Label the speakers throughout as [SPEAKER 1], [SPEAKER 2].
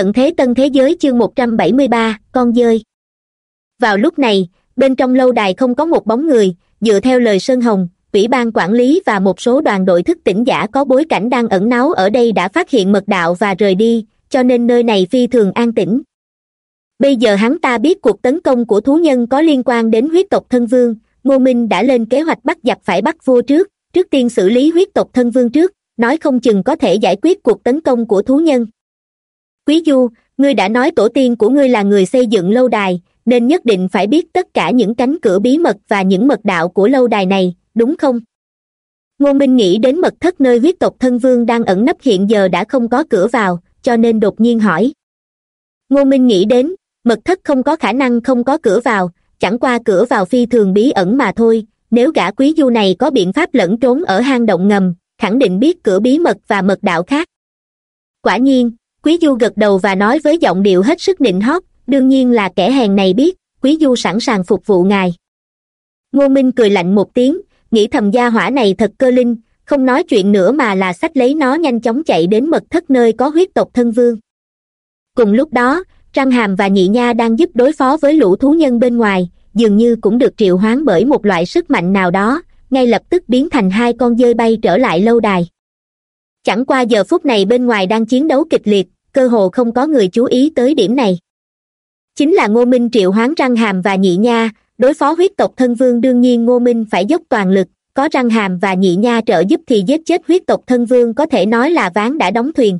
[SPEAKER 1] tận thế tân thế giới chương một trăm bảy mươi ba, con dơi. Vào lúc này, bên trong lâu đài không có một bóng người, dựa theo lời sơn hồng, ủy ban quản lý và một số đoàn đội thức tỉnh giả có bối cảnh đang ẩn náu ở đây đã phát hiện mật đạo và rời đi, cho nên nơi này phi thường an tĩnh. Bây giờ hắn ta biết cuộc tấn công của thú nhân có liên quan đến huyết tộc thân vương, ngô minh đã lên kế hoạch bắt giặc phải bắt vua trước trước tiên xử lý huyết tộc thân vương trước, nói không chừng có thể giải quyết cuộc tấn công của thú nhân quý du, ngươi đã nói tổ tiên của ngươi là người xây dựng lâu đài, nên nhất định phải biết tất cả những cánh cửa bí mật và những mật đạo của lâu đài này, đúng không? Ngô minh nghĩ đến mật thất nơi huyết tộc thân vương đang ẩn nấp hiện giờ đã không có cửa vào, cho nên đột nhiên hỏi. Ngô minh nghĩ đến, mật thất không có khả năng không có cửa vào, chẳng qua cửa vào phi thường bí ẩn mà thôi, nếu gã quý du này có biện pháp lẫn trốn ở hang động ngầm, khẳng định biết cửa bí mật và mật đạo khác. Quả nhiên quý du gật đầu và nói với giọng điệu hết sức nịnh hót, đương nhiên là kẻ hèn này biết, quý du sẵn sàng phục vụ ngài. Ngô minh cười lạnh một tiếng, nghĩ thầm gia hỏa này thật cơ linh, không nói chuyện nữa mà là sách lấy nó nhanh chóng chạy đến mật thất nơi có huyết tộc thân vương. Cùng lúc đó, trăng hàm và nhị nha đang giúp đối phó với lũ thú nhân bên ngoài, dường như cũng được triệu hoán bởi một loại sức mạnh nào đó, ngay lập tức biến thành hai con dơi bay trở lại lâu đài chẳng qua giờ phút này bên ngoài đang chiến đấu kịch liệt, cơ hồ không có người chú ý tới điểm này. Chính là ngô minh triệu hoán răng hàm và nhị nha, đối phó huyết tộc thân vương đương nhiên ngô minh phải dốc toàn lực, có răng hàm và nhị nha trợ giúp thì giết chết huyết tộc thân vương có thể nói là ván đã đóng thuyền.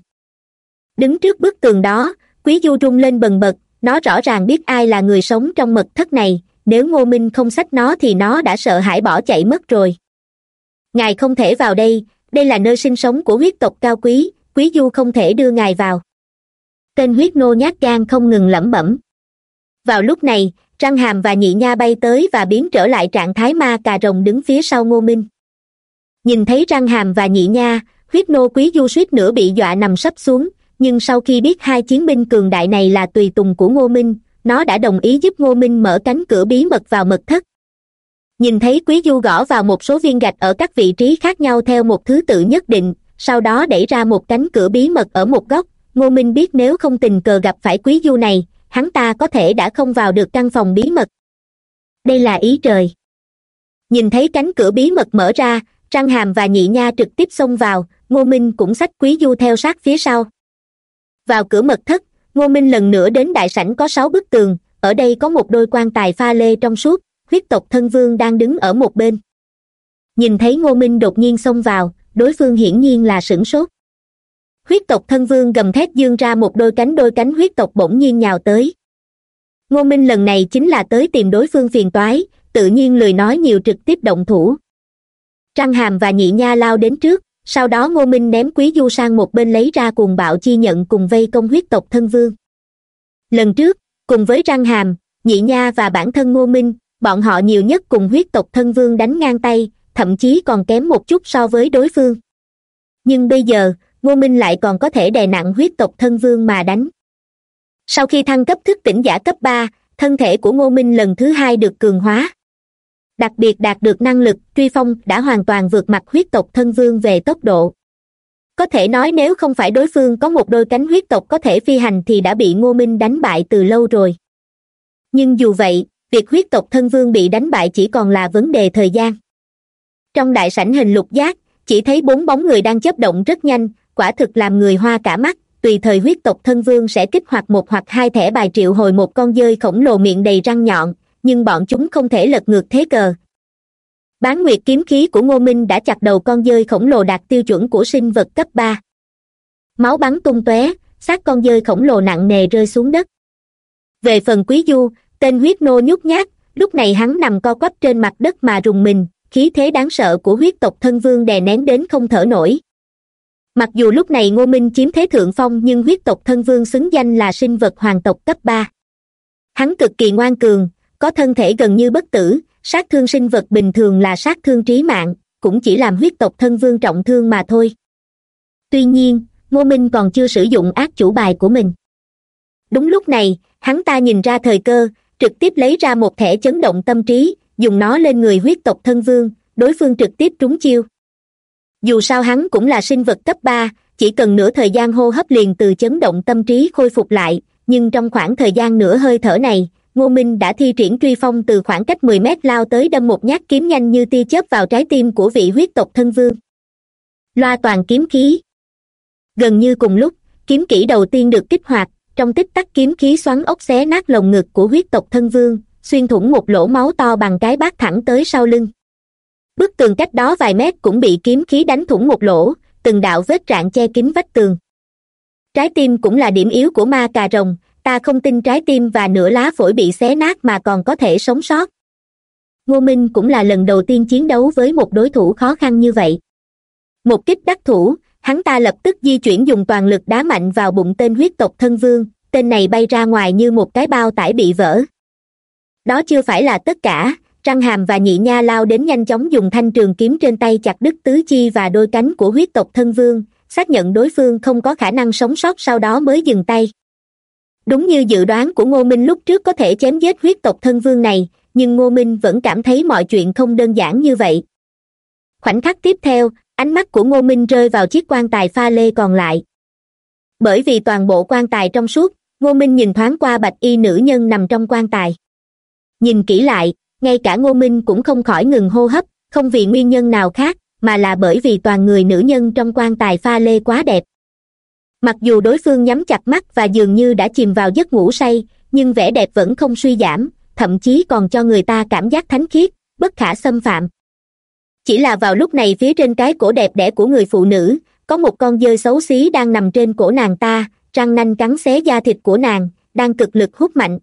[SPEAKER 1] Đứng trước bức tường đó, quý du rung lên bần bật, nó rõ ràng biết ai là người sống trong mật thất này, nếu ngô minh không xách nó thì nó đã sợ hãi bỏ chạy mất rồi. Ngài không thể vào đây đây là nơi sinh sống của huyết tộc cao quý quý du không thể đưa ngài vào. Tên huyết nô nhát gan không ngừng lẩm bẩm. Vào lúc này, răng hàm và nhị nha bay tới và biến trở lại trạng thái ma cà rồng đứng phía sau ngô minh. Nhìn thấy răng hàm và nhị nha, huyết nô quý du suýt nữa bị dọa nằm sấp xuống, nhưng sau khi biết hai chiến binh cường đại này là tùy tùng của ngô minh, nó đã đồng ý giúp ngô minh mở cánh cửa bí mật vào mật thất nhìn thấy quý du gõ vào một số viên gạch ở các vị trí khác nhau theo một thứ tự nhất định, sau đó đẩy ra một cánh cửa bí mật ở một góc, ngô minh biết nếu không tình cờ gặp phải quý du này, hắn ta có thể đã không vào được căn phòng bí mật. Đây là ý trời. Nhìn thấy cánh cửa bí mật mở ra, trăng hàm và nhị nha trực tiếp xông vào, ngô minh cũng xách quý du theo sát phía sau. Vào cửa mật thất, ngô minh lần nữa đến đại sảnh có sáu bức tường, ở đây có một đôi quan tài pha lê trong suốt huyết tộc thân vương đang đứng ở một bên. Nhìn thấy ngô minh đột nhiên xông vào, đối phương hiển nhiên là sửng sốt. Huyết tộc thân vương gầm thét dương ra một đôi cánh đôi cánh huyết tộc bỗng nhiên nhào tới. Ngô minh lần này chính là tới tìm đối phương phiền toái, tự nhiên lười nói nhiều trực tiếp động thủ. Trăng hàm và nhị nha lao đến trước, sau đó ngô minh ném quý du sang một bên lấy ra cuồng bạo chi nhận cùng vây công huyết tộc thân vương. Lần trước, cùng với răng hàm, nhị nha và bản thân ngô minh bọn họ nhiều nhất cùng huyết tộc thân vương đánh ngang tay, thậm chí còn kém một chút so với đối phương. Nhưng bây giờ, ngô minh lại còn có thể đè nặng huyết tộc thân vương mà đánh. Sau khi thăng cấp thức tỉnh giả cấp ba, thân thể của ngô minh lần thứ hai được cường hóa. Đặc biệt đạt được năng lực truy phong đã hoàn toàn vượt mặt huyết tộc thân vương về tốc độ. Có thể nói nếu không phải đối phương có một đôi cánh huyết tộc có thể phi hành thì đã bị ngô minh đánh bại từ lâu rồi. Nhưng dù vậy việc huyết tộc thân vương bị đánh bại chỉ còn là vấn đề thời gian. Trong đại sảnh hình lục giác, chỉ thấy bốn bóng người đang chấp động rất nhanh, quả thực làm người hoa cả mắt, tùy thời huyết tộc thân vương sẽ kích hoạt một hoặc hai thẻ bài triệu hồi một con dơi khổng lồ miệng đầy răng nhọn, nhưng bọn chúng không thể lật ngược thế cờ. Bán nguyệt kiếm khí của ngô minh đã chặt đầu con dơi khổng lồ đạt tiêu chuẩn của sinh vật cấp ba. Máu bắn tung tóe, xác con dơi khổng lồ nặng nề rơi xuống đất. Về phần quý du tên huyết nô nhút nhát, lúc này hắn nằm co quắp trên mặt đất mà rùng mình, khí thế đáng sợ của huyết tộc thân vương đè nén đến không thở nổi. Mặc dù lúc này ngô minh chiếm thế thượng phong nhưng huyết tộc thân vương xứng danh là sinh vật hoàng tộc cấp ba. Hắn cực kỳ ngoan cường, có thân thể gần như bất tử, sát thương sinh vật bình thường là sát thương trí mạng, cũng chỉ làm huyết tộc thân vương trọng thương mà thôi. Tuy nhiên, ngô minh còn chưa sử dụng ác chủ bài của mình. Đúng lúc này, hắn ta nhìn ra thời cơ trực tiếp lấy ra một thẻ chấn động tâm trí, dùng nó lên người huyết tộc thân vương, đối phương trực tiếp trúng chiêu. Dù sao hắn cũng là sinh vật cấp ba, chỉ cần nửa thời gian hô hấp liền từ chấn động tâm trí khôi phục lại, nhưng trong khoảng thời gian nửa hơi thở này, ngô minh đã thi triển truy phong từ khoảng cách mười mét lao tới đâm một nhát kiếm nhanh như tia chớp vào trái tim của vị huyết tộc thân vương. Loa toàn kiếm khí. Gần như cùng lúc, kiếm kỹ đầu tiên được kích hoạt trong tích tắc kiếm khí xoắn ốc xé nát lồng ngực của huyết tộc thân vương, xuyên thủng một lỗ máu to bằng cái bát thẳng tới sau lưng. Bức tường cách đó vài mét cũng bị kiếm khí đánh thủng một lỗ, từng đạo vết rạn che kín vách tường. Trái tim cũng là điểm yếu của ma cà rồng, ta không tin trái tim và nửa lá phổi bị xé nát mà còn có thể sống sót. Ngô minh cũng là lần đầu tiên chiến đấu với một đối thủ khó khăn như vậy. Một kích đắc thủ hắn ta lập tức di chuyển dùng toàn lực đá mạnh vào bụng tên huyết tộc thân vương, tên này bay ra ngoài như một cái bao tải bị vỡ. Đó chưa phải là tất cả, răng hàm và nhị nha lao đến nhanh chóng dùng thanh trường kiếm trên tay chặt đứt tứ chi và đôi cánh của huyết tộc thân vương, xác nhận đối phương không có khả năng sống sót sau đó mới dừng tay. Đúng như dự đoán của ngô minh lúc trước có thể chém giết huyết tộc thân vương này, nhưng ngô minh vẫn cảm thấy mọi chuyện không đơn giản như vậy. Khoảnh khắc tiếp theo ánh mắt của ngô minh rơi vào chiếc quan tài pha lê còn lại. Bởi vì toàn bộ quan tài trong suốt, ngô minh nhìn thoáng qua bạch y nữ nhân nằm trong quan tài. Nhìn kỹ lại, ngay cả ngô minh cũng không khỏi ngừng hô hấp, không vì nguyên nhân nào khác, mà là bởi vì toàn người nữ nhân trong quan tài pha lê quá đẹp. Mặc dù đối phương nhắm chặt mắt và dường như đã chìm vào giấc ngủ say, nhưng vẻ đẹp vẫn không suy giảm, thậm chí còn cho người ta cảm giác thánh khiết, bất khả xâm phạm chỉ là vào lúc này phía trên cái cổ đẹp đẽ của người phụ nữ, có một con dơi xấu xí đang nằm trên cổ nàng ta, răng nanh cắn xé da thịt của nàng, đang cực lực hút mạnh.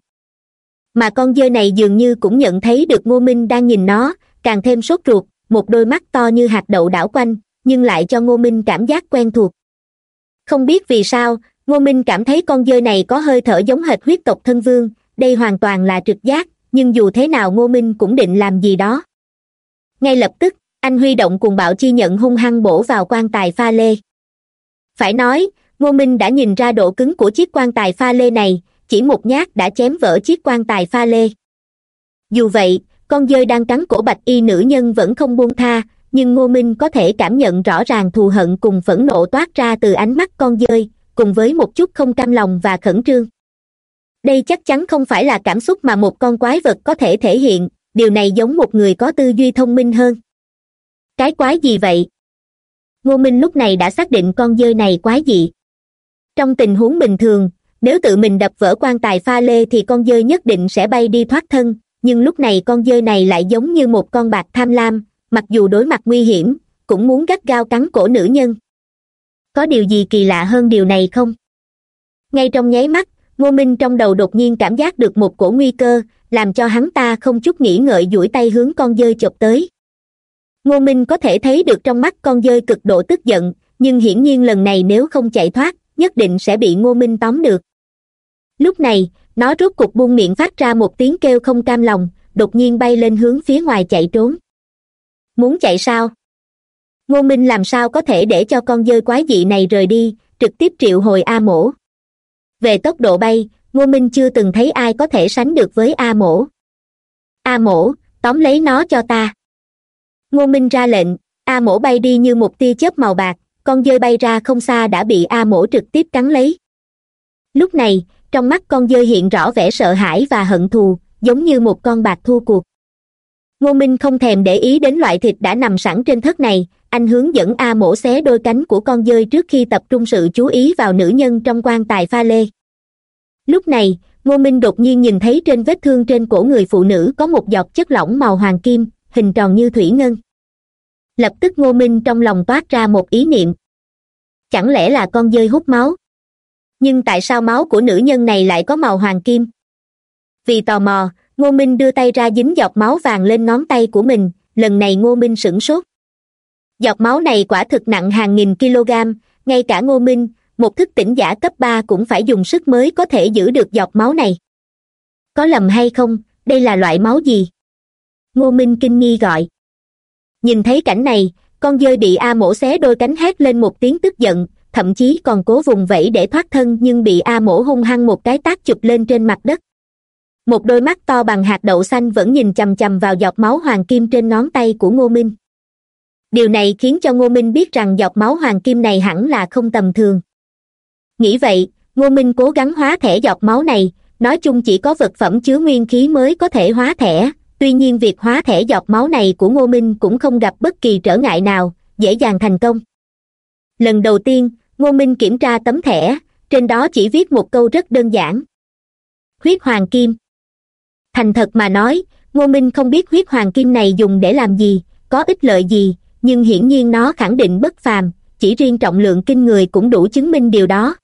[SPEAKER 1] Mà con dơi này dường như cũng nhận thấy được ngô minh đang nhìn nó, càng thêm sốt ruột, một đôi mắt to như hạt đậu đảo quanh, nhưng lại cho ngô minh cảm giác quen thuộc. Không biết vì sao, ngô minh cảm thấy con dơi này có hơi thở giống hệt huyết tộc thân vương, đây hoàn toàn là trực giác, nhưng dù thế nào ngô minh cũng định làm gì đó. Ngay lập tức anh huy động cùng bạo chi nhận hung hăng bổ vào quan tài pha lê. Phải nói, ngô minh đã nhìn ra độ cứng của chiếc quan tài pha lê này, chỉ một nhát đã chém vỡ chiếc quan tài pha lê. Dù vậy, con dơi đang cắn cổ bạch y nữ nhân vẫn không buông tha, nhưng ngô minh có thể cảm nhận rõ ràng thù hận cùng phẫn nộ toát ra từ ánh mắt con dơi, cùng với một chút không cam lòng và khẩn trương. Đây chắc chắn không phải là cảm xúc mà một con quái vật có thể thể hiện, điều này giống một người có tư duy thông minh hơn cái quái gì vậy? Ngô minh lúc này đã xác định con dơi này quái dị trong tình huống bình thường, nếu tự mình đập vỡ quan tài pha lê thì con dơi nhất định sẽ bay đi thoát thân, nhưng lúc này con dơi này lại giống như một con bạc tham lam, mặc dù đối mặt nguy hiểm, cũng muốn gắt gao cắn cổ nữ nhân. Có điều gì kỳ lạ hơn điều này không? Ngay trong nháy mắt, ngô minh trong đầu đột nhiên cảm giác được một cổ nguy cơ, làm cho hắn ta không chút nghĩ ngợi duỗi tay hướng con dơi chộp tới ngô minh có thể thấy được trong mắt con dơi cực độ tức giận, nhưng hiển nhiên lần này nếu không chạy thoát, nhất định sẽ bị ngô minh tóm được. Lúc này, nó rốt cục buông miệng phát ra một tiếng kêu không cam lòng, đột nhiên bay lên hướng phía ngoài chạy trốn. Muốn chạy sao? Ngô minh làm sao có thể để cho con dơi quái dị này rời đi, trực tiếp triệu hồi a mổ. Về tốc độ bay, ngô minh chưa từng thấy ai có thể sánh được với a mổ. A mổ, tóm lấy nó cho ta ngô minh ra lệnh, a mổ bay đi như một tia chớp màu bạc, con dơi bay ra không xa đã bị a mổ trực tiếp cắn lấy. Lúc này, trong mắt con dơi hiện rõ vẻ sợ hãi và hận thù, giống như một con bạc thua cuộc. Ngô minh không thèm để ý đến loại thịt đã nằm sẵn trên thất này, anh hướng dẫn a mổ xé đôi cánh của con dơi trước khi tập trung sự chú ý vào nữ nhân trong quan tài pha lê. Lúc này, ngô minh đột nhiên nhìn thấy trên vết thương trên cổ người phụ nữ có một giọt chất lỏng màu hoàng kim hình tròn như thủy ngân. Lập tức ngô minh trong lòng toát ra một ý niệm. Chẳng lẽ là con dơi hút máu? Nhưng tại sao máu của nữ nhân này lại có màu hoàng kim? Vì tò mò, ngô minh đưa tay ra dính giọt máu vàng lên ngón tay của mình, lần này ngô minh sửng sốt. Giọt máu này quả thực nặng hàng nghìn kg ngay cả ngô minh, một thức tỉnh giả cấp ba cũng phải dùng sức mới có thể giữ được giọt máu này. Có lầm hay không, đây là loại máu gì? Ngô minh kinh nghi gọi. Nhìn thấy cảnh này, con dơi bị a mổ xé đôi cánh hét lên một tiếng tức giận, thậm chí còn cố vùng vẫy để thoát thân nhưng bị a mổ hung hăng một cái tác chụp lên trên mặt đất. Một đôi mắt to bằng hạt đậu xanh vẫn nhìn chằm chằm vào giọt máu hoàng kim trên ngón tay của ngô minh. Điều này khiến cho ngô minh biết rằng giọt máu hoàng kim này hẳn là không tầm thường. Nghĩ vậy, ngô minh cố gắng hóa thẻ giọt máu này, nói chung chỉ có vật phẩm chứa nguyên khí mới có thể hóa thẻ tuy nhiên việc hóa thẻ giọt máu này của ngô minh cũng không gặp bất kỳ trở ngại nào, dễ dàng thành công. Lần đầu tiên, ngô minh kiểm tra tấm thẻ, trên đó chỉ viết một câu rất đơn giản. Huyết hoàng kim. Thành thật mà nói, ngô minh không biết huyết hoàng kim này dùng để làm gì, có ích lợi gì, nhưng hiển nhiên nó khẳng định bất phàm, chỉ riêng trọng lượng kinh người cũng đủ chứng minh điều đó.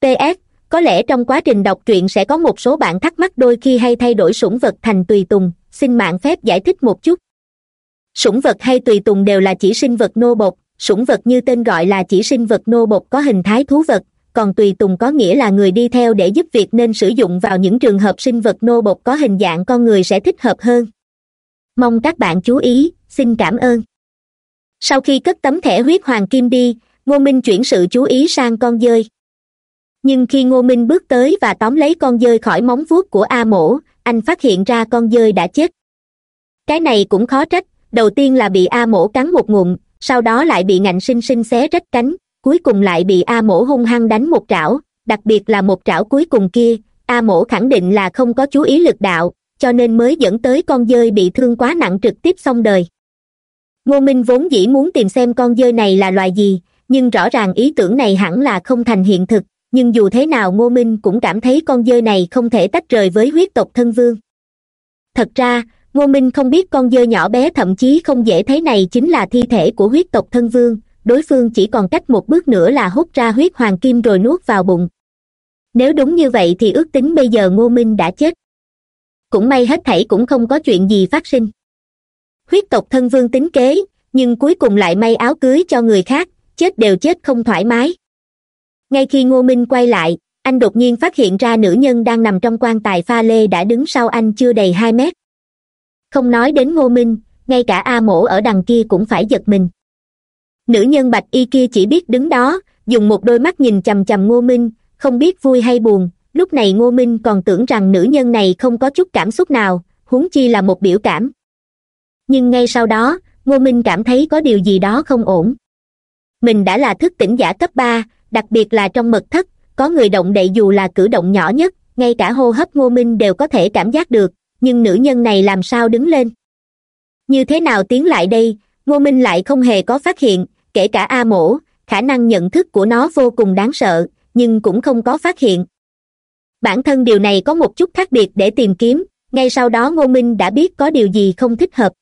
[SPEAKER 1] Ps có lẽ trong quá trình đọc truyện sẽ có một số bạn thắc mắc đôi khi hay thay đổi sủng vật thành tùy tùng. Xin mạng phép giải thích một chút. Sủng vật hay tùy tùng đều là chỉ sinh vật nô bộc. Sủng vật như tên gọi là chỉ sinh vật nô bộc có hình thái thú vật. Còn tùy tùng có nghĩa là người đi theo để giúp việc nên sử dụng vào những trường hợp sinh vật nô bộc có hình dạng con người sẽ thích hợp hơn. Mong các bạn chú ý. Xin cảm ơn. Sau khi cất tấm thẻ huyết hoàng kim đi, ngô minh chuyển sự chú ý sang con dơi nhưng khi ngô minh bước tới và tóm lấy con dơi khỏi móng vuốt của a mổ, anh phát hiện ra con dơi đã chết. Cái này cũng khó trách, đầu tiên là bị a mổ cắn một ngụm, sau đó lại bị ngạnh sinh sinh xé rách cánh, cuối cùng lại bị a mổ hung hăng đánh một trảo, đặc biệt là một trảo cuối cùng kia, a mổ khẳng định là không có chú ý lực đạo, cho nên mới dẫn tới con dơi bị thương quá nặng trực tiếp xong đời. Ngô minh vốn dĩ muốn tìm xem con dơi này là loài gì, nhưng rõ ràng ý tưởng này hẳn là không thành hiện thực nhưng dù thế nào ngô minh cũng cảm thấy con dơi này không thể tách rời với huyết tộc thân vương. Thật ra, ngô minh không biết con dơi nhỏ bé thậm chí không dễ thấy này chính là thi thể của huyết tộc thân vương, đối phương chỉ còn cách một bước nữa là hút ra huyết hoàng kim rồi nuốt vào bụng. Nếu đúng như vậy thì ước tính bây giờ ngô minh đã chết. Cũng may hết thảy cũng không có chuyện gì phát sinh. Huyết tộc thân vương tính kế, nhưng cuối cùng lại may áo cưới cho người khác, chết đều chết không thoải mái ngay khi ngô minh quay lại, anh đột nhiên phát hiện ra nữ nhân đang nằm trong quan tài pha lê đã đứng sau anh chưa đầy hai mét. Không nói đến ngô minh, ngay cả a mổ ở đằng kia cũng phải giật mình. Nữ nhân bạch y kia chỉ biết đứng đó, dùng một đôi mắt nhìn chằm chằm ngô minh, không biết vui hay buồn. Lúc này ngô minh còn tưởng rằng nữ nhân này không có chút cảm xúc nào, huống chi là một biểu cảm. Nhưng ngay sau đó, ngô minh cảm thấy có điều gì đó không ổn. Mình đã là thức tỉnh giả cấp ba đặc biệt là trong mật thất, có người động đậy dù là cử động nhỏ nhất, ngay cả hô hấp ngô minh đều có thể cảm giác được, nhưng nữ nhân này làm sao đứng lên? Như thế nào tiến lại đây, ngô minh lại không hề có phát hiện, kể cả a mổ, khả năng nhận thức của nó vô cùng đáng sợ, nhưng cũng không có phát hiện. Bản thân điều này có một chút khác biệt để tìm kiếm, ngay sau đó ngô minh đã biết có điều gì không thích hợp.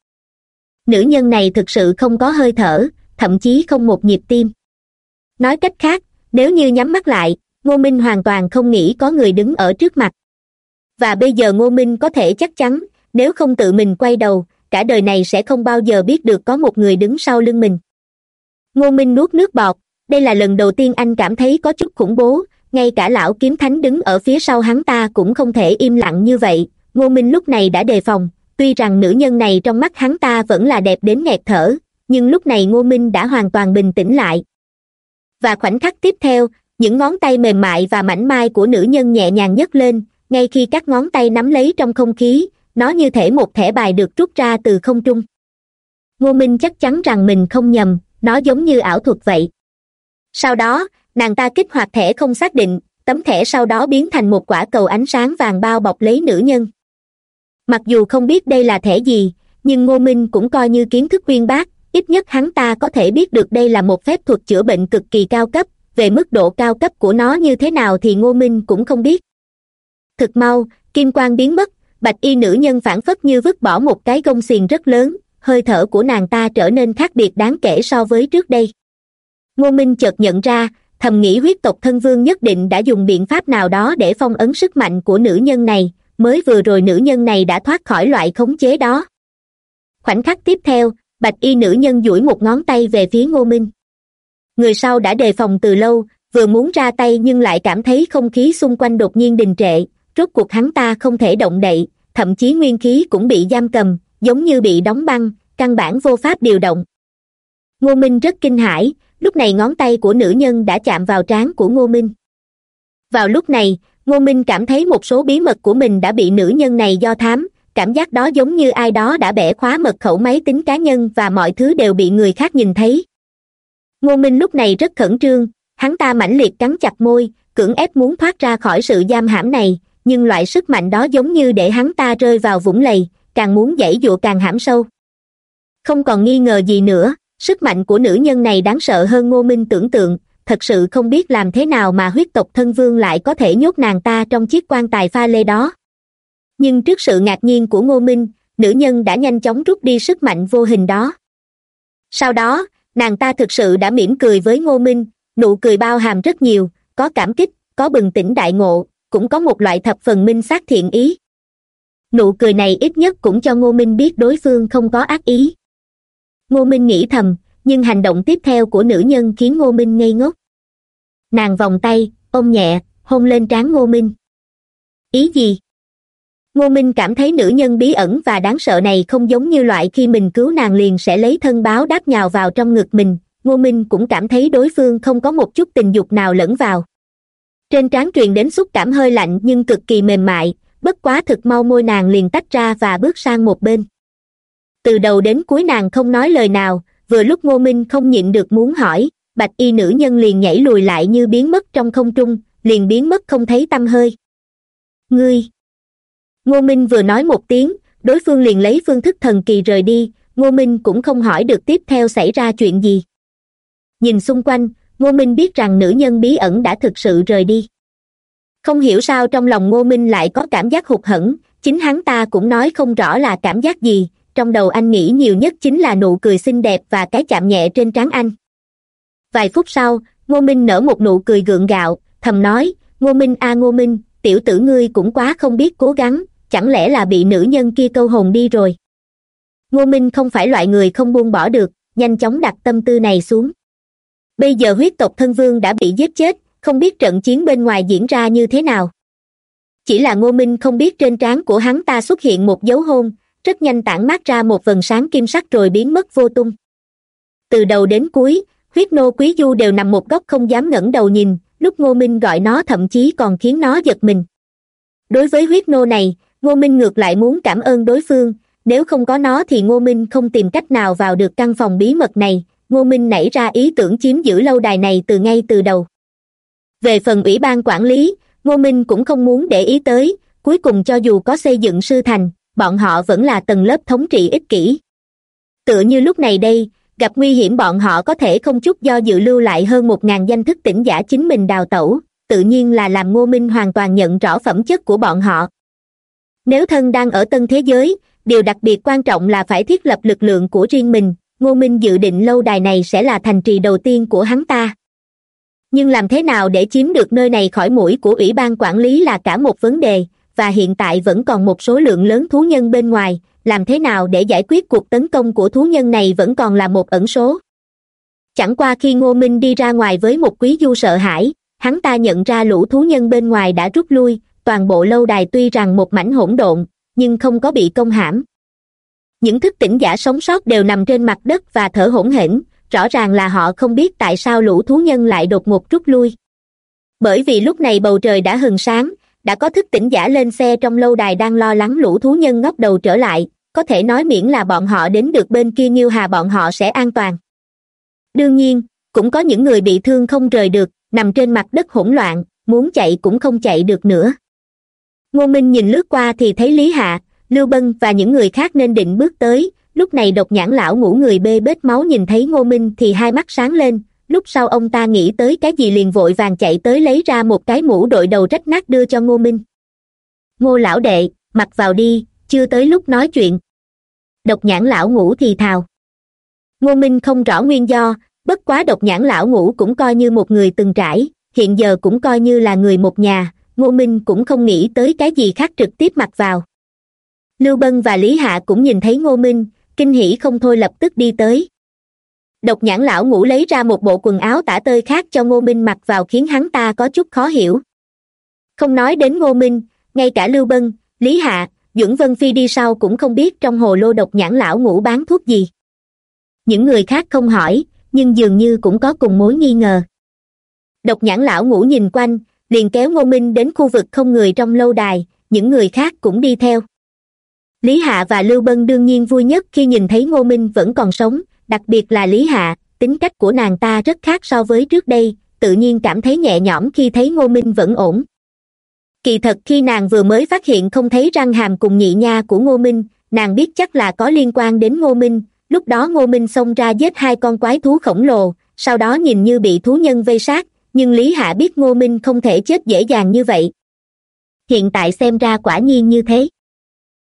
[SPEAKER 1] Nữ nhân này thực sự không có hơi thở, thậm chí không một nhịp tim. Nói cách khác nếu như nhắm mắt lại, ngô minh hoàn toàn không nghĩ có người đứng ở trước mặt. Và bây giờ ngô minh có thể chắc chắn, nếu không tự mình quay đầu, cả đời này sẽ không bao giờ biết được có một người đứng sau lưng mình. Ngô minh nuốt nước bọt, đây là lần đầu tiên anh cảm thấy có chút khủng bố, ngay cả lão kiếm thánh đứng ở phía sau hắn ta cũng không thể im lặng như vậy. Ngô minh lúc này đã đề phòng, tuy rằng nữ nhân này trong mắt hắn ta vẫn là đẹp đến nghẹt thở, nhưng lúc này ngô minh đã hoàn toàn bình tĩnh lại và khoảnh khắc tiếp theo, những ngón tay mềm mại và mảnh mai của nữ nhân nhẹ nhàng nhấc lên, ngay khi các ngón tay nắm lấy trong không khí, nó như thể một thẻ bài được rút ra từ không trung. Ngô minh chắc chắn rằng mình không nhầm, nó giống như ảo thuật vậy. Sau đó, nàng ta kích hoạt thẻ không xác định, tấm thẻ sau đó biến thành một quả cầu ánh sáng vàng bao bọc lấy nữ nhân. Mặc dù không biết đây là thẻ gì, nhưng ngô minh cũng coi như kiến thức uyên bác ít nhất hắn ta có thể biết được đây là một phép thuật chữa bệnh cực kỳ cao cấp, về mức độ cao cấp của nó như thế nào thì ngô minh cũng không biết. Thực mau, kim quang biến mất, bạch y nữ nhân phản phất như vứt bỏ một cái gông xiềng rất lớn, hơi thở của nàng ta trở nên khác biệt đáng kể so với trước đây. Ngô minh chợt nhận ra, thầm nghĩ huyết tộc thân vương nhất định đã dùng biện pháp nào đó để phong ấn sức mạnh của nữ nhân này, mới vừa rồi nữ nhân này đã thoát khỏi loại khống chế đó. Khoảnh khắc tiếp theo bạch y nữ nhân duỗi một ngón tay về phía ngô minh. Người sau đã đề phòng từ lâu, vừa muốn ra tay nhưng lại cảm thấy không khí xung quanh đột nhiên đình trệ, rốt cuộc hắn ta không thể động đậy, thậm chí nguyên khí cũng bị giam cầm, giống như bị đóng băng, căn bản vô pháp điều động. Ngô minh rất kinh hãi, lúc này ngón tay của nữ nhân đã chạm vào trán của ngô minh. Vào lúc này, ngô minh cảm thấy một số bí mật của mình đã bị nữ nhân này do thám cảm giác đó giống như ai đó đã bẻ khóa mật khẩu máy tính cá nhân và mọi thứ đều bị người khác nhìn thấy. Ngô minh lúc này rất khẩn trương, hắn ta mãnh liệt cắn chặt môi, cưỡng ép muốn thoát ra khỏi sự giam hãm này, nhưng loại sức mạnh đó giống như để hắn ta rơi vào vũng lầy, càng muốn dãy dụa càng hãm sâu. Không còn nghi ngờ gì nữa, sức mạnh của nữ nhân này đáng sợ hơn ngô minh tưởng tượng, thật sự không biết làm thế nào mà huyết tộc thân vương lại có thể nhốt nàng ta trong chiếc quan tài pha lê đó nhưng trước sự ngạc nhiên của ngô minh, nữ nhân đã nhanh chóng rút đi sức mạnh vô hình đó. Sau đó, nàng ta thực sự đã mỉm cười với ngô minh, nụ cười bao hàm rất nhiều, có cảm kích, có bừng tỉnh đại ngộ, cũng có một loại thập phần minh xác thiện ý. Nụ cười này ít nhất cũng cho ngô minh biết đối phương không có ác ý. Ngô minh nghĩ thầm, nhưng hành động tiếp theo của nữ nhân khiến ngô minh ngây ngốc. Nàng vòng tay, ôm nhẹ, hôn lên trán ngô minh. Ý gì? Ngô minh cảm thấy nữ nhân bí ẩn và đáng sợ này không giống như loại khi mình cứu nàng liền sẽ lấy thân báo đáp nhào vào trong ngực mình. Ngô minh cũng cảm thấy đối phương không có một chút tình dục nào lẫn vào. Trên trán truyền đến xúc cảm hơi lạnh nhưng cực kỳ mềm mại, bất quá thực mau môi nàng liền tách ra và bước sang một bên. Từ đầu đến cuối nàng không nói lời nào, vừa lúc ngô minh không nhịn được muốn hỏi, bạch y nữ nhân liền nhảy lùi lại như biến mất trong không trung, liền biến mất không thấy t hơi. Ngươi ngô minh vừa nói một tiếng, đối phương liền lấy phương thức thần kỳ rời đi, ngô minh cũng không hỏi được tiếp theo xảy ra chuyện gì. Nhìn xung quanh, ngô minh biết rằng nữ nhân bí ẩn đã thực sự rời đi. Không hiểu sao trong lòng ngô minh lại có cảm giác hụt hẫng, chính hắn ta cũng nói không rõ là cảm giác gì, trong đầu anh nghĩ nhiều nhất chính là nụ cười xinh đẹp và cái chạm nhẹ trên trán anh. Vài phút sau, ngô minh nở một nụ cười gượng gạo, thầm nói, ngô minh a, ngô minh, tiểu tử ngươi cũng quá không biết cố gắng chẳng lẽ là bị nữ nhân kia câu hồn đi rồi? Ngô minh không phải loại người không buông bỏ được, nhanh chóng đặt tâm tư này xuống. Bây giờ huyết tộc thân vương đã bị giết chết, không biết trận chiến bên ngoài diễn ra như thế nào. Chỉ là ngô minh không biết trên trán của hắn ta xuất hiện một dấu hôn, rất nhanh tản mát ra một vần sáng kim sắc rồi biến mất vô tung. Từ đầu đến cuối, huyết nô quý du đều nằm một góc không dám ngẩng đầu nhìn, lúc ngô minh gọi nó thậm chí còn khiến nó giật mình. Đối với huyết nô này ngô minh ngược lại muốn cảm ơn đối phương. Nếu không có nó thì ngô minh không tìm cách nào vào được căn phòng bí mật này. Ngô minh nảy ra ý tưởng chiếm giữ lâu đài này từ ngay từ đầu. Về phần ủy ban quản lý, ngô minh cũng không muốn để ý tới. Cuối cùng cho dù có xây dựng sư thành, bọn họ vẫn là tầng lớp thống trị ích kỷ. Tựa như lúc này đây, gặp nguy hiểm bọn họ có thể không chút do dự lưu lại hơn một ngàn danh thức tỉnh giả chính mình đào tẩu. Tự nhiên là làm ngô minh hoàn toàn nhận rõ phẩm chất của bọn họ nếu thân đang ở tân thế giới, điều đặc biệt quan trọng là phải thiết lập lực lượng của riêng mình. Ngô minh dự định lâu đài này sẽ là thành trì đầu tiên của hắn ta. Nhưng làm thế nào để chiếm được nơi này khỏi mũi của ủy ban quản lý là cả một vấn đề, và hiện tại vẫn còn một số lượng lớn thú nhân bên ngoài. Làm thế nào để giải quyết cuộc tấn công của thú nhân này vẫn còn là một ẩn số. Chẳng qua khi ngô minh đi ra ngoài với một quý du sợ hãi, hắn ta nhận ra lũ thú nhân bên ngoài đã rút lui toàn bộ lâu đài tuy rằng một mảnh hỗn độn, nhưng không có bị công hãm. Những thức tỉnh giả sống sót đều nằm trên mặt đất và thở hổn hển, rõ ràng là họ không biết tại sao lũ thú nhân lại đột ngột rút lui. Bởi vì lúc này bầu trời đã hừng sáng, đã có thức tỉnh giả lên xe trong lâu đài đang lo lắng lũ thú nhân ngóc đầu trở lại, có thể nói miễn là bọn họ đến được bên kia nghiêu hà bọn họ sẽ an toàn. Đương nhiên, cũng có những người bị thương không rời được, nằm trên mặt đất hỗn loạn, muốn chạy cũng không chạy được nữa ngô minh nhìn lướt qua thì thấy lý hạ, lưu bân và những người khác nên định bước tới. Lúc này độc nhãn lão ngủ người bê bết máu nhìn thấy ngô minh thì hai mắt sáng lên. Lúc sau ông ta nghĩ tới cái gì liền vội vàng chạy tới lấy ra một cái mũ đội đầu rách nát đưa cho ngô minh. Ngô lão đệ, mặc vào đi, chưa tới lúc nói chuyện. Độc nhãn lão ngủ thì thào. Ngô minh không rõ nguyên do, bất quá độc nhãn lão ngủ cũng coi như một người từng trải, hiện giờ cũng coi như là người một nhà ngô minh cũng không nghĩ tới cái gì khác trực tiếp mặc vào. Lưu bân và lý hạ cũng nhìn thấy ngô minh, kinh hỉ không thôi lập tức đi tới. Độc nhãn lão ngủ lấy ra một bộ quần áo tả tơi khác cho ngô minh mặc vào khiến hắn ta có chút khó hiểu. Không nói đến ngô minh, ngay cả lưu bân, lý hạ dưỡng vân phi đi sau cũng không biết trong hồ lô độc nhãn lão ngủ bán thuốc gì. Những người khác không hỏi, nhưng dường như cũng có cùng mối nghi ngờ. Độc nhãn lão ngủ nhìn quanh liền kéo ngô minh đến khu vực không người trong lâu đài, những người khác cũng đi theo. Lý hạ và lưu bân đương nhiên vui nhất khi nhìn thấy ngô minh vẫn còn sống, đặc biệt là lý hạ, tính cách của nàng ta rất khác so với trước đây, tự nhiên cảm thấy nhẹ nhõm khi thấy ngô minh vẫn ổn. Kỳ thật khi nàng vừa mới phát hiện không thấy răng hàm cùng nhị nha của ngô minh, nàng biết chắc là có liên quan đến ngô minh, lúc đó ngô minh xông ra giết hai con quái thú khổng lồ, sau đó nhìn như bị thú nhân vây sát nhưng lý hạ biết ngô minh không thể chết dễ dàng như vậy. Hiện tại xem ra quả nhiên như thế.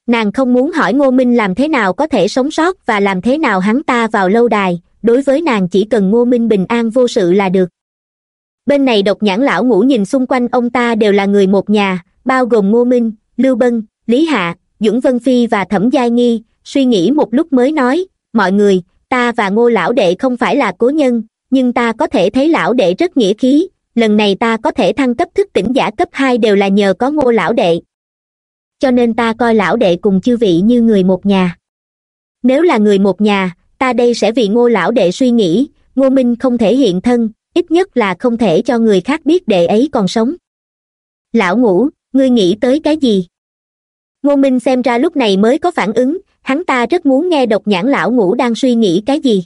[SPEAKER 1] Nàng không muốn hỏi ngô minh làm thế nào có thể sống sót và làm thế nào hắn ta vào lâu đài, đối với nàng chỉ cần ngô minh bình an vô sự là được. Bên này độc nhãn lão ngủ nhìn xung quanh ông ta đều là người một nhà, bao gồm ngô minh, lưu bân, lý hạ dũng vân phi và thẩm giai nghi, suy nghĩ một lúc mới nói, mọi người, ta và ngô lão đệ không phải là cố nhân nhưng ta có thể thấy lão đệ rất nghĩa khí, lần này ta có thể thăng cấp thức tỉnh giả cấp hai đều là nhờ có ngô lão đệ. Cho nên ta coi lão đệ cùng chư vị như người một nhà. Nếu là người một nhà, ta đây sẽ vì ngô lão đệ suy nghĩ, ngô minh không thể hiện thân, ít nhất là không thể cho người khác biết đệ ấy còn sống. Lão ngũ, ngươi nghĩ tới cái gì? Ngô minh xem ra lúc này mới có phản ứng, hắn ta rất muốn nghe độc nhãn lão ngũ đang suy nghĩ cái gì.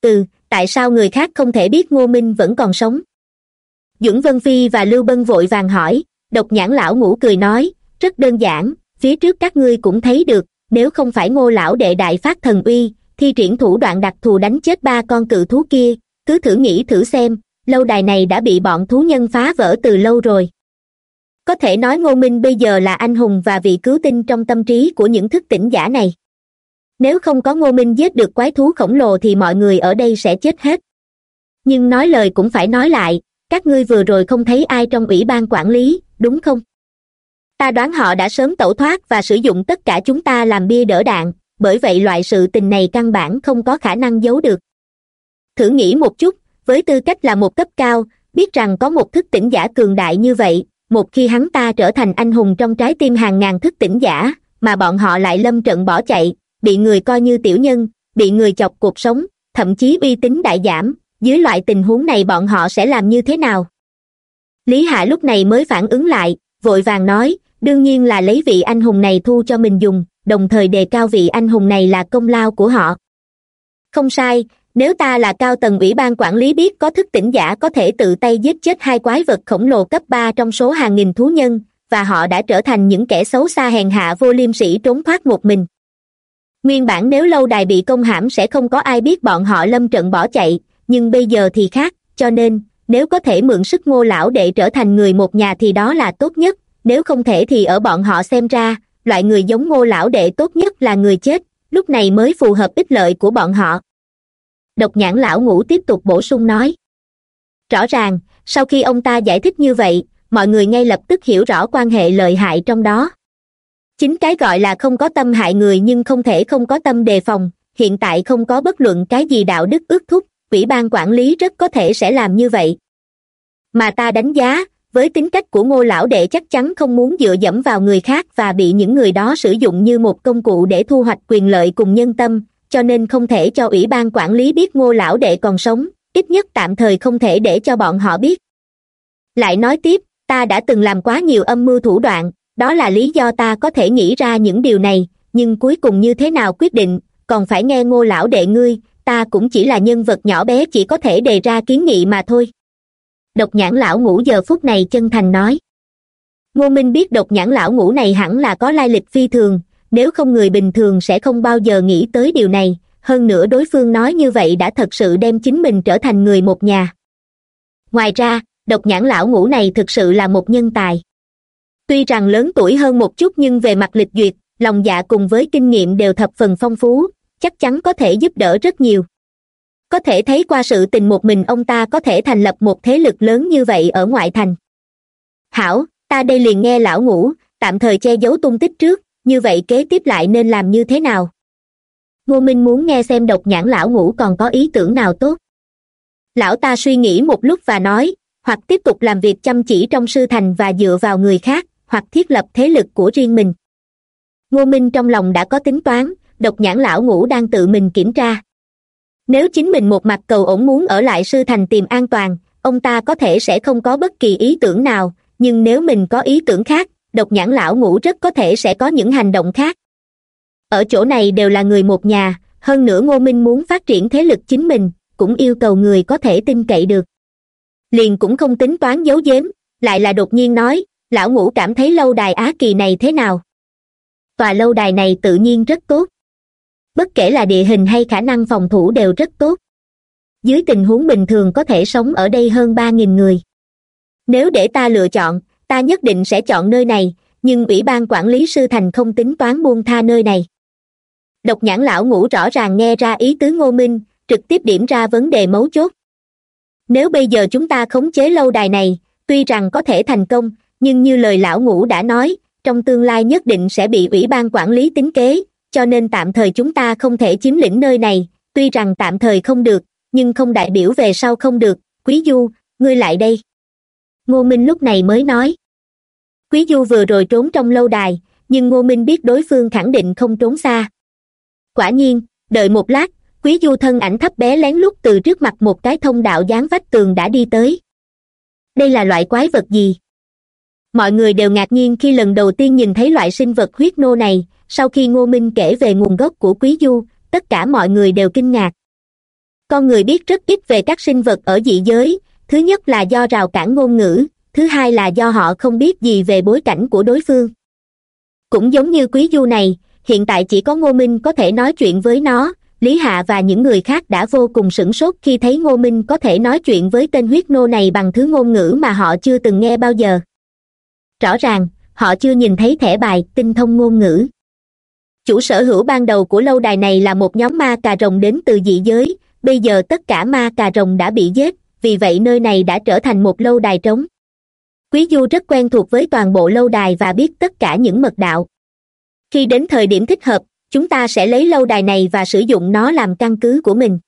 [SPEAKER 1] Ừ tại sao người khác không thể biết ngô minh vẫn còn sống? Dưỡng vân phi và lưu bân vội vàng hỏi. Độc nhãn lão ngũ cười nói, rất đơn giản, phía trước các ngươi cũng thấy được, nếu không phải ngô lão đệ đại phát thần uy, thi triển thủ đoạn đặc thù đánh chết ba con cự thú kia, cứ thử nghĩ thử xem, lâu đài này đã bị bọn thú nhân phá vỡ từ lâu rồi. Có thể nói ngô minh bây giờ là anh hùng và vị cứu tinh trong tâm trí của những thức tỉnh giả này nếu không có ngô minh giết được quái thú khổng lồ thì mọi người ở đây sẽ chết hết. Nhưng nói lời cũng phải nói lại, các ngươi vừa rồi không thấy ai trong ủy ban quản lý, đúng không? Ta đoán họ đã sớm tẩu thoát và sử dụng tất cả chúng ta làm bia đỡ đạn, bởi vậy loại sự tình này căn bản không có khả năng giấu được. Thử nghĩ một chút, với tư cách là một cấp cao, biết rằng có một thức tỉnh giả cường đại như vậy, một khi hắn ta trở thành anh hùng trong trái tim hàng ngàn thức tỉnh giả, mà bọn họ lại lâm trận bỏ chạy bị người coi như tiểu nhân, bị người chọc cuộc sống, thậm chí uy tín đại giảm, dưới loại tình huống này bọn họ sẽ làm như thế nào? Lý hạ lúc này mới phản ứng lại, vội vàng nói, đương nhiên là lấy vị anh hùng này thu cho mình dùng, đồng thời đề cao vị anh hùng này là công lao của họ. Không sai, nếu ta là cao tầng ủy ban quản lý biết có thức tỉnh giả có thể tự tay giết chết hai quái vật khổng lồ cấp ba trong số hàng nghìn thú nhân, và họ đã trở thành những kẻ xấu xa hèn hạ vô liêm sĩ trốn thoát một mình nguyên bản nếu lâu đài bị công hãm sẽ không có ai biết bọn họ lâm trận bỏ chạy, nhưng bây giờ thì khác, cho nên, nếu có thể mượn sức ngô lão để trở thành người một nhà thì đó là tốt nhất, nếu không thể thì ở bọn họ xem ra, loại người giống ngô lão đệ tốt nhất là người chết, lúc này mới phù hợp ích lợi của bọn họ. Độc nhãn lão ngũ tiếp tục bổ sung nói. Rõ ràng, sau khi ông ta giải thích như vậy, mọi người ngay lập tức hiểu rõ quan hệ lợi hại trong đó chính cái gọi là không có tâm hại người nhưng không thể không có tâm đề phòng, hiện tại không có bất luận cái gì đạo đức ước thúc ủy ban quản lý rất có thể sẽ làm như vậy. Mà ta đánh giá, với tính cách của ngô lão đệ chắc chắn không muốn dựa dẫm vào người khác và bị những người đó sử dụng như một công cụ để thu hoạch quyền lợi cùng nhân tâm, cho nên không thể cho ủy ban quản lý biết ngô lão đệ còn sống, ít nhất tạm thời không thể để cho bọn họ biết. Lại nói tiếp, ta đã từng làm quá nhiều âm mưu thủ đoạn đó là lý do ta có thể nghĩ ra những điều này, nhưng cuối cùng như thế nào quyết định, còn phải nghe ngô lão đệ ngươi, ta cũng chỉ là nhân vật nhỏ bé chỉ có thể đề ra kiến nghị mà thôi. Độc nhãn lão ngũ giờ phút này chân thành nói. Ngô minh biết độc nhãn lão ngũ này hẳn là có lai lịch phi thường, nếu không người bình thường sẽ không bao giờ nghĩ tới điều này, hơn nữa đối phương nói như vậy đã thật sự đem chính mình trở thành người một nhà. Ngoài ra, độc nhãn lão ngũ này thực sự là một nhân tài tuy rằng lớn tuổi hơn một chút nhưng về mặt lịch duyệt, lòng dạ cùng với kinh nghiệm đều thập phần phong phú, chắc chắn có thể giúp đỡ rất nhiều. Có thể thấy qua sự tình một mình ông ta có thể thành lập một thế lực lớn như vậy ở ngoại thành. Hảo, ta đây liền nghe lão ngũ tạm thời che giấu tung tích trước, như vậy kế tiếp lại nên làm như thế nào? Ngô minh muốn nghe xem độc nhãn lão ngũ còn có ý tưởng nào tốt. Lão ta suy nghĩ một lúc và nói, hoặc tiếp tục làm việc chăm chỉ trong sư thành và dựa vào người khác hoặc thiết lập thế lực của riêng mình. Ngô minh trong lòng đã có tính toán, độc nhãn lão ngũ đang tự mình kiểm tra. Nếu chính mình một mặt cầu ổn muốn ở lại sư thành tìm an toàn, ông ta có thể sẽ không có bất kỳ ý tưởng nào, nhưng nếu mình có ý tưởng khác, độc nhãn lão ngũ rất có thể sẽ có những hành động khác. Ở chỗ này đều là người một nhà, hơn nữa ngô minh muốn phát triển thế lực chính mình, cũng yêu cầu người có thể tin cậy được. Liền cũng không tính toán giấu giếm, lại là đột nhiên nói lão ngũ cảm thấy lâu đài á kỳ này thế nào? Tòa lâu đài này tự nhiên rất tốt. Bất kể là địa hình hay khả năng phòng thủ đều rất tốt. Dưới tình huống bình thường có thể sống ở đây hơn ba nghìn người. Nếu để ta lựa chọn, ta nhất định sẽ chọn nơi này, nhưng ủy ban quản lý sư thành không tính toán buông tha nơi này. Độc nhãn lão ngũ rõ ràng nghe ra ý tứ ngô minh, trực tiếp điểm ra vấn đề mấu chốt. Nếu bây giờ chúng ta khống chế lâu đài này, tuy rằng có thể thành công nhưng như lời lão ngũ đã nói, trong tương lai nhất định sẽ bị ủy ban quản lý tính kế, cho nên tạm thời chúng ta không thể chiếm lĩnh nơi này. Tuy rằng tạm thời không được, nhưng không đại biểu về sau không được. Quý du, ngươi lại đây. Ngô minh lúc này mới nói. Quý du vừa rồi trốn trong lâu đài, nhưng ngô minh biết đối phương khẳng định không trốn xa. Quả nhiên, đợi một lát, quý du thân ảnh thấp bé lén lút từ trước mặt một cái thông đạo dán vách tường đã đi tới. Đây là loại quái vật gì? Mọi người đều ngạc nhiên khi lần đầu tiên nhìn thấy loại sinh vật huyết nô này. Sau khi ngô minh kể về nguồn gốc của quý du, tất cả mọi người đều kinh ngạc. Con người biết rất ít về các sinh vật ở dị giới. Thứ nhất là do rào cản ngôn ngữ, thứ hai là do họ không biết gì về bối cảnh của đối phương. Cũng giống như quý du này, hiện tại chỉ có ngô minh có thể nói chuyện với nó. Lý hạ và những người khác đã vô cùng sửng sốt khi thấy ngô minh có thể nói chuyện với tên huyết nô này bằng thứ ngôn ngữ mà họ chưa từng nghe bao giờ rõ ràng, họ chưa nhìn thấy thẻ bài tinh thông ngôn ngữ. Chủ sở hữu ban đầu của lâu đài này là một nhóm ma cà rồng đến từ dị giới. Bây giờ tất cả ma cà rồng đã bị giết, vì vậy nơi này đã trở thành một lâu đài trống. Quý du rất quen thuộc với toàn bộ lâu đài và biết tất cả những mật đạo. Khi đến thời điểm thích hợp, chúng ta sẽ lấy lâu đài này và sử dụng nó làm căn cứ của mình.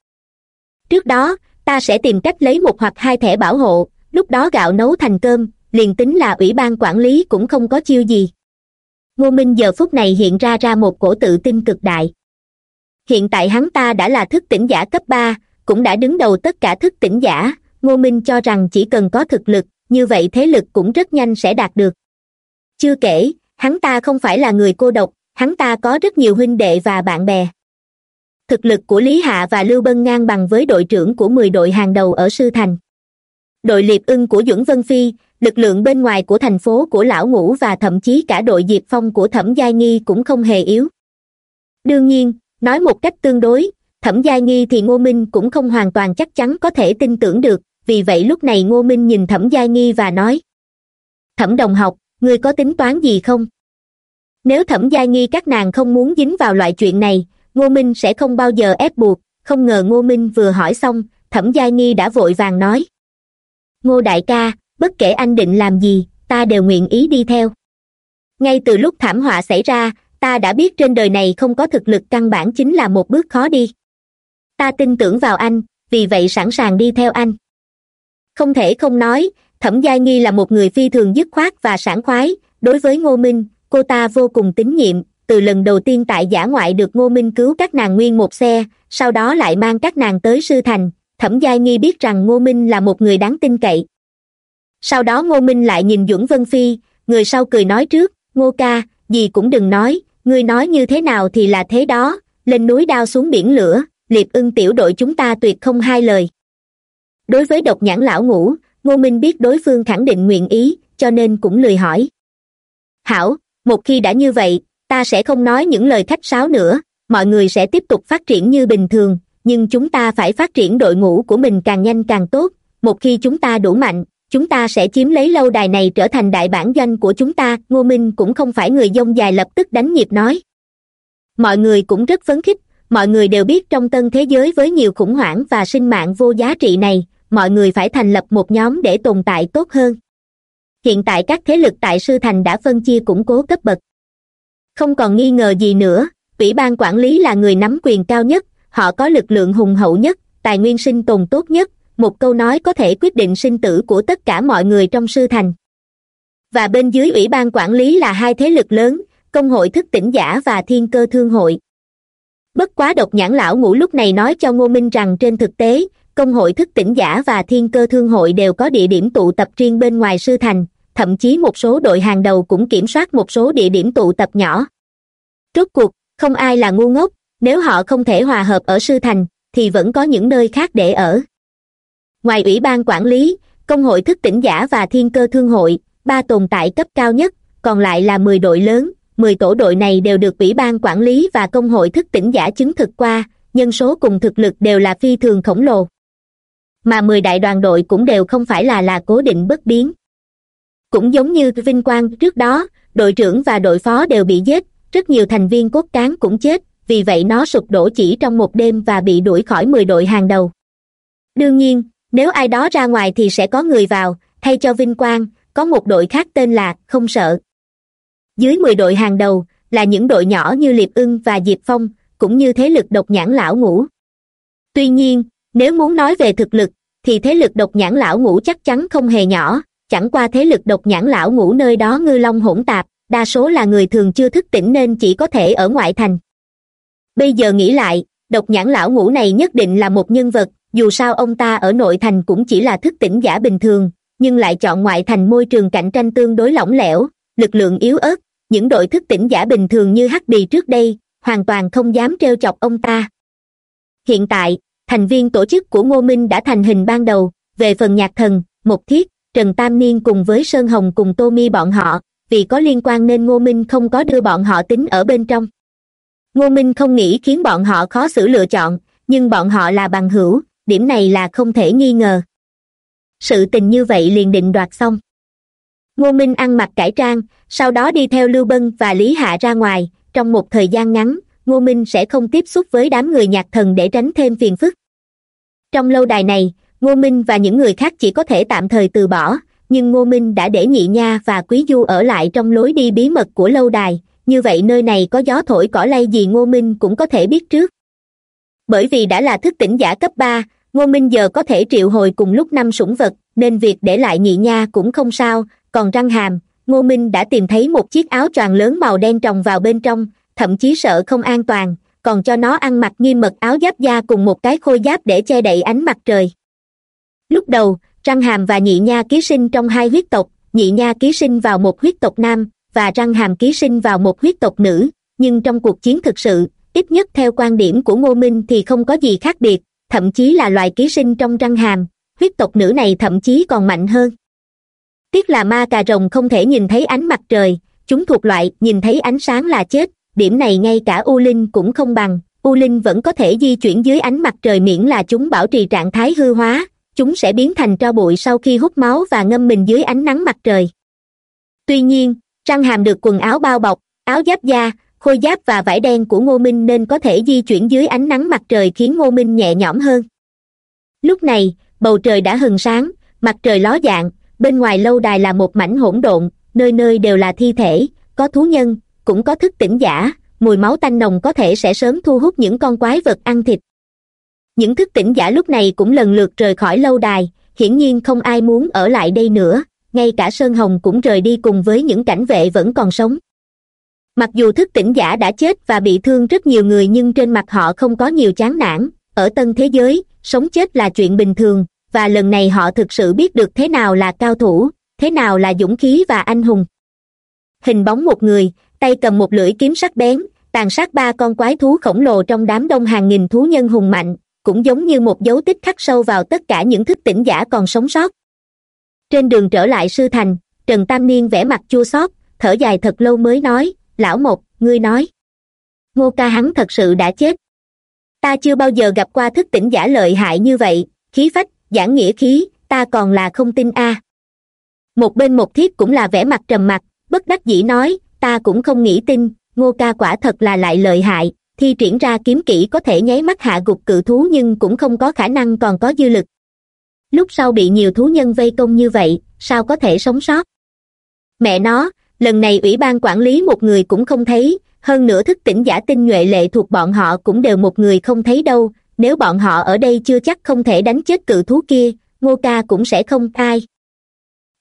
[SPEAKER 1] Trước đó, ta sẽ tìm cách lấy một hoặc hai thẻ bảo hộ, lúc đó gạo nấu thành cơm liền tính là ủy ban quản lý cũng không có chiêu gì. Ngô minh giờ phút này hiện ra ra một cổ tự tin cực đại. Hiện tại hắn ta đã là thức tỉnh giả cấp ba, cũng đã đứng đầu tất cả thức tỉnh giả, ngô minh cho rằng chỉ cần có thực lực, như vậy thế lực cũng rất nhanh sẽ đạt được. Chưa kể, hắn ta không phải là người cô độc, hắn ta có rất nhiều huynh đệ và bạn bè. Thực lực của lý hạ và lưu bân ngang bằng với đội trưởng của mười đội hàng đầu ở sư thành. Đội liệp ưng của duẩn vân phi lực lượng bên ngoài của thành phố của lão ngũ và thậm chí cả đội diệp phong của thẩm giai nghi cũng không hề yếu. Đương nhiên, nói một cách tương đối, thẩm giai nghi thì ngô minh cũng không hoàn toàn chắc chắn có thể tin tưởng được, vì vậy lúc này ngô minh nhìn thẩm giai nghi và nói, thẩm đồng học, ngươi có tính toán gì không? Nếu thẩm giai nghi các nàng không muốn dính vào loại chuyện này, ngô minh sẽ không bao giờ ép buộc. Không ngờ ngô minh vừa hỏi xong, thẩm giai nghi đã vội vàng nói, ngô đại ca bất kể anh định làm gì, ta đều nguyện ý đi theo. Ngay từ lúc thảm họa xảy ra, ta đã biết trên đời này không có thực lực căn bản chính là một bước khó đi. Ta tin tưởng vào anh, vì vậy sẵn sàng đi theo anh. Không thể không nói, thẩm giai nghi là một người phi thường dứt khoát và sảng khoái. Đối với ngô minh, cô ta vô cùng tín nhiệm. Từ lần đầu tiên tại giả ngoại được ngô minh cứu các nàng nguyên một xe, sau đó lại mang các nàng tới sư thành. Thẩm giai nghi biết rằng ngô minh là một người đáng tin cậy sau đó ngô minh lại nhìn duẩn vân phi, người sau cười nói trước, ngô ca gì cũng đừng nói, ngươi nói như thế nào thì là thế đó, lên núi đao xuống biển lửa, liệp ưng tiểu đội chúng ta tuyệt không hai lời. Đối với độc nhãn lão ngũ, ngô minh biết đối phương khẳng định nguyện ý, cho nên cũng lười hỏi. Hảo, một khi đã như vậy, ta sẽ không nói những lời khách sáo nữa, mọi người sẽ tiếp tục phát triển như bình thường, nhưng chúng ta phải phát triển đội ngũ của mình càng nhanh càng tốt, một khi chúng ta đủ mạnh chúng ta sẽ chiếm lấy lâu đài này trở thành đại bản doanh của chúng ta, ngô minh cũng không phải người dông dài lập tức đánh nhịp nói. Mọi người cũng rất phấn khích, mọi người đều biết trong tân thế giới với nhiều khủng hoảng và sinh mạng vô giá trị này, mọi người phải thành lập một nhóm để tồn tại tốt hơn. Hiện tại các thế lực tại sư thành đã phân chia củng cố cấp bậc. Không còn nghi ngờ gì nữa, ủy ban quản lý là người nắm quyền cao nhất, họ có lực lượng hùng hậu nhất, tài nguyên sinh tồn tốt nhất một câu nói có thể quyết định sinh tử của tất cả mọi người trong sư thành. Và bên dưới ủy ban quản lý là hai thế lực lớn, công hội thức tỉnh giả và thiên cơ thương hội. Bất quá độc nhãn lão ngũ lúc này nói cho ngô minh rằng trên thực tế, công hội thức tỉnh giả và thiên cơ thương hội đều có địa điểm tụ tập riêng bên ngoài sư thành, thậm chí một số đội hàng đầu cũng kiểm soát một số địa điểm tụ tập nhỏ. Rốt cuộc, không ai là ngu ngốc, nếu họ không thể hòa hợp ở sư thành, thì vẫn có những nơi khác để ở ngoài ủy ban quản lý, công hội thức tỉnh giả và thiên cơ thương hội, ba tồn tại cấp cao nhất, còn lại là mười đội lớn. Mười tổ đội này đều được ủy ban quản lý và công hội thức tỉnh giả chứng thực qua, nhân số cùng thực lực đều là phi thường khổng lồ. Mà mười đại đoàn đội cũng đều không phải là là cố định bất biến. Cũng giống như vinh quang, trước đó, đội trưởng và đội phó đều bị giết, rất nhiều thành viên cốt cán cũng chết, vì vậy nó sụp đổ chỉ trong một đêm và bị đuổi khỏi mười đội hàng đầu. Đương nhiên nếu ai đó ra ngoài thì sẽ có người vào, thay cho vinh quang, có một đội khác tên là không sợ. Dưới mười đội hàng đầu, là những đội nhỏ như liệp ưng và diệp phong, cũng như thế lực độc nhãn lão ngũ. Tuy nhiên, nếu muốn nói về thực lực, thì thế lực độc nhãn lão ngũ chắc chắn không hề nhỏ. Chẳng qua thế lực độc nhãn lão ngũ nơi đó ngư long hỗn tạp, đa số là người thường chưa thức tỉnh nên chỉ có thể ở ngoại thành. Bây giờ nghĩ lại, độc nhãn lão ngũ này nhất định là một nhân vật dù sao ông ta ở nội thành cũng chỉ là thức tỉnh giả bình thường, nhưng lại chọn ngoại thành môi trường cạnh tranh tương đối lỏng lẻo, lực lượng yếu ớt, những đội thức tỉnh giả bình thường như hắc bì trước đây, hoàn toàn không dám trêu chọc ông ta. Hiện tại, thành viên tổ chức của ngô minh đã thành hình ban đầu, về phần nhạc thần mục thiết, trần tam niên cùng với sơn hồng cùng tô mi bọn họ, vì có liên quan nên ngô minh không có đưa bọn họ tính ở bên trong. Ngô minh không nghĩ khiến bọn họ khó xử lựa chọn, nhưng bọn họ là bằng hữu điểm này là không thể nghi ngờ. Sự tình như vậy liền định đoạt xong. Ngô minh ăn mặc cải trang, sau đó đi theo lưu bân và lý hạ ra ngoài. Trong một thời gian ngắn, ngô minh sẽ không tiếp xúc với đám người nhạc thần để tránh thêm phiền phức. Trong lâu đài này, ngô minh và những người khác chỉ có thể tạm thời từ bỏ, nhưng ngô minh đã để nhị nha và quý du ở lại trong lối đi bí mật của lâu đài. Như vậy nơi này có gió thổi cỏ lay gì ngô minh cũng có thể biết trước. Bởi vì đã là thức tỉnh giả cấp ba ngô minh giờ có thể triệu hồi cùng lúc năm sủng vật, nên việc để lại nhị nha cũng không sao, còn răng hàm, ngô minh đã tìm thấy một chiếc áo choàng lớn màu đen trồng vào bên trong, thậm chí sợ không an toàn, còn cho nó ăn mặc nghiêm mật áo giáp da cùng một cái khôi giáp để che đậy ánh mặt trời. Lúc đầu, răng hàm và nhị nha ký sinh trong hai huyết tộc, nhị nha ký sinh vào một huyết tộc nam, và răng hàm ký sinh vào một huyết tộc nữ, nhưng trong cuộc chiến thực sự, ít nhất theo quan điểm của ngô minh thì không có gì khác biệt thậm chí là loài ký sinh trong răng hàm, huyết tộc nữ này thậm chí còn mạnh hơn. Tiếc là ma cà rồng không thể nhìn thấy ánh mặt trời, chúng thuộc loại, nhìn thấy ánh sáng là chết, điểm này ngay cả u linh cũng không bằng, u linh vẫn có thể di chuyển dưới ánh mặt trời miễn là chúng bảo trì trạng thái hư hóa, chúng sẽ biến thành tro bụi sau khi hút máu và ngâm mình dưới ánh nắng mặt trời. Tuy nhiên, răng hàm được quần áo bao bọc, áo giáp da khôi giáp và vải đen của ngô minh nên có thể di chuyển dưới ánh nắng mặt trời khiến ngô minh nhẹ nhõm hơn. Lúc này, bầu trời đã hừng sáng, mặt trời ló dạng, bên ngoài lâu đài là một mảnh hỗn độn, nơi nơi đều là thi thể, có thú nhân, cũng có thức tỉnh giả, mùi máu tanh nồng có thể sẽ sớm thu hút những con quái vật ăn thịt. Những thức tỉnh giả lúc này cũng lần lượt rời khỏi lâu đài, hiển nhiên không ai muốn ở lại đây nữa, ngay cả sơn hồng cũng rời đi cùng với những cảnh vệ vẫn còn sống mặc dù thức tỉnh giả đã chết và bị thương rất nhiều người nhưng trên mặt họ không có nhiều chán nản. Ở tân thế giới, sống chết là chuyện bình thường, và lần này họ thực sự biết được thế nào là cao thủ, thế nào là dũng khí và anh hùng. Hình bóng một người, tay cầm một lưỡi kiếm sắc bén, tàn sát ba con quái thú khổng lồ trong đám đông hàng nghìn thú nhân hùng mạnh, cũng giống như một dấu tích khắc sâu vào tất cả những thức tỉnh giả còn sống sót. Trên đường trở lại sư thành, trần tam niên vẽ mặt chua xót, thở dài thật lâu mới nói lão một ngươi nói. Ngô ca hắn thật sự đã chết. Ta chưa bao giờ gặp qua thức tỉnh giả lợi hại như vậy, khí phách giảng nghĩa khí, ta còn là không tin a. Một bên một thiết cũng là vẻ mặt trầm mặc, bất đắc dĩ nói, ta cũng không nghĩ tin, ngô ca quả thật là lại lợi hại, thi triển ra kiếm kỹ có thể nháy mắt hạ gục cự thú nhưng cũng không có khả năng còn có dư lực. Lúc sau bị nhiều thú nhân vây công như vậy, sao có thể sống sót? Mẹ nó lần này ủy ban quản lý một người cũng không thấy, hơn nữa thức tỉnh giả tinh nhuệ lệ thuộc bọn họ cũng đều một người không thấy đâu, nếu bọn họ ở đây chưa chắc không thể đánh chết cự thú kia, ngô ca cũng sẽ không ai.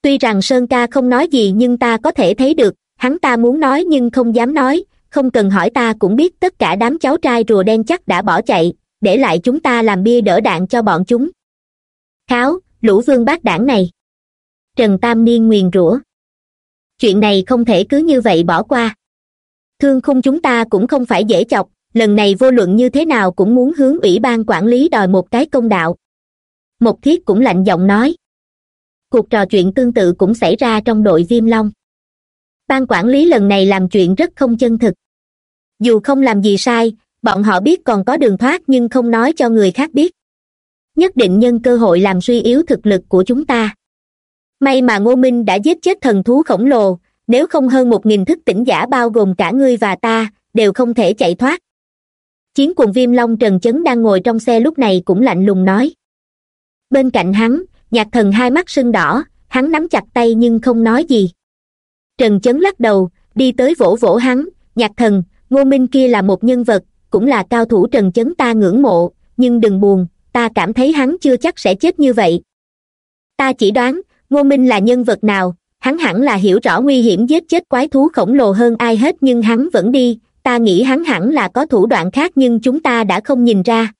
[SPEAKER 1] Tuy rằng sơn ca không nói gì nhưng ta có thể thấy được, hắn ta muốn nói nhưng không dám nói, không cần hỏi ta cũng biết tất cả đám cháu trai rùa đen chắc đã bỏ chạy, để lại chúng ta làm bia đỡ đạn cho bọn chúng. Kháo, lũ vương bác đảng này. Trần tam niên nguyền rủa chuyện này không thể cứ như vậy bỏ qua. Thương khung chúng ta cũng không phải dễ chọc, lần này vô luận như thế nào cũng muốn hướng ủy ban quản lý đòi một cái công đạo. Một thiết cũng lạnh giọng nói. Cuộc trò chuyện tương tự cũng xảy ra trong đội viêm long. Ban quản lý lần này làm chuyện rất không chân thực. Dù không làm gì sai, bọn họ biết còn có đường thoát nhưng không nói cho người khác biết. Nhất định nhân cơ hội làm suy yếu thực lực của chúng ta may mà ngô minh đã giết chết thần thú khổng lồ, nếu không hơn một nghìn thức tỉnh giả bao gồm cả ngươi và ta, đều không thể chạy thoát. Chiến cuồng viêm long trần chấn đang ngồi trong xe lúc này cũng lạnh lùng nói. Bên cạnh hắn, nhạc thần hai mắt sưng đỏ, hắn nắm chặt tay nhưng không nói gì. Trần chấn lắc đầu, đi tới vỗ vỗ hắn, nhạc thần, ngô minh kia là một nhân vật, cũng là cao thủ trần chấn ta ngưỡng mộ, nhưng đừng buồn, ta cảm thấy hắn chưa chắc sẽ chết như vậy. Ta chỉ đoán ngô minh là nhân vật nào? Hắn hẳn là hiểu rõ nguy hiểm giết chết quái thú khổng lồ hơn ai hết, nhưng hắn vẫn đi. Ta nghĩ hắn hẳn là có thủ đoạn khác, nhưng chúng ta đã không nhìn ra.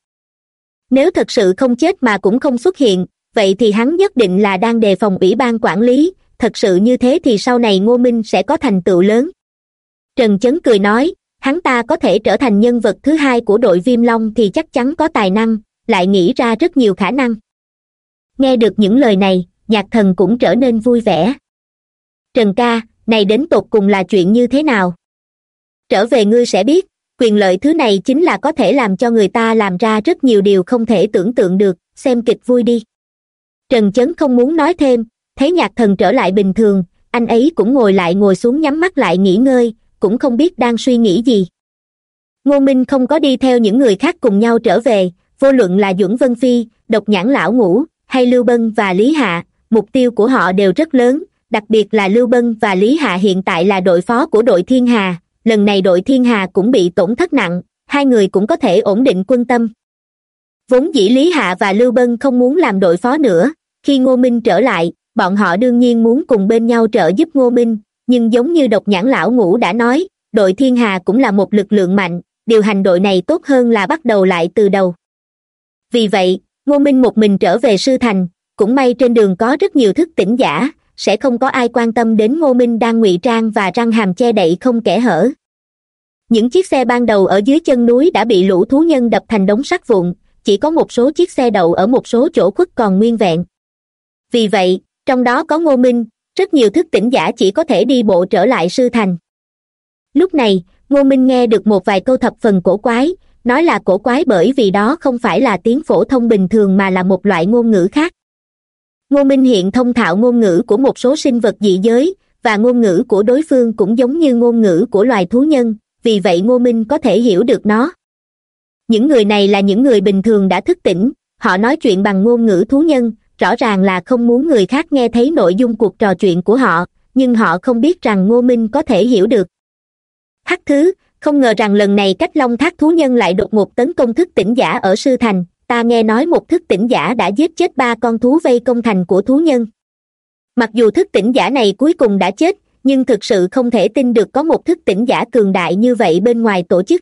[SPEAKER 1] Nếu thật sự không chết mà cũng không xuất hiện, vậy thì hắn nhất định là đang đề phòng ủy ban quản lý. Thật sự như thế thì sau này ngô minh sẽ có thành tựu lớn. Trần chấn cười nói, hắn ta có thể trở thành nhân vật thứ hai của đội viêm long thì chắc chắn có tài năng, lại nghĩ ra rất nhiều khả năng. Nghe được những lời này nhạc thần cũng trở nên vui vẻ. Trần ca, này đến tột cùng là chuyện như thế nào? Trở về ngươi sẽ biết, quyền lợi thứ này chính là có thể làm cho người ta làm ra rất nhiều điều không thể tưởng tượng được, xem kịch vui đi. Trần chấn không muốn nói thêm, thấy nhạc thần trở lại bình thường, anh ấy cũng ngồi lại ngồi xuống nhắm mắt lại nghỉ ngơi, cũng không biết đang suy nghĩ gì. Ngô minh không có đi theo những người khác cùng nhau trở về, vô luận là duẩn vân phi, độc nhãn lão ngũ, hay lưu bân và lý hạ mục tiêu của họ đều rất lớn, đặc biệt là lưu bân và lý hạ hiện tại là đội phó của đội thiên hà. Lần này đội thiên hà cũng bị tổn thất nặng, hai người cũng có thể ổn định quân tâm. Vốn dĩ lý hạ và lưu bân không muốn làm đội phó nữa, khi ngô minh trở lại, bọn họ đương nhiên muốn cùng bên nhau trợ giúp ngô minh, nhưng giống như độc nhãn lão ngũ đã nói, đội thiên hà cũng là một lực lượng mạnh, điều hành đội này tốt hơn là bắt đầu lại từ đầu. Vì vậy, ngô minh một mình trở về sư thành cũng may trên đường có rất nhiều thức tỉnh giả, sẽ không có ai quan tâm đến ngô minh đang ngụy trang và răng hàm che đậy không kẻ hở. Những chiếc xe ban đầu ở dưới chân núi đã bị lũ thú nhân đập thành đống sắt vụn, chỉ có một số chiếc xe đậu ở một số chỗ khuất còn nguyên vẹn. Vì vậy, trong đó có ngô minh, rất nhiều thức tỉnh giả chỉ có thể đi bộ trở lại sư thành. Lúc này, ngô minh nghe được một vài câu thập phần cổ quái, nói là cổ quái bởi vì đó không phải là tiếng phổ thông bình thường mà là một loại ngôn ngữ khác ngô minh hiện thông thạo ngôn ngữ của một số sinh vật dị giới, và ngôn ngữ của đối phương cũng giống như ngôn ngữ của loài thú nhân, vì vậy ngô minh có thể hiểu được nó. Những người này là những người bình thường đã thức tỉnh, họ nói chuyện bằng ngôn ngữ thú nhân, rõ ràng là không muốn người khác nghe thấy nội dung cuộc trò chuyện của họ, nhưng họ không biết rằng ngô minh có thể hiểu được. Hắc thứ, không ngờ rằng lần này cách long thác thú nhân lại đột ngột tấn công thức tỉnh giả ở sư thành ta nghe nói một thức tỉnh giả đã giết chết ba con thú vây công thành của thú nhân. Mặc dù thức tỉnh giả này cuối cùng đã chết, nhưng thực sự không thể tin được có một thức tỉnh giả cường đại như vậy bên ngoài tổ chức.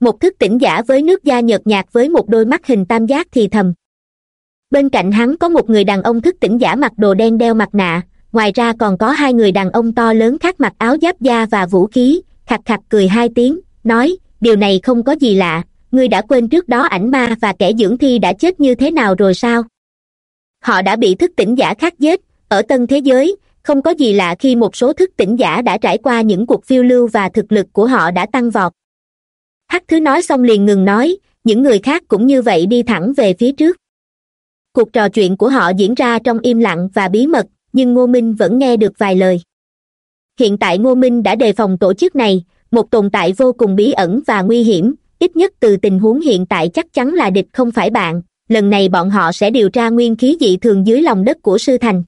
[SPEAKER 1] Một thức tỉnh giả với nước da nhợt nhạt với một đôi mắt hình tam giác thì thầm. Bên cạnh hắn có một người đàn ông thức tỉnh giả mặc đồ đen đeo mặt nạ, ngoài ra còn có hai người đàn ông to lớn khác mặc áo giáp da và vũ khí, khặt khặt cười hai tiếng, nói, điều này không có gì lạ ngươi đã quên trước đó ảnh ma và kẻ dưỡng thi đã chết như thế nào rồi sao? Họ đã bị thức tỉnh giả khác giết, ở tân thế giới, không có gì lạ khi một số thức tỉnh giả đã trải qua những cuộc phiêu lưu và thực lực của họ đã tăng vọt. Hắc thứ nói xong liền ngừng nói, những người khác cũng như vậy đi thẳng về phía trước. Cuộc trò chuyện của họ diễn ra trong im lặng và bí mật, nhưng ngô minh vẫn nghe được vài lời. Hiện tại ngô minh đã đề phòng tổ chức này, một tồn tại vô cùng bí ẩn và nguy hiểm ít nhất từ tình huống hiện tại chắc chắn là địch không phải bạn. Lần này bọn họ sẽ điều tra nguyên khí dị thường dưới lòng đất của sư thành.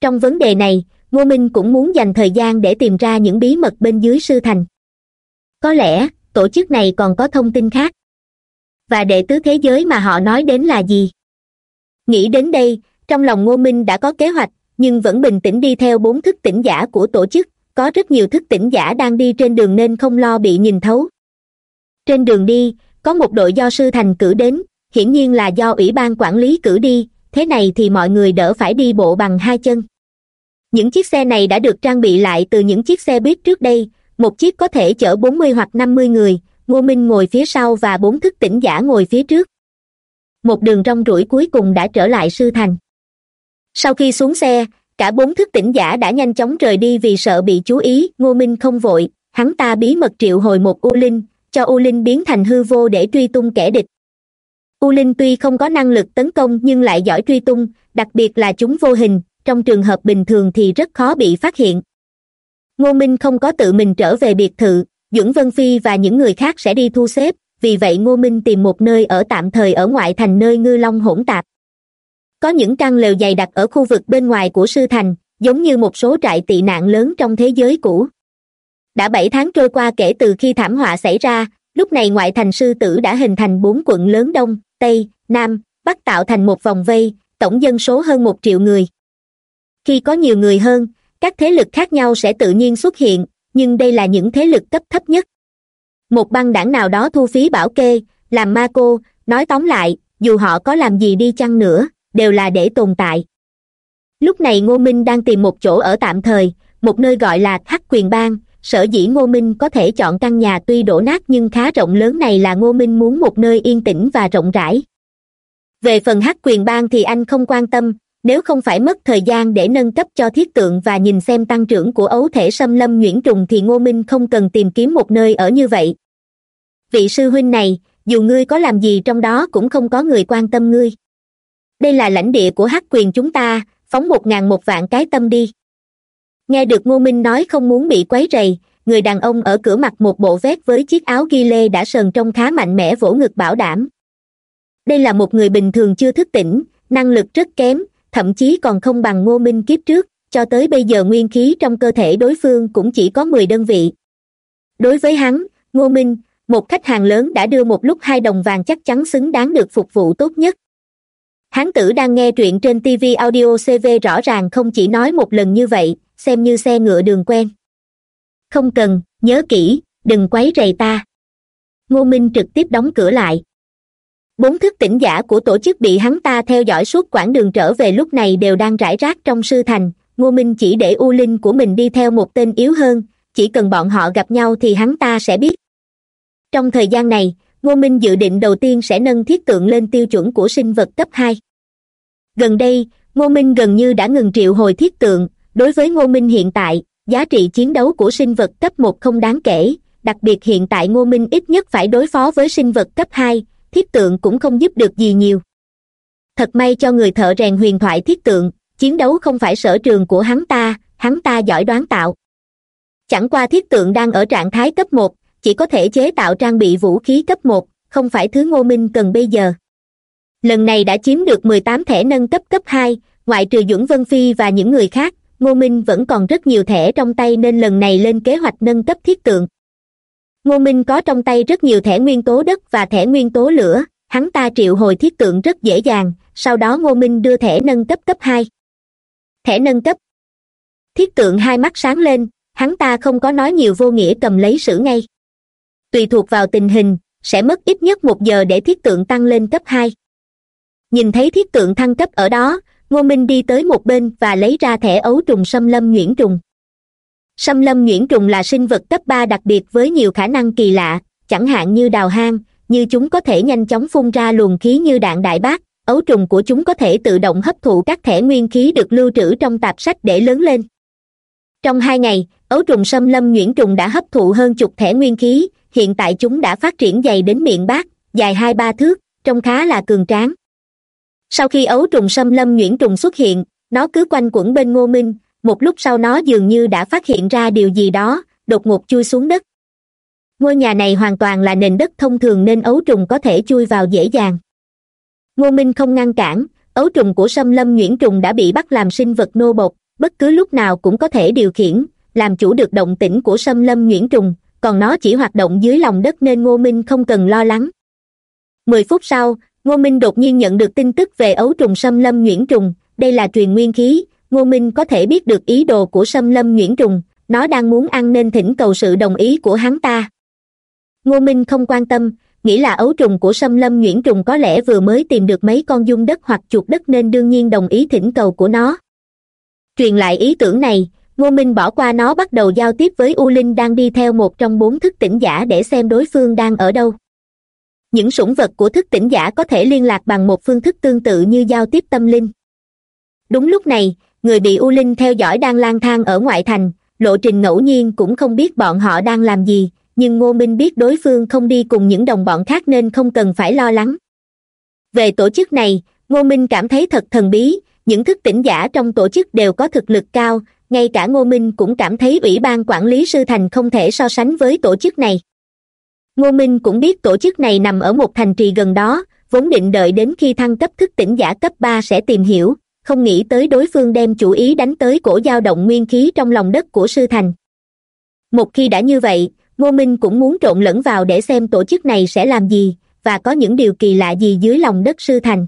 [SPEAKER 1] Trong vấn đề này, ngô minh cũng muốn dành thời gian để tìm ra những bí mật bên dưới sư thành. Có lẽ, tổ chức này còn có thông tin khác. Và đệ tứ thế giới mà họ nói đến là gì? Nghĩ đến đây, trong lòng ngô minh đã có kế hoạch, nhưng vẫn bình tĩnh đi theo bốn thức tỉnh giả của tổ chức. Có rất nhiều thức tỉnh giả đang đi trên đường nên không lo bị nhìn thấu trên đường đi, có một đội do sư thành cử đến, hiển nhiên là do ủy ban quản lý cử đi, thế này thì mọi người đỡ phải đi bộ bằng hai chân. Những chiếc xe này đã được trang bị lại từ những chiếc xe buýt trước đây, một chiếc có thể chở bốn mươi hoặc năm mươi người, ngô minh ngồi phía sau và bốn thức tỉnh giả ngồi phía trước. Một đường rong ruổi cuối cùng đã trở lại sư thành. Sau khi xuống xe, cả bốn thức tỉnh giả đã nhanh chóng rời đi vì sợ bị chú ý, ngô minh không vội, hắn ta bí mật triệu hồi một u linh cho u linh biến thành hư vô để truy tung kẻ địch. U linh tuy không có năng lực tấn công nhưng lại giỏi truy tung, đặc biệt là chúng vô hình, trong trường hợp bình thường thì rất khó bị phát hiện. Ngô minh không có tự mình trở về biệt thự dưỡng vân phi và những người khác sẽ đi thu xếp, vì vậy ngô minh tìm một nơi ở tạm thời ở ngoại thành nơi ngư long hỗn tạp. Có những căn lều dày đặt ở khu vực bên ngoài của sư thành, giống như một số trại tị nạn lớn trong thế giới cũ đã bảy tháng trôi qua kể từ khi thảm họa xảy ra, lúc này ngoại thành sư tử đã hình thành bốn quận lớn đông, tây, nam bắc tạo thành một vòng vây, tổng dân số hơn một triệu người. Khi có nhiều người hơn, các thế lực khác nhau sẽ tự nhiên xuất hiện, nhưng đây là những thế lực cấp thấp nhất. Một băng đảng nào đó thu phí bảo kê, làm ma cô, nói tóm lại, dù họ có làm gì đi chăng nữa, đều là để tồn tại. Lúc này ngô minh đang tìm một chỗ ở tạm thời, một nơi gọi là hắc quyền bang sở dĩ ngô minh có thể chọn căn nhà tuy đổ nát nhưng khá rộng lớn này là ngô minh muốn một nơi yên tĩnh và rộng rãi. Về phần hắc quyền bang thì anh không quan tâm, nếu không phải mất thời gian để nâng cấp cho thiết tượng và nhìn xem tăng trưởng của ấu thể xâm lâm nhuyễn trùng thì ngô minh không cần tìm kiếm một nơi ở như vậy. Vị sư huynh này, dù ngươi có làm gì trong đó cũng không có người quan tâm ngươi. Đây là lãnh địa của hắc quyền chúng ta, phóng một ngàn một vạn cái tâm đi nghe được ngô minh nói không muốn bị quấy rầy, người đàn ông ở cửa mặt một bộ vét với chiếc áo ghi lê đã sờn trông khá mạnh mẽ vỗ ngực bảo đảm. Đây là một người bình thường chưa thức tỉnh, năng lực rất kém, thậm chí còn không bằng ngô minh kiếp trước, cho tới bây giờ nguyên khí trong cơ thể đối phương cũng chỉ có mười đơn vị. Đối với hắn, ngô minh, một khách hàng lớn đã đưa một lúc hai đồng vàng chắc chắn xứng đáng được phục vụ tốt nhất. Hán tử đang nghe truyện trên tv audio cv rõ ràng không chỉ nói một lần như vậy xem như xe ngựa đường quen. Không cần, nhớ kỹ, đừng quấy rầy ta. Ngô minh trực tiếp đóng cửa lại. Bốn thức tỉnh giả của tổ chức bị hắn ta theo dõi suốt quãng đường trở về lúc này đều đang rải rác trong sư thành. Ngô minh chỉ để u linh của mình đi theo một tên yếu hơn, chỉ cần bọn họ gặp nhau thì hắn ta sẽ biết. Trong thời gian này, ngô minh dự định đầu tiên sẽ nâng thiết tượng lên tiêu chuẩn của sinh vật cấp hai. Gần đây, ngô minh gần như đã ngừng triệu hồi thiết tượng đối với ngô minh hiện tại, giá trị chiến đấu của sinh vật cấp một không đáng kể, đặc biệt hiện tại ngô minh ít nhất phải đối phó với sinh vật cấp hai, thiết tượng cũng không giúp được gì nhiều. Thật may cho người thợ rèn huyền thoại thiết tượng, chiến đấu không phải sở trường của hắn ta hắn ta giỏi đoán tạo. Chẳng qua thiết tượng đang ở trạng thái cấp một, chỉ có thể chế tạo trang bị vũ khí cấp một, không phải thứ ngô minh cần bây giờ. Lần này đã chiếm được mười tám thẻ nâng cấp cấp hai, ngoại trừ dũng vân phi và những người khác ngô minh vẫn còn rất nhiều thẻ trong tay nên lần này lên kế hoạch nâng cấp thiết tượng. Ngô minh có trong tay rất nhiều thẻ nguyên tố đất và thẻ nguyên tố lửa, hắn ta triệu hồi thiết tượng rất dễ dàng, sau đó ngô minh đưa thẻ nâng cấp cấp hai. Thẻ nâng cấp. Thiết tượng hai mắt sáng lên, hắn ta không có nói nhiều vô nghĩa cầm lấy sử ngay. Tùy thuộc vào tình hình, sẽ mất ít nhất một giờ để thiết tượng tăng lên cấp hai. Nhìn thấy thiết tượng thăng cấp ở đó ngô minh đi tới một bên và lấy ra thẻ ấu trùng xâm lâm nhuyễn trùng. Xâm lâm nhuyễn trùng là sinh vật cấp ba đặc biệt với nhiều khả năng kỳ lạ, chẳng hạn như đào hang, như chúng có thể nhanh chóng phun ra luồng khí như đạn đại bác, ấu trùng của chúng có thể tự động hấp thụ các thẻ nguyên khí được lưu trữ trong tạp sách để lớn lên. Trong hai ngày, ấu trùng xâm lâm nhuyễn trùng đã hấp thụ hơn chục thẻ nguyên khí, hiện tại chúng đã phát triển dày đến miệng bát dài hai ba thước, trông khá là cường tráng sau khi ấu trùng xâm lâm nhuyễn trùng xuất hiện, nó cứ quanh quẩn bên ngô minh. Một lúc sau nó dường như đã phát hiện ra điều gì đó, đột ngột chui xuống đất. Ngôi nhà này hoàn toàn là nền đất thông thường nên ấu trùng có thể chui vào dễ dàng. Ngô minh không ngăn cản, ấu trùng của xâm lâm nhuyễn trùng đã bị bắt làm sinh vật nô bộc, bất cứ lúc nào cũng có thể điều khiển, làm chủ được động tĩnh của xâm lâm nhuyễn trùng, còn nó chỉ hoạt động dưới lòng đất nên ngô minh không cần lo lắng. Mười phút sau ngô minh đột nhiên nhận được tin tức về ấu trùng xâm lâm nhuyễn trùng. Đây là truyền nguyên khí. Ngô minh có thể biết được ý đồ của xâm lâm nhuyễn trùng. Nó đang muốn ăn nên thỉnh cầu sự đồng ý của hắn ta. Ngô minh không quan tâm, nghĩ là ấu trùng của xâm lâm nhuyễn trùng có lẽ vừa mới tìm được mấy con dung đất hoặc chuột đất nên đương nhiên đồng ý thỉnh cầu của nó. Truyền lại ý tưởng này, ngô minh bỏ qua nó bắt đầu giao tiếp với u linh đang đi theo một trong bốn thức tỉnh giả để xem đối phương đang ở đâu những sủng vật của thức tỉnh giả có thể liên lạc bằng một phương thức tương tự như giao tiếp tâm linh. Đúng lúc này, người bị u linh theo dõi đang lang thang ở ngoại thành, lộ trình ngẫu nhiên cũng không biết bọn họ đang làm gì, nhưng ngô minh biết đối phương không đi cùng những đồng bọn khác nên không cần phải lo lắng. Về tổ chức này, ngô minh cảm thấy thật thần bí, những thức tỉnh giả trong tổ chức đều có thực lực cao, ngay cả ngô minh cũng cảm thấy ủy ban quản lý sư thành không thể so sánh với tổ chức này ngô minh cũng biết tổ chức này nằm ở một thành trì gần đó, vốn định đợi đến khi thăng cấp thức tỉnh giả cấp ba sẽ tìm hiểu, không nghĩ tới đối phương đem chủ ý đánh tới cổ dao động nguyên khí trong lòng đất của sư thành. Một khi đã như vậy, ngô minh cũng muốn trộn lẫn vào để xem tổ chức này sẽ làm gì, và có những điều kỳ lạ gì dưới lòng đất sư thành.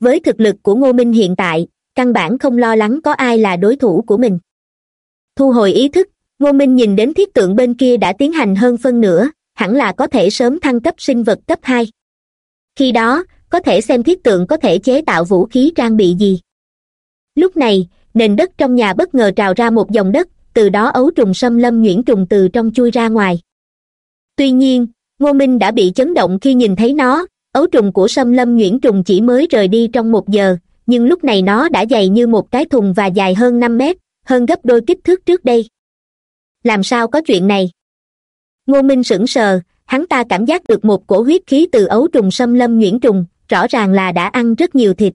[SPEAKER 1] Với thực lực của ngô minh hiện tại, căn bản không lo lắng có ai là đối thủ của mình. Thu hồi ý thức, ngô minh nhìn đến thiết tượng bên kia đã tiến hành hơn phân nửa hẳn là có thể sớm thăng cấp sinh vật cấp hai. Khi đó, có thể xem thiết tượng có thể chế tạo vũ khí trang bị gì. Lúc này, nền đất trong nhà bất ngờ trào ra một dòng đất, từ đó ấu trùng xâm lâm nhuyễn trùng từ trong chui ra ngoài. Tuy nhiên, ngô minh đã bị chấn động khi nhìn thấy nó, ấu trùng của xâm lâm nhuyễn trùng chỉ mới rời đi trong một giờ, nhưng lúc này nó đã dày như một cái thùng và dài hơn năm mét, hơn gấp đôi kích thước trước đây. Làm sao có chuyện này? Ngô minh sững sờ, hắn ta cảm giác được một cổ huyết khí từ ấu trùng xâm lâm nhuyễn trùng, rõ ràng là đã ăn rất nhiều thịt.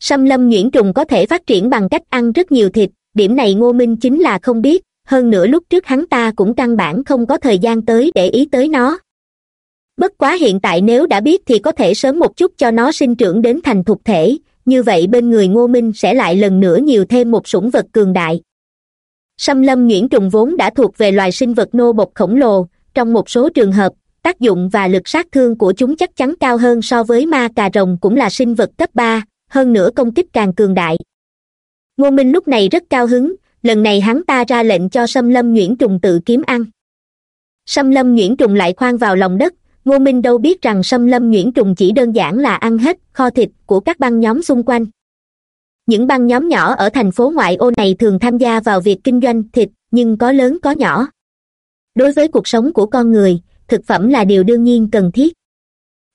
[SPEAKER 1] Xâm lâm nhuyễn trùng có thể phát triển bằng cách ăn rất nhiều thịt, điểm này ngô minh chính là không biết, hơn nữa lúc trước hắn ta cũng căn bản không có thời gian tới để ý tới nó. Bất quá hiện tại nếu đã biết thì có thể sớm một chút cho nó sinh trưởng đến thành thục thể, như vậy bên người ngô minh sẽ lại lần nữa nhiều thêm một sủng vật cường đại xâm lâm nhuyễn trùng vốn đã thuộc về loài sinh vật nô bộc khổng lồ, trong một số trường hợp, tác dụng và lực sát thương của chúng chắc chắn cao hơn so với ma cà rồng cũng là sinh vật cấp ba, hơn nữa công kích càng cường đại. Ngô minh lúc này rất cao hứng, lần này hắn ta ra lệnh cho xâm lâm nhuyễn trùng tự kiếm ăn. Xâm lâm nhuyễn trùng lại khoan vào lòng đất, ngô minh đâu biết rằng xâm lâm nhuyễn trùng chỉ đơn giản là ăn hết kho thịt của các băng nhóm xung quanh những băng nhóm nhỏ ở thành phố ngoại ô này thường tham gia vào việc kinh doanh thịt, nhưng có lớn có nhỏ. Đối với cuộc sống của con người, thực phẩm là điều đương nhiên cần thiết.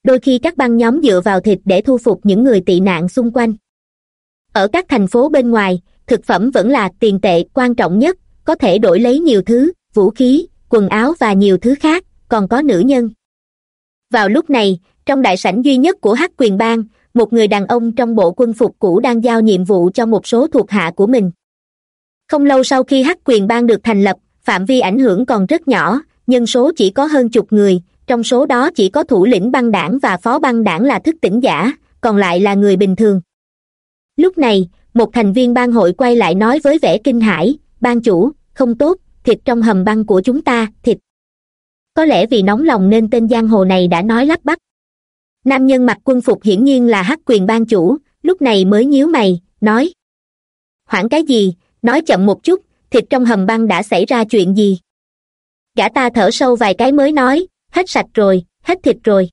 [SPEAKER 1] Đôi khi các băng nhóm dựa vào thịt để thu phục những người tị nạn xung quanh. Ở các thành phố bên ngoài, thực phẩm vẫn là tiền tệ quan trọng nhất, có thể đổi lấy nhiều thứ, vũ khí, quần áo và nhiều thứ khác, còn có nữ nhân. Vào lúc này, trong đại sảnh duy nhất của hắc quyền bang một người đàn ông trong bộ quân phục cũ đang giao nhiệm vụ cho một số thuộc hạ của mình. Không lâu sau khi hắc quyền bang được thành lập, phạm vi ảnh hưởng còn rất nhỏ, nhân số chỉ có hơn chục người, trong số đó chỉ có thủ lĩnh băng đảng và phó băng đảng là thức tỉnh giả, còn lại là người bình thường. Lúc này, một thành viên bang hội quay lại nói với vẻ kinh hãi ban chủ, không tốt, thịt trong hầm băng của chúng ta, thịt. Có lẽ vì nóng lòng nên tên giang hồ này đã nói lắp bắp nam nhân mặc quân phục hiển nhiên là hắc quyền ban chủ, lúc này mới nhíu mày, nói. Hoảng cái gì, nói chậm một chút, thịt trong hầm băng đã xảy ra chuyện gì? Gã ta thở sâu vài cái mới nói, hết sạch rồi, hết thịt rồi.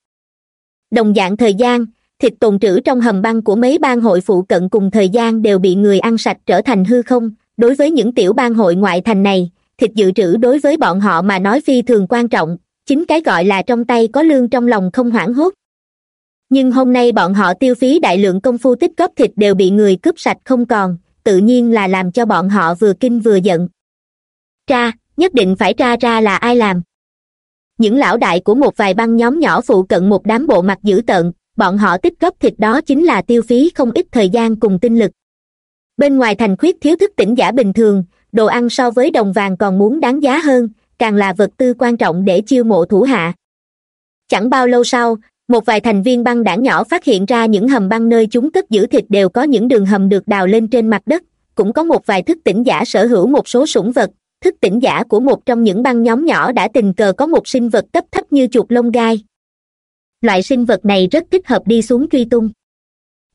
[SPEAKER 1] Đồng dạng thời gian, thịt tồn trữ trong hầm băng của mấy bang hội phụ cận cùng thời gian đều bị người ăn sạch trở thành hư không. Đối với những tiểu bang hội ngoại thành này, thịt dự trữ đối với bọn họ mà nói phi thường quan trọng, chính cái gọi là trong tay có lương trong lòng không hoảng hốt nhưng hôm nay bọn họ tiêu phí đại lượng công phu tích góp thịt đều bị người cướp sạch không còn, tự nhiên là làm cho bọn họ vừa kinh vừa giận. Tra, nhất định phải tra ra là ai làm. Những lão đại của một vài băng nhóm nhỏ phụ cận một đám bộ mặt dữ tợn, bọn họ tích góp thịt đó chính là tiêu phí không ít thời gian cùng tinh lực. Bên ngoài thành khuyết thiếu thức tỉnh giả bình thường, đồ ăn so với đồng vàng còn muốn đáng giá hơn, càng là vật tư quan trọng để chiêu mộ thủ hạ. Chẳng bao lâu sau một vài thành viên băng đảng nhỏ phát hiện ra những hầm băng nơi chúng cất giữ thịt đều có những đường hầm được đào lên trên mặt đất. Cũng có một vài thức tỉnh giả sở hữu một số sủng vật. Thức tỉnh giả của một trong những băng nhóm nhỏ đã tình cờ có một sinh vật cấp thấp như chuột lông gai. Loại sinh vật này rất thích hợp đi xuống truy tung.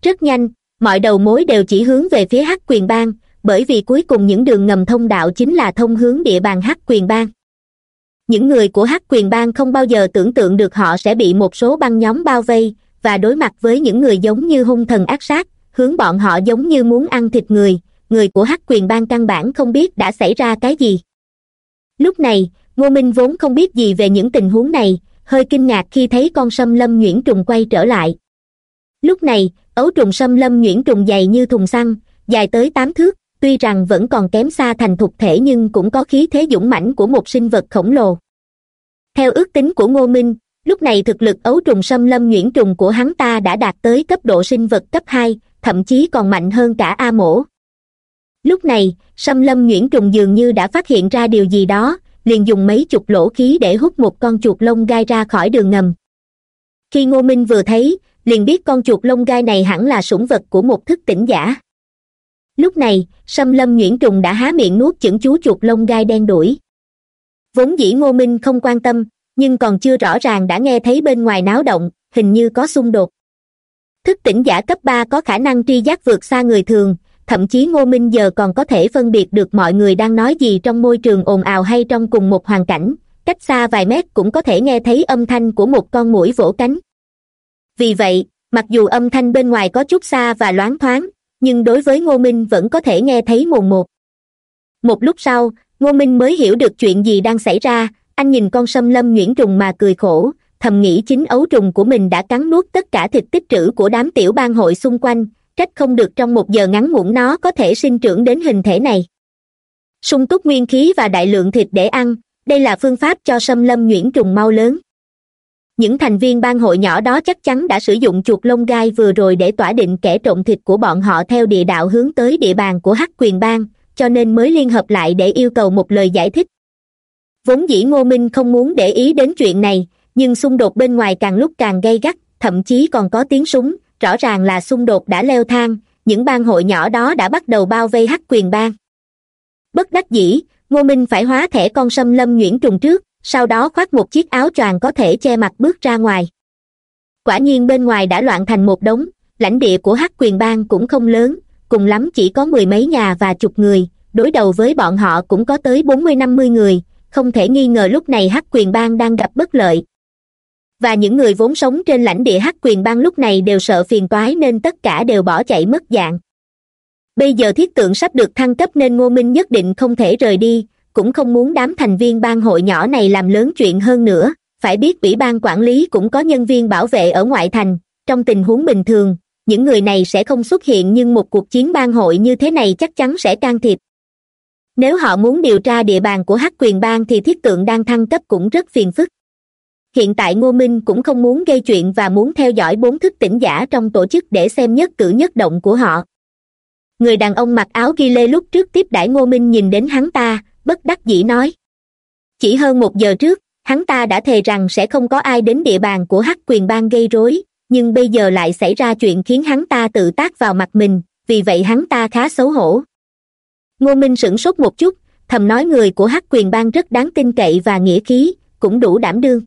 [SPEAKER 1] Rất nhanh, mọi đầu mối đều chỉ hướng về phía hắc quyền bang, bởi vì cuối cùng những đường ngầm thông đạo chính là thông hướng địa bàn hắc quyền bang những người của hắc quyền bang không bao giờ tưởng tượng được họ sẽ bị một số băng nhóm bao vây và đối mặt với những người giống như hung thần ác sát, hướng bọn họ giống như muốn ăn thịt người. Người của hắc quyền bang căn bản không biết đã xảy ra cái gì. Lúc này, ngô minh vốn không biết gì về những tình huống này, hơi kinh ngạc khi thấy con sâm lâm nhuyễn trùng quay trở lại. Lúc này, ấu trùng sâm lâm nhuyễn trùng dày như thùng xăng, dài tới tám thước tuy rằng vẫn còn kém xa thành thục thể nhưng cũng có khí thế dũng mãnh của một sinh vật khổng lồ. Theo ước tính của ngô minh, lúc này thực lực ấu trùng sâm lâm nhuyễn trùng của hắn ta đã đạt tới cấp độ sinh vật cấp hai, thậm chí còn mạnh hơn cả a mổ. Lúc này sâm lâm nhuyễn trùng dường như đã phát hiện ra điều gì đó, liền dùng mấy chục lỗ khí để hút một con chuột lông gai ra khỏi đường ngầm. Khi ngô minh vừa thấy, liền biết con chuột lông gai này hẳn là sủng vật của một thức tỉnh giả lúc này, sâm lâm nhuyễn trùng đã há miệng nuốt chửng chú chuột lông gai đen đuổi. Vốn dĩ ngô minh không quan tâm, nhưng còn chưa rõ ràng đã nghe thấy bên ngoài náo động, hình như có xung đột. Thức tỉnh giả cấp ba có khả năng tri giác vượt xa người thường, thậm chí ngô minh giờ còn có thể phân biệt được mọi người đang nói gì trong môi trường ồn ào hay trong cùng một hoàn cảnh, cách xa vài mét cũng có thể nghe thấy âm thanh của một con mũi vỗ cánh. Vì vậy, mặc dù âm thanh bên ngoài có chút xa và loáng thoáng nhưng đối với ngô minh vẫn có thể nghe thấy mồn một. Một lúc sau, ngô minh mới hiểu được chuyện gì đang xảy ra, anh nhìn con sâm lâm nhuyễn trùng mà cười khổ, thầm nghĩ chính ấu trùng của mình đã cắn nuốt tất cả thịt tích trữ của đám tiểu bang hội xung quanh, trách không được trong một giờ ngắn ngủn nó có thể sinh trưởng đến hình thể này. Sung túc nguyên khí và đại lượng thịt để ăn, đây là phương pháp cho sâm lâm nhuyễn trùng mau lớn những thành viên ban hội nhỏ đó chắc chắn đã sử dụng chuột lông gai vừa rồi để tỏa định kẻ trộm thịt của bọn họ theo địa đạo hướng tới địa bàn của hắc quyền bang, cho nên mới liên hợp lại để yêu cầu một lời giải thích. Vốn dĩ ngô minh không muốn để ý đến chuyện này, nhưng xung đột bên ngoài càng lúc càng gay gắt, thậm chí còn có tiếng súng, rõ ràng là xung đột đã leo thang, những bang hội nhỏ đó đã bắt đầu bao vây hắc quyền bang. Bất đắc dĩ, ngô minh phải hóa thẻ con sâm lâm nhuyễn trùng trước sau đó khoác một chiếc áo choàng có thể che mặt bước ra ngoài. Quả nhiên bên ngoài đã loạn thành một đống, lãnh địa của hắc quyền bang cũng không lớn, cùng lắm chỉ có mười mấy nhà và chục người, đối đầu với bọn họ cũng có tới bốn mươi năm mươi người, không thể nghi ngờ lúc này hắc quyền bang đang gặp bất lợi. Và những người vốn sống trên lãnh địa hắc quyền bang lúc này đều sợ phiền toái nên tất cả đều bỏ chạy mất dạng. Bây giờ thiết tượng sắp được thăng cấp nên ngô minh nhất định không thể rời đi cũng không muốn đám thành viên ban hội nhỏ này làm lớn chuyện hơn nữa. Phải biết ủy ban quản lý cũng có nhân viên bảo vệ ở ngoại thành. Trong tình huống bình thường, những người này sẽ không xuất hiện nhưng một cuộc chiến ban hội như thế này chắc chắn sẽ can thiệp. Nếu họ muốn điều tra địa bàn của hắc quyền bang thì thiết tượng đang thăng cấp cũng rất phiền phức. Hiện tại ngô minh cũng không muốn gây chuyện và muốn theo dõi bốn thức tỉnh giả trong tổ chức để xem nhất cử nhất động của họ. Người đàn ông mặc áo ghi lê lúc trước tiếp đãi ngô minh nhìn đến hắn ta bất đắc dĩ nói. Chỉ hơn một giờ trước, hắn ta đã thề rằng sẽ không có ai đến địa bàn của hắc quyền bang gây rối, nhưng bây giờ lại xảy ra chuyện khiến hắn ta tự tác vào mặt mình, vì vậy hắn ta khá xấu hổ. Ngô minh sửng sốt một chút, thầm nói người của hắc quyền bang rất đáng tin cậy và nghĩa khí, cũng đủ đảm đương.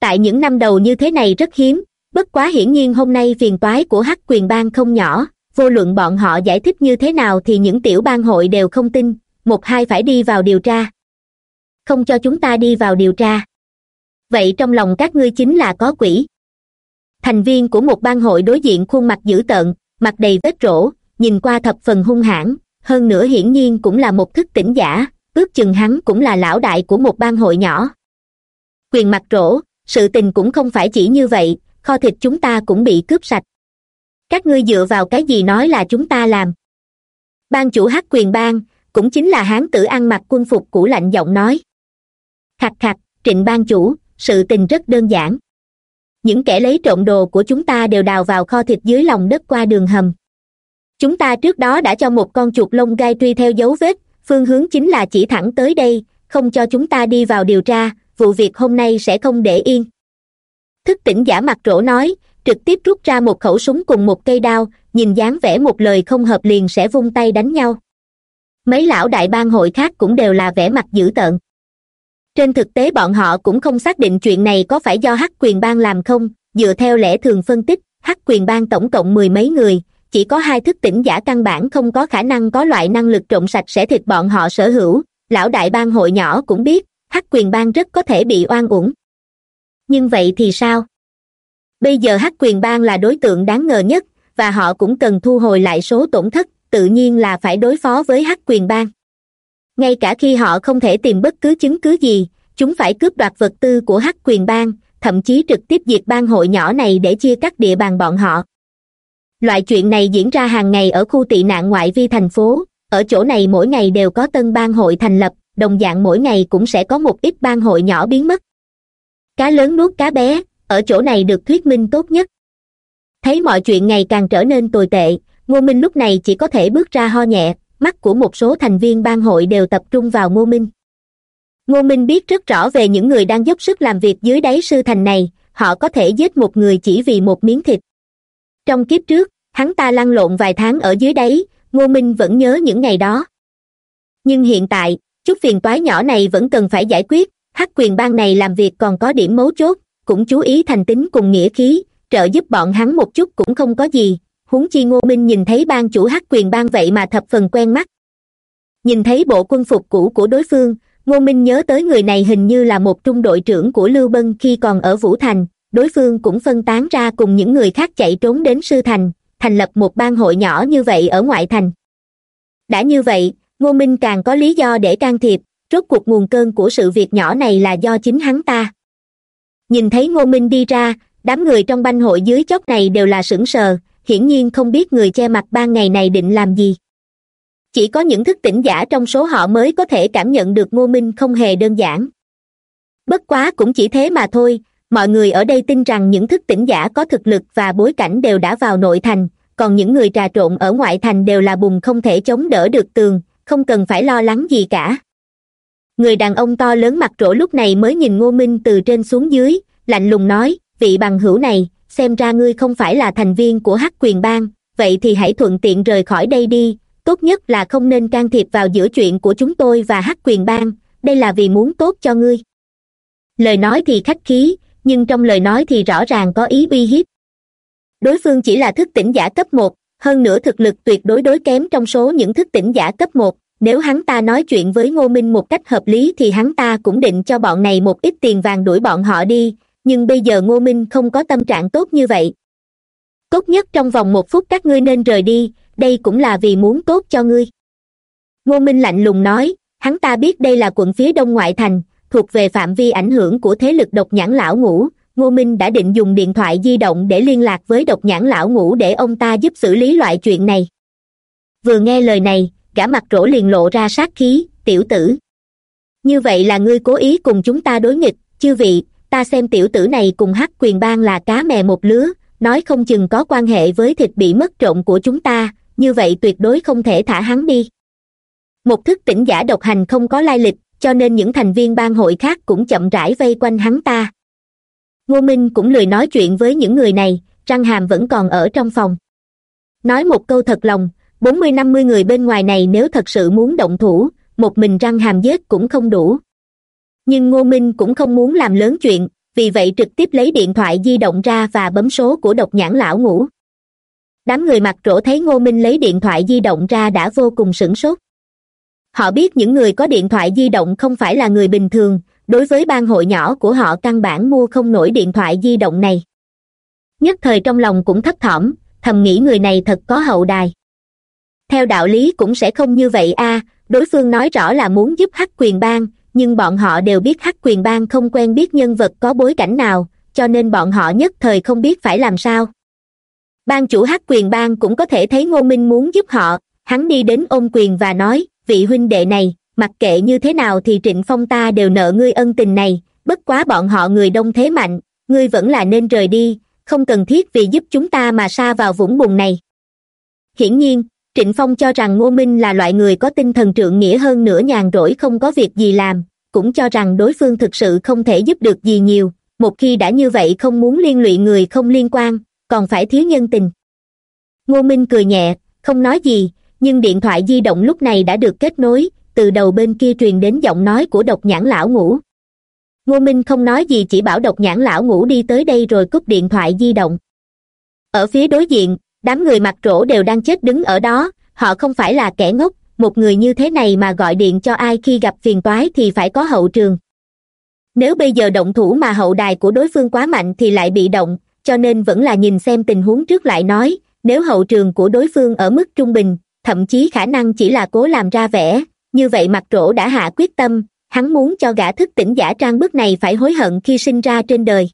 [SPEAKER 1] Tại những năm đầu như thế này rất hiếm, bất quá hiển nhiên hôm nay phiền toái của hắc quyền bang không nhỏ, vô luận bọn họ giải thích như thế nào thì những tiểu bang hội đều không tin một hai phải đi vào điều tra. Không cho chúng ta đi vào điều tra. Vậy trong lòng các ngươi chính là có quỷ. Thành viên của một bang hội đối diện khuôn mặt dữ tợn, mặt đầy vết rỗ, nhìn qua thập phần hung hãn, hơn nữa hiển nhiên cũng là một thức tỉnh giả, ước chừng hắn cũng là lão đại của một bang hội nhỏ. Quyền mặt rỗ, sự tình cũng không phải chỉ như vậy, kho thịt chúng ta cũng bị cướp sạch. Các ngươi dựa vào cái gì nói là chúng ta làm? Ban chủ hắc quyền bang cũng chính là hán tử ăn mặc quân phục cũ lạnh giọng nói. Khặt khặt trịnh ban chủ, sự tình rất đơn giản. Những kẻ lấy trộm đồ của chúng ta đều đào vào kho thịt dưới lòng đất qua đường hầm. Chúng ta trước đó đã cho một con chuột lông gai truy theo dấu vết, phương hướng chính là chỉ thẳng tới đây, không cho chúng ta đi vào điều tra, vụ việc hôm nay sẽ không để yên. Thức tỉnh giả mặt rỗ nói, trực tiếp rút ra một khẩu súng cùng một cây đao, nhìn dáng vẻ một lời không hợp liền sẽ vung tay đánh nhau mấy lão đại bang hội khác cũng đều là vẻ mặt dữ tợn. Trên thực tế bọn họ cũng không xác định chuyện này có phải do hắc quyền bang làm không, dựa theo lẽ thường phân tích, hắc quyền bang tổng cộng mười mấy người, chỉ có hai thức tỉnh giả căn bản không có khả năng có loại năng lực trộm sạch sẽ thịt bọn họ sở hữu, lão đại bang hội nhỏ cũng biết, hắc quyền bang rất có thể bị oan uổng. Nhưng vậy thì sao? Bây giờ hắc quyền bang là đối tượng đáng ngờ nhất, và họ cũng cần thu hồi lại số tổn thất tự nhiên là phải đối phó với hắc quyền bang. Ngay cả khi họ không thể tìm bất cứ chứng cứ gì, chúng phải cướp đoạt vật tư của hắc quyền bang, thậm chí trực tiếp diệt bang hội nhỏ này để chia cắt địa bàn bọn họ. Loại chuyện này diễn ra hàng ngày ở khu tị nạn ngoại vi thành phố. Ở chỗ này mỗi ngày đều có tân bang hội thành lập, đồng dạng mỗi ngày cũng sẽ có một ít bang hội nhỏ biến mất. Cá lớn nuốt cá bé, ở chỗ này được thuyết minh tốt nhất. Thấy mọi chuyện ngày càng trở nên tồi tệ ngô minh lúc này chỉ có thể bước ra ho nhẹ, mắt của một số thành viên bang hội đều tập trung vào ngô minh. Ngô minh biết rất rõ về những người đang dốc sức làm việc dưới đáy sư thành này, họ có thể giết một người chỉ vì một miếng thịt. Trong kiếp trước, hắn ta lăn lộn vài tháng ở dưới đáy, ngô minh vẫn nhớ những ngày đó. Nhưng hiện tại, chút phiền toái nhỏ này vẫn cần phải giải quyết, hắc quyền bang này làm việc còn có điểm mấu chốt, cũng chú ý thành tính cùng nghĩa khí, trợ giúp bọn hắn một chút cũng không có gì huống chi ngô minh nhìn thấy ban chủ hắc quyền bang vậy mà thập phần quen mắt. Nhìn thấy bộ quân phục cũ của đối phương, ngô minh nhớ tới người này hình như là một trung đội trưởng của lưu bân khi còn ở vũ thành, đối phương cũng phân tán ra cùng những người khác chạy trốn đến sư thành thành lập một bang hội nhỏ như vậy ở ngoại thành. Đã như vậy, ngô minh càng có lý do để can thiệp, rốt cuộc nguồn cơn của sự việc nhỏ này là do chính hắn ta. Nhìn thấy ngô minh đi ra, đám người trong banh hội dưới chót này đều là sững sờ hiển nhiên không biết người che mặt ban ngày này định làm gì. Chỉ có những thức tỉnh giả trong số họ mới có thể cảm nhận được ngô minh không hề đơn giản. Bất quá cũng chỉ thế mà thôi, mọi người ở đây tin rằng những thức tỉnh giả có thực lực và bối cảnh đều đã vào nội thành, còn những người trà trộn ở ngoại thành đều là bùng không thể chống đỡ được tường, không cần phải lo lắng gì cả. Người đàn ông to lớn mặt rỗ lúc này mới nhìn ngô minh từ trên xuống dưới, lạnh lùng nói, vị bằng hữu này xem ra ngươi không phải là thành viên của hắc quyền bang, vậy thì hãy thuận tiện rời khỏi đây đi. Tốt nhất là không nên can thiệp vào giữa chuyện của chúng tôi và hắc quyền bang, đây là vì muốn tốt cho ngươi. Lời nói thì khách khí, nhưng trong lời nói thì rõ ràng có ý uy hiếp. Đối phương chỉ là thức tỉnh giả cấp một, hơn nữa thực lực tuyệt đối đối kém trong số những thức tỉnh giả cấp một. Nếu hắn ta nói chuyện với ngô minh một cách hợp lý thì hắn ta cũng định cho bọn này một ít tiền vàng đuổi bọn họ đi nhưng bây giờ ngô minh không có tâm trạng tốt như vậy. Tốt nhất trong vòng một phút các ngươi nên rời đi, đây cũng là vì muốn tốt cho ngươi. Ngô minh lạnh lùng nói, hắn ta biết đây là quận phía đông ngoại thành, thuộc về phạm vi ảnh hưởng của thế lực độc nhãn lão ngũ. Ngô minh đã định dùng điện thoại di động để liên lạc với độc nhãn lão ngũ để ông ta giúp xử lý loại chuyện này. Vừa nghe lời này, gã mặt rỗ liền lộ ra sát khí, tiểu tử, như vậy là ngươi cố ý cùng chúng ta đối nghịch, chư vị ta xem tiểu tử này cùng hắc quyền bang là cá mè một lứa, nói không chừng có quan hệ với thịt bị mất trộm của chúng ta, như vậy tuyệt đối không thể thả hắn đi. Một thức tỉnh giả độc hành không có lai lịch, cho nên những thành viên bang hội khác cũng chậm rãi vây quanh hắn ta. Ngô minh cũng lười nói chuyện với những người này, răng hàm vẫn còn ở trong phòng. Nói một câu thật lòng, bốn mươi năm mươi người bên ngoài này nếu thật sự muốn động thủ, một mình răng hàm giết cũng không đủ nhưng ngô minh cũng không muốn làm lớn chuyện, vì vậy trực tiếp lấy điện thoại di động ra và bấm số của độc nhãn lão ngủ đám người mặt trổ thấy ngô minh lấy điện thoại di động ra đã vô cùng sửng sốt. Họ biết những người có điện thoại di động không phải là người bình thường, đối với bang hội nhỏ của họ căn bản mua không nổi điện thoại di động này. Nhất thời trong lòng cũng thấp thỏm, thầm nghĩ người này thật có hậu đài. Theo đạo lý cũng sẽ không như vậy a, đối phương nói rõ là muốn giúp hắc quyền bang nhưng bọn họ đều biết hắc quyền bang không quen biết nhân vật có bối cảnh nào, cho nên bọn họ nhất thời không biết phải làm sao. Ban chủ hắc quyền bang cũng có thể thấy ngô minh muốn giúp họ, hắn đi đến ôm quyền và nói, vị huynh đệ này, mặc kệ như thế nào thì trịnh phong ta đều nợ ngươi ân tình này, bất quá bọn họ người đông thế mạnh, ngươi vẫn là nên rời đi, không cần thiết vì giúp chúng ta mà sa vào vũng bùn này. Hiển nhiên trịnh phong cho rằng ngô minh là loại người có tinh thần trượng nghĩa hơn nữa nhàn rỗi không có việc gì làm, cũng cho rằng đối phương thực sự không thể giúp được gì nhiều, một khi đã như vậy không muốn liên lụy người không liên quan, còn phải thiếu nhân tình ngô minh cười nhẹ, không nói gì, nhưng điện thoại di động lúc này đã được kết nối, từ đầu bên kia truyền đến giọng nói của độc nhãn lão Ngủ. ngô minh không nói gì chỉ bảo độc nhãn lão Ngủ đi tới đây rồi cúp điện thoại di động ở phía đối diện đám người mặt rỗ đều đang chết đứng ở đó, họ không phải là kẻ ngốc, một người như thế này mà gọi điện cho ai khi gặp phiền toái thì phải có hậu trường. Nếu bây giờ động thủ mà hậu đài của đối phương quá mạnh thì lại bị động, cho nên vẫn là nhìn xem tình huống trước lại nói, nếu hậu trường của đối phương ở mức trung bình, thậm chí khả năng chỉ là cố làm ra vẻ, như vậy mặt rỗ đã hạ quyết tâm, hắn muốn cho gã thức tỉnh giả trang bức này phải hối hận khi sinh ra trên đời.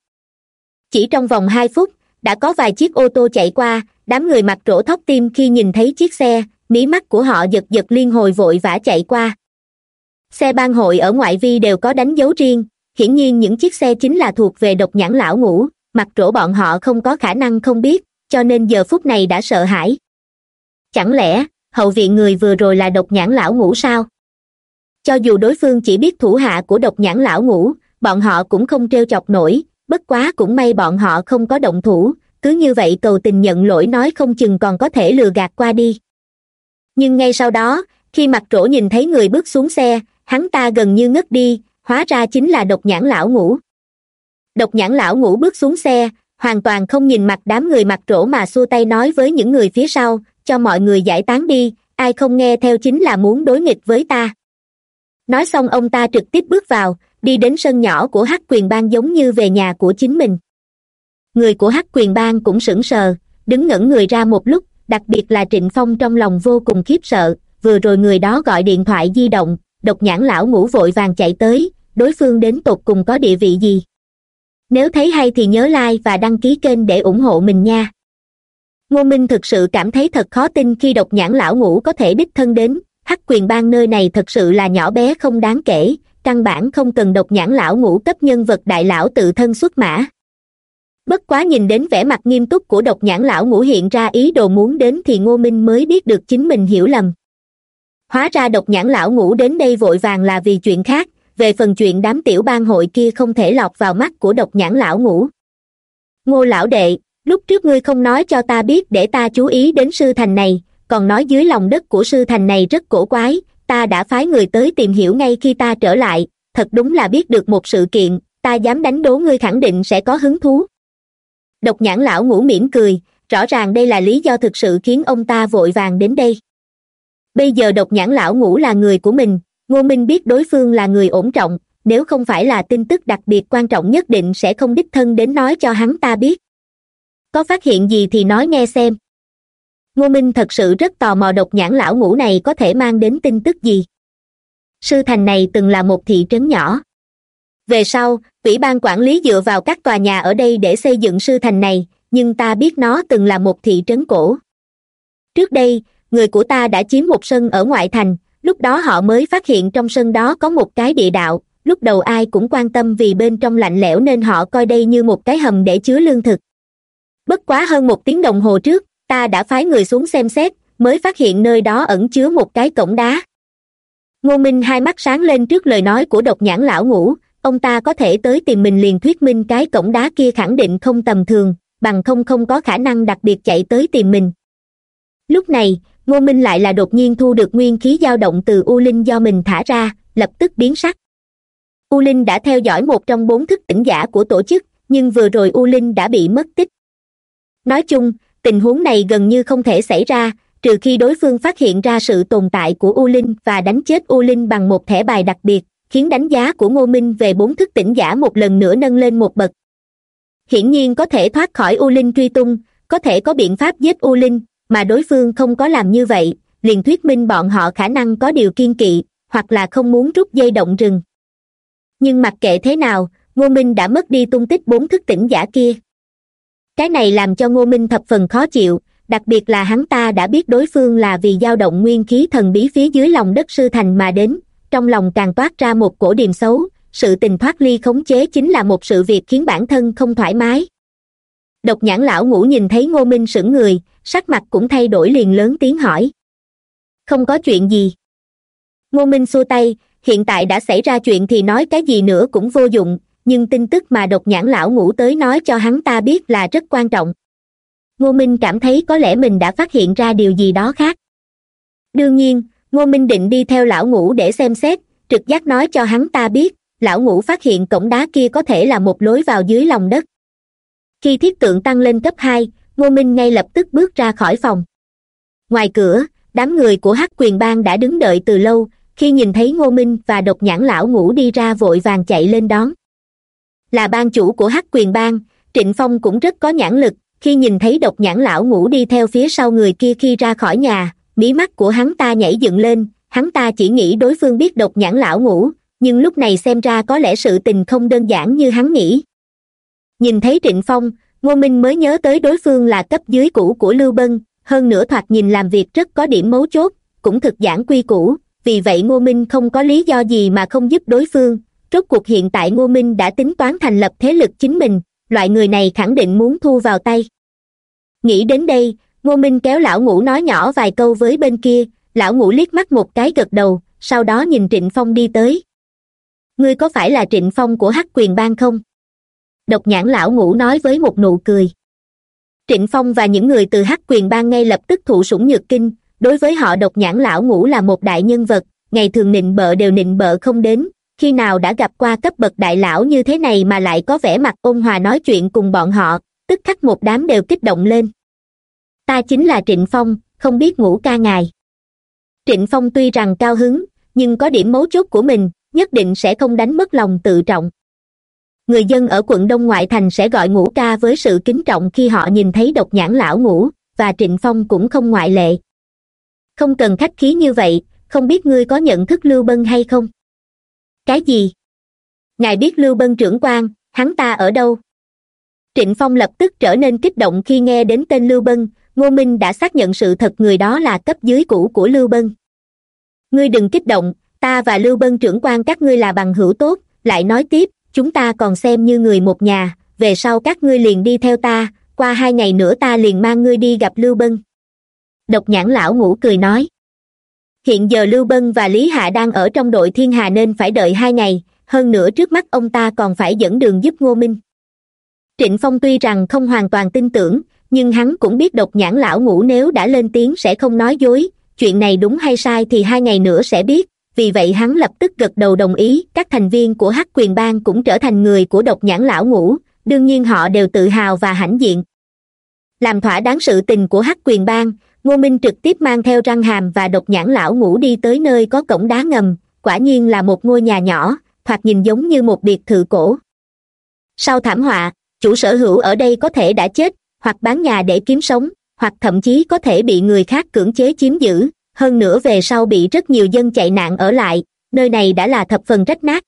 [SPEAKER 1] Chỉ trong vòng hai phút, đã có vài chiếc ô tô chạy qua đám người mặt rỗ thóc tim khi nhìn thấy chiếc xe, mí mắt của họ giật giật liên hồi vội vã chạy qua. Xe ban hội ở ngoại vi đều có đánh dấu riêng, hiển nhiên những chiếc xe chính là thuộc về độc nhãn lão ngũ mặt rỗ bọn họ không có khả năng không biết, cho nên giờ phút này đã sợ hãi. Chẳng lẽ, hậu viện người vừa rồi là độc nhãn lão ngũ sao? Cho dù đối phương chỉ biết thủ hạ của độc nhãn lão ngũ, bọn họ cũng không trêu chọc nổi, bất quá cũng may bọn họ không có động thủ cứ như vậy cầu tình nhận lỗi nói không chừng còn có thể lừa gạt qua đi. Nhưng ngay sau đó, khi mặt trổ nhìn thấy người bước xuống xe, hắn ta gần như ngất đi, hóa ra chính là độc nhãn lão ngũ. Độc nhãn lão ngũ bước xuống xe, hoàn toàn không nhìn mặt đám người mặt trổ mà xua tay nói với những người phía sau, cho mọi người giải tán đi, ai không nghe theo chính là muốn đối nghịch với ta. Nói xong ông ta trực tiếp bước vào, đi đến sân nhỏ của hắc quyền bang giống như về nhà của chính mình người của hắc quyền bang cũng sững sờ, đứng ngẩn người ra một lúc, đặc biệt là trịnh phong trong lòng vô cùng khiếp sợ, vừa rồi người đó gọi điện thoại di động, độc nhãn lão ngủ vội vàng chạy tới, đối phương đến tột cùng có địa vị gì? Nếu thấy hay thì nhớ like và đăng ký kênh để ủng hộ mình nha. Ngô minh thực sự cảm thấy thật khó tin khi độc nhãn lão ngũ có thể đích thân đến, hắc quyền bang nơi này thật sự là nhỏ bé không đáng kể, căn bản không cần độc nhãn lão ngũ cấp nhân vật đại lão tự thân xuất mã bất quá nhìn đến vẻ mặt nghiêm túc của độc nhãn lão ngũ hiện ra ý đồ muốn đến thì ngô minh mới biết được chính mình hiểu lầm. Hóa ra độc nhãn lão ngũ đến đây vội vàng là vì chuyện khác, về phần chuyện đám tiểu bang hội kia không thể lọt vào mắt của độc nhãn lão ngũ. Ngô lão đệ, lúc trước ngươi không nói cho ta biết để ta chú ý đến sư thành này, còn nói dưới lòng đất của sư thành này rất cổ quái, ta đã phái người tới tìm hiểu ngay khi ta trở lại, thật đúng là biết được một sự kiện, ta dám đánh đố ngươi khẳng định sẽ có hứng thú độc nhãn lão ngủ mỉm cười, rõ ràng đây là lý do thực sự khiến ông ta vội vàng đến đây. Bây giờ độc nhãn lão ngủ là người của mình, ngô minh biết đối phương là người ổn trọng, nếu không phải là tin tức đặc biệt quan trọng nhất định sẽ không đích thân đến nói cho hắn ta biết. Có phát hiện gì thì nói nghe xem. Ngô minh thật sự rất tò mò độc nhãn lão ngũ này có thể mang đến tin tức gì. Sư thành này từng là một thị trấn nhỏ về sau, ủy ban quản lý dựa vào các tòa nhà ở đây để xây dựng sư thành này, nhưng ta biết nó từng là một thị trấn cổ. Trước đây, người của ta đã chiếm một sân ở ngoại thành, lúc đó họ mới phát hiện trong sân đó có một cái địa đạo, lúc đầu ai cũng quan tâm vì bên trong lạnh lẽo nên họ coi đây như một cái hầm để chứa lương thực. Bất quá hơn một tiếng đồng hồ trước, ta đã phái người xuống xem xét, mới phát hiện nơi đó ẩn chứa một cái cổng đá. Ngô minh hai mắt sáng lên trước lời nói của độc nhãn lão ngũ ông ta có thể tới tìm mình liền thuyết minh cái cổng đá kia khẳng định không tầm thường, bằng không không có khả năng đặc biệt chạy tới tìm mình. Lúc này, ngô minh lại là đột nhiên thu được nguyên khí dao động từ u linh do mình thả ra, lập tức biến sắc. U linh đã theo dõi một trong bốn thức tỉnh giả của tổ chức, nhưng vừa rồi u linh đã bị mất tích. Nói chung, tình huống này gần như không thể xảy ra, trừ khi đối phương phát hiện ra sự tồn tại của u linh và đánh chết u linh bằng một thẻ bài đặc biệt khiến đánh giá của ngô minh về bốn thức tỉnh giả một lần nữa nâng lên một bậc. Hiển nhiên có thể thoát khỏi u linh truy tung, có thể có biện pháp giết u linh, mà đối phương không có làm như vậy, liền thuyết minh bọn họ khả năng có điều kiên kỵ, hoặc là không muốn rút dây động rừng. Nhưng mặc kệ thế nào, ngô minh đã mất đi tung tích bốn thức tỉnh giả kia. Cái này làm cho ngô minh thập phần khó chịu, đặc biệt là hắn ta đã biết đối phương là vì dao động nguyên khí thần bí phía dưới lòng đất sư thành mà đến trong lòng càng toát ra một cổ điềm xấu, sự tình thoát ly khống chế chính là một sự việc khiến bản thân không thoải mái. Độc nhãn lão ngủ nhìn thấy ngô minh sững người, sắc mặt cũng thay đổi liền lớn tiếng hỏi. Không có chuyện gì. Ngô minh xua tay, hiện tại đã xảy ra chuyện thì nói cái gì nữa cũng vô dụng, nhưng tin tức mà độc nhãn lão ngủ tới nói cho hắn ta biết là rất quan trọng. Ngô minh cảm thấy có lẽ mình đã phát hiện ra điều gì đó khác. Đương nhiên ngô minh định đi theo lão ngũ để xem xét, trực giác nói cho hắn ta biết, lão ngũ phát hiện cổng đá kia có thể là một lối vào dưới lòng đất. Khi thiết tượng tăng lên cấp hai, ngô minh ngay lập tức bước ra khỏi phòng. Ngoài cửa, đám người của hắc quyền bang đã đứng đợi từ lâu, khi nhìn thấy ngô minh và độc nhãn lão ngũ đi ra vội vàng chạy lên đón. Là ban chủ của hắc quyền bang, trịnh phong cũng rất có nhãn lực, khi nhìn thấy độc nhãn lão ngũ đi theo phía sau người kia khi ra khỏi nhà mí mắt của hắn ta nhảy dựng lên, hắn ta chỉ nghĩ đối phương biết độc nhãn lão ngủ nhưng lúc này xem ra có lẽ sự tình không đơn giản như hắn nghĩ. Nhìn thấy trịnh phong, ngô minh mới nhớ tới đối phương là cấp dưới cũ của lưu bân, hơn nữa thoạt nhìn làm việc rất có điểm mấu chốt, cũng thực giản quy củ, vì vậy ngô minh không có lý do gì mà không giúp đối phương. Rốt cuộc hiện tại ngô minh đã tính toán thành lập thế lực chính mình, loại người này khẳng định muốn thu vào tay. Nghĩ đến đây ngô minh kéo lão ngũ nói nhỏ vài câu với bên kia, lão ngũ liếc mắt một cái gật đầu, sau đó nhìn trịnh phong đi tới. Ngươi có phải là trịnh phong của hắc quyền bang không? Độc nhãn lão ngũ nói với một nụ cười. Trịnh phong và những người từ hắc quyền bang ngay lập tức thụ sủng nhược kinh, đối với họ độc nhãn lão ngũ là một đại nhân vật, ngày thường nịnh bợ đều nịnh bợ không đến, khi nào đã gặp qua cấp bậc đại lão như thế này mà lại có vẻ mặt ôn hòa nói chuyện cùng bọn họ, tức khắc một đám đều kích động lên ta chính là trịnh phong, không biết ngũ ca ngài. Trịnh phong tuy rằng cao hứng, nhưng có điểm mấu chốt của mình, nhất định sẽ không đánh mất lòng tự trọng. Người dân ở quận đông ngoại thành sẽ gọi ngũ ca với sự kính trọng khi họ nhìn thấy độc nhãn lão ngũ và trịnh phong cũng không ngoại lệ. Không cần khách khí như vậy, không biết ngươi có nhận thức lưu bân hay không? Cái gì? Ngài biết lưu bân trưởng quan, hắn ta ở đâu? Trịnh phong lập tức trở nên kích động khi nghe đến tên lưu bân ngô minh đã xác nhận sự thật người đó là cấp dưới cũ của lưu bân. Ngươi đừng kích động, ta và lưu bân trưởng quan các ngươi là bằng hữu tốt, lại nói tiếp, chúng ta còn xem như người một nhà, về sau các ngươi liền đi theo ta, qua hai ngày nữa ta liền mang ngươi đi gặp lưu bân. Độc nhãn lão ngủ cười nói. Hiện giờ lưu bân và lý hạ đang ở trong đội thiên hà nên phải đợi hai ngày, hơn nữa trước mắt ông ta còn phải dẫn đường giúp ngô minh. Trịnh phong tuy rằng không hoàn toàn tin tưởng nhưng hắn cũng biết độc nhãn lão ngủ nếu đã lên tiếng sẽ không nói dối, chuyện này đúng hay sai thì hai ngày nữa sẽ biết. Vì vậy hắn lập tức gật đầu đồng ý, các thành viên của hắc quyền bang cũng trở thành người của độc nhãn lão ngủ đương nhiên họ đều tự hào và hãnh diện. Làm thỏa đáng sự tình của hắc quyền bang, ngô minh trực tiếp mang theo răng hàm và độc nhãn lão ngủ đi tới nơi có cổng đá ngầm, quả nhiên là một ngôi nhà nhỏ, thoạt nhìn giống như một biệt thự cổ. Sau thảm họa, chủ sở hữu ở đây có thể đã chết hoặc bán nhà để kiếm sống, hoặc thậm chí có thể bị người khác cưỡng chế chiếm giữ. Hơn nữa về sau bị rất nhiều dân chạy nạn ở lại, nơi này đã là thập phần rách nát.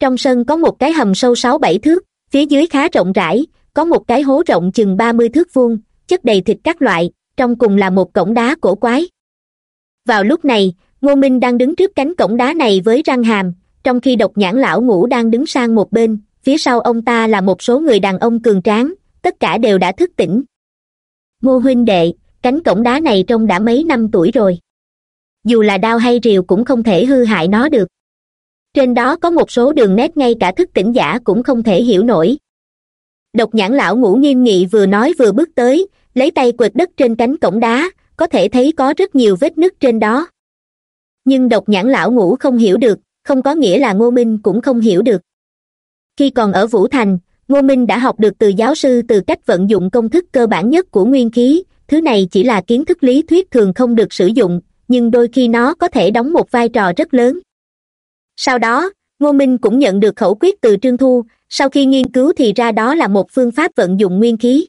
[SPEAKER 1] Trong sân có một cái hầm sâu sáu bảy thước, phía dưới khá rộng rãi, có một cái hố rộng chừng ba mươi thước vuông, chất đầy thịt các loại, trong cùng là một cổng đá cổ quái. Vào lúc này, ngô minh đang đứng trước cánh cổng đá này với răng hàm, trong khi độc nhãn lão ngũ đang đứng sang một bên, phía sau ông ta là một số người đàn ông cường tráng tất cả đều đã thức tỉnh. Ngô huynh đệ, cánh cổng đá này trông đã mấy năm tuổi rồi. Dù là đao hay rìu cũng không thể hư hại nó được. Trên đó có một số đường nét ngay cả thức tỉnh giả cũng không thể hiểu nổi. Độc nhãn lão ngũ nghiêm nghị vừa nói vừa bước tới, lấy tay quệt đất trên cánh cổng đá, có thể thấy có rất nhiều vết nứt trên đó. Nhưng độc nhãn lão ngũ không hiểu được, không có nghĩa là ngô minh cũng không hiểu được. Khi còn ở vũ thành ngô minh đã học được từ giáo sư từ cách vận dụng công thức cơ bản nhất của nguyên khí. Thứ này chỉ là kiến thức lý thuyết thường không được sử dụng, nhưng đôi khi nó có thể đóng một vai trò rất lớn. Sau đó, ngô minh cũng nhận được khẩu quyết từ trương thu. Sau khi nghiên cứu thì ra đó là một phương pháp vận dụng nguyên khí.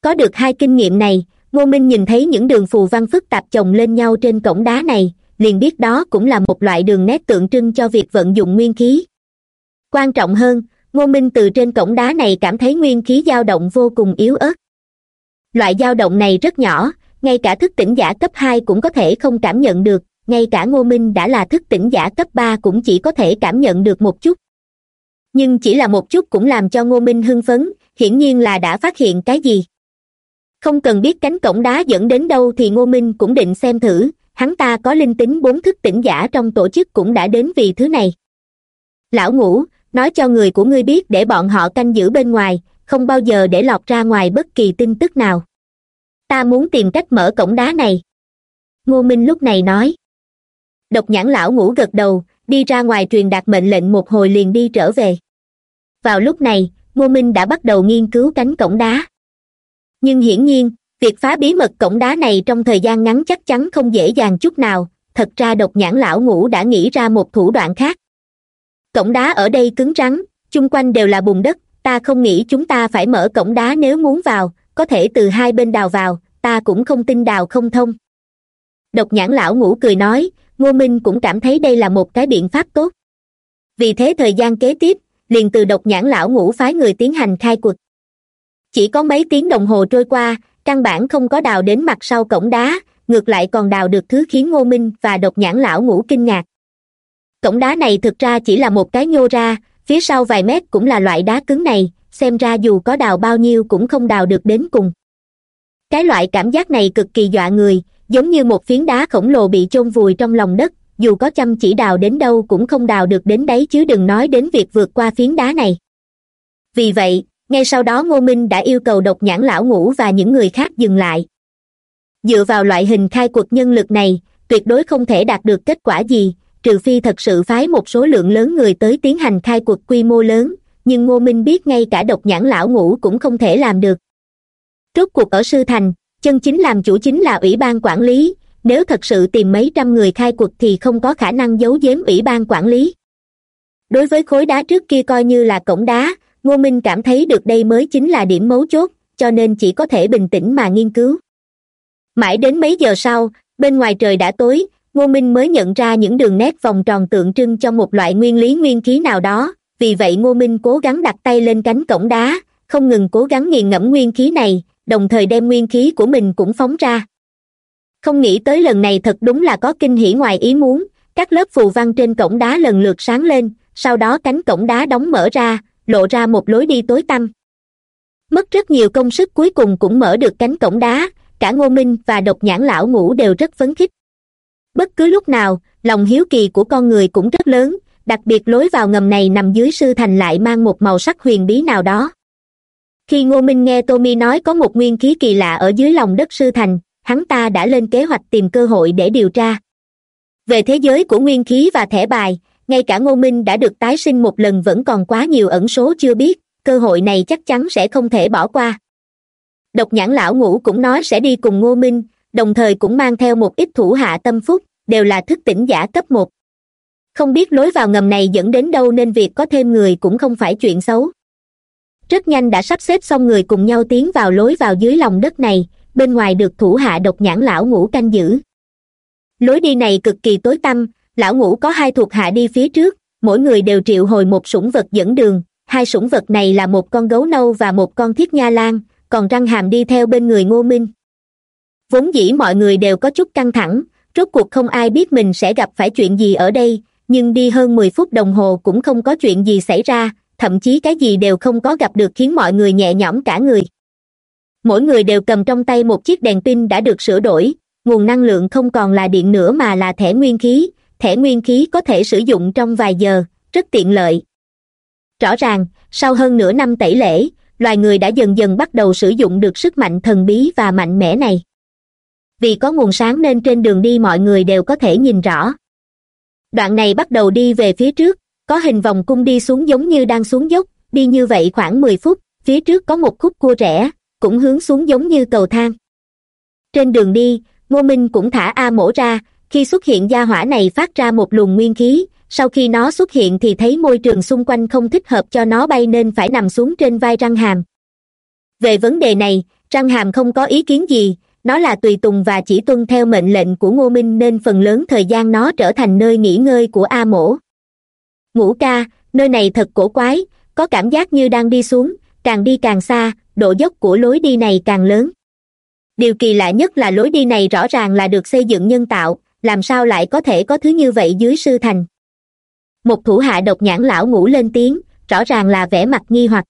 [SPEAKER 1] Có được hai kinh nghiệm này, ngô minh nhìn thấy những đường phù văn phức tạp chồng lên nhau trên cổng đá này, liền biết đó cũng là một loại đường nét tượng trưng cho việc vận dụng nguyên khí. Quan trọng hơn ngô minh từ trên cổng đá này cảm thấy nguyên khí dao động vô cùng yếu ớt. Loại dao động này rất nhỏ, ngay cả thức tỉnh giả cấp hai cũng có thể không cảm nhận được, ngay cả ngô minh đã là thức tỉnh giả cấp ba cũng chỉ có thể cảm nhận được một chút. Nhưng chỉ là một chút cũng làm cho ngô minh hưng phấn, hiển nhiên là đã phát hiện cái gì. Không cần biết cánh cổng đá dẫn đến đâu thì ngô minh cũng định xem thử, hắn ta có linh tính bốn thức tỉnh giả trong tổ chức cũng đã đến vì thứ này. Lão ngũ nói cho người của ngươi biết để bọn họ canh giữ bên ngoài, không bao giờ để lọt ra ngoài bất kỳ tin tức nào. Ta muốn tìm cách mở cổng đá này. Ngô minh lúc này nói. Độc nhãn lão ngủ gật đầu, đi ra ngoài truyền đạt mệnh lệnh một hồi liền đi trở về. Vào lúc này, ngô minh đã bắt đầu nghiên cứu cánh cổng đá. Nhưng hiển nhiên, việc phá bí mật cổng đá này trong thời gian ngắn chắc chắn không dễ dàng chút nào, thật ra độc nhãn lão ngũ đã nghĩ ra một thủ đoạn khác cổng đá ở đây cứng rắn, chung quanh đều là bùn đất, ta không nghĩ chúng ta phải mở cổng đá nếu muốn vào, có thể từ hai bên đào vào, ta cũng không tin đào không thông. Độc nhãn lão ngũ cười nói, ngô minh cũng cảm thấy đây là một cái biện pháp tốt. Vì thế thời gian kế tiếp, liền từ độc nhãn lão ngũ phái người tiến hành khai quật. Chỉ có mấy tiếng đồng hồ trôi qua, căn bản không có đào đến mặt sau cổng đá, ngược lại còn đào được thứ khiến ngô minh và độc nhãn lão ngũ kinh ngạc cổng đá này thực ra chỉ là một cái nhô ra, phía sau vài mét cũng là loại đá cứng này, xem ra dù có đào bao nhiêu cũng không đào được đến cùng. Cái loại cảm giác này cực kỳ dọa người, giống như một phiến đá khổng lồ bị chôn vùi trong lòng đất, dù có chăm chỉ đào đến đâu cũng không đào được đến đấy chứ đừng nói đến việc vượt qua phiến đá này. Vì vậy, ngay sau đó ngô minh đã yêu cầu độc nhãn lão ngũ và những người khác dừng lại. Dựa vào loại hình khai quật nhân lực này, tuyệt đối không thể đạt được kết quả gì trừ phi thật sự phái một số lượng lớn người tới tiến hành khai cuộc quy mô lớn, nhưng ngô minh biết ngay cả độc nhãn lão ngũ cũng không thể làm được. Rốt cuộc ở sư thành, chân chính làm chủ chính là ủy ban quản lý, nếu thật sự tìm mấy trăm người khai cuộc thì không có khả năng giấu giếm ủy ban quản lý. Đối với khối đá trước kia coi như là cổng đá, ngô minh cảm thấy được đây mới chính là điểm mấu chốt, cho nên chỉ có thể bình tĩnh mà nghiên cứu. Mãi đến mấy giờ sau, bên ngoài trời đã tối ngô minh mới nhận ra những đường nét vòng tròn tượng trưng cho một loại nguyên lý nguyên khí nào đó, vì vậy ngô minh cố gắng đặt tay lên cánh cổng đá, không ngừng cố gắng nghiền ngẫm nguyên khí này, đồng thời đem nguyên khí của mình cũng phóng ra. Không nghĩ tới lần này thật đúng là có kinh hỉ ngoài ý muốn, các lớp phù văn trên cổng đá lần lượt sáng lên, sau đó cánh cổng đá đóng mở ra, lộ ra một lối đi tối tăm. Mất rất nhiều công sức cuối cùng cũng mở được cánh cổng đá, cả ngô minh và độc nhãn lão ngũ đều rất phấn khích bất cứ lúc nào, lòng hiếu kỳ của con người cũng rất lớn, đặc biệt lối vào ngầm này nằm dưới sư thành lại mang một màu sắc huyền bí nào đó. Khi ngô minh nghe tommy nói có một nguyên khí kỳ lạ ở dưới lòng đất sư thành, hắn ta đã lên kế hoạch tìm cơ hội để điều tra. Về thế giới của nguyên khí và thẻ bài, ngay cả ngô minh đã được tái sinh một lần vẫn còn quá nhiều ẩn số chưa biết, cơ hội này chắc chắn sẽ không thể bỏ qua. Độc nhãn lão ngũ cũng nói sẽ đi cùng ngô minh đồng thời cũng mang theo một ít thủ hạ tâm phúc, đều là thức tỉnh giả cấp một. Không biết lối vào ngầm này dẫn đến đâu nên việc có thêm người cũng không phải chuyện xấu. Rất nhanh đã sắp xếp xong người cùng nhau tiến vào lối vào dưới lòng đất này, bên ngoài được thủ hạ độc nhãn lão ngũ canh giữ. Lối đi này cực kỳ tối tăm, lão ngũ có hai thuộc hạ đi phía trước, mỗi người đều triệu hồi một sủng vật dẫn đường, hai sủng vật này là một con gấu nâu và một con thiết nha lan, còn răng hàm đi theo bên người ngô minh vốn dĩ mọi người đều có chút căng thẳng, rốt cuộc không ai biết mình sẽ gặp phải chuyện gì ở đây, nhưng đi hơn mười phút đồng hồ cũng không có chuyện gì xảy ra, thậm chí cái gì đều không có gặp được khiến mọi người nhẹ nhõm cả người. Mỗi người đều cầm trong tay một chiếc đèn pin đã được sửa đổi, nguồn năng lượng không còn là điện nữa mà là thẻ nguyên khí, thẻ nguyên khí có thể sử dụng trong vài giờ, rất tiện lợi. Rõ ràng, sau hơn nửa năm tẩy lễ, loài người đã dần dần bắt đầu sử dụng được sức mạnh thần bí và mạnh mẽ này vì có nguồn sáng nên trên đường đi mọi người đều có thể nhìn rõ. Đoạn này bắt đầu đi về phía trước, có hình vòng cung đi xuống giống như đang xuống dốc, đi như vậy khoảng mười phút, phía trước có một khúc cua rẽ, cũng hướng xuống giống như cầu thang. Trên đường đi, ngô minh cũng thả a mổ ra, khi xuất hiện gia hỏa này phát ra một luồng nguyên khí, sau khi nó xuất hiện thì thấy môi trường xung quanh không thích hợp cho nó bay nên phải nằm xuống trên vai răng hàm. Về vấn đề này, răng hàm không có ý kiến gì nó là tùy tùng và chỉ tuân theo mệnh lệnh của ngô minh nên phần lớn thời gian nó trở thành nơi nghỉ ngơi của a mổ. Ngũ ca, nơi này thật cổ quái, có cảm giác như đang đi xuống, càng đi càng xa, độ dốc của lối đi này càng lớn. Điều kỳ lạ nhất là lối đi này rõ ràng là được xây dựng nhân tạo, làm sao lại có thể có thứ như vậy dưới sư thành? Một thủ hạ độc nhãn lão ngủ lên tiếng, rõ ràng là vẻ mặt nghi hoặc.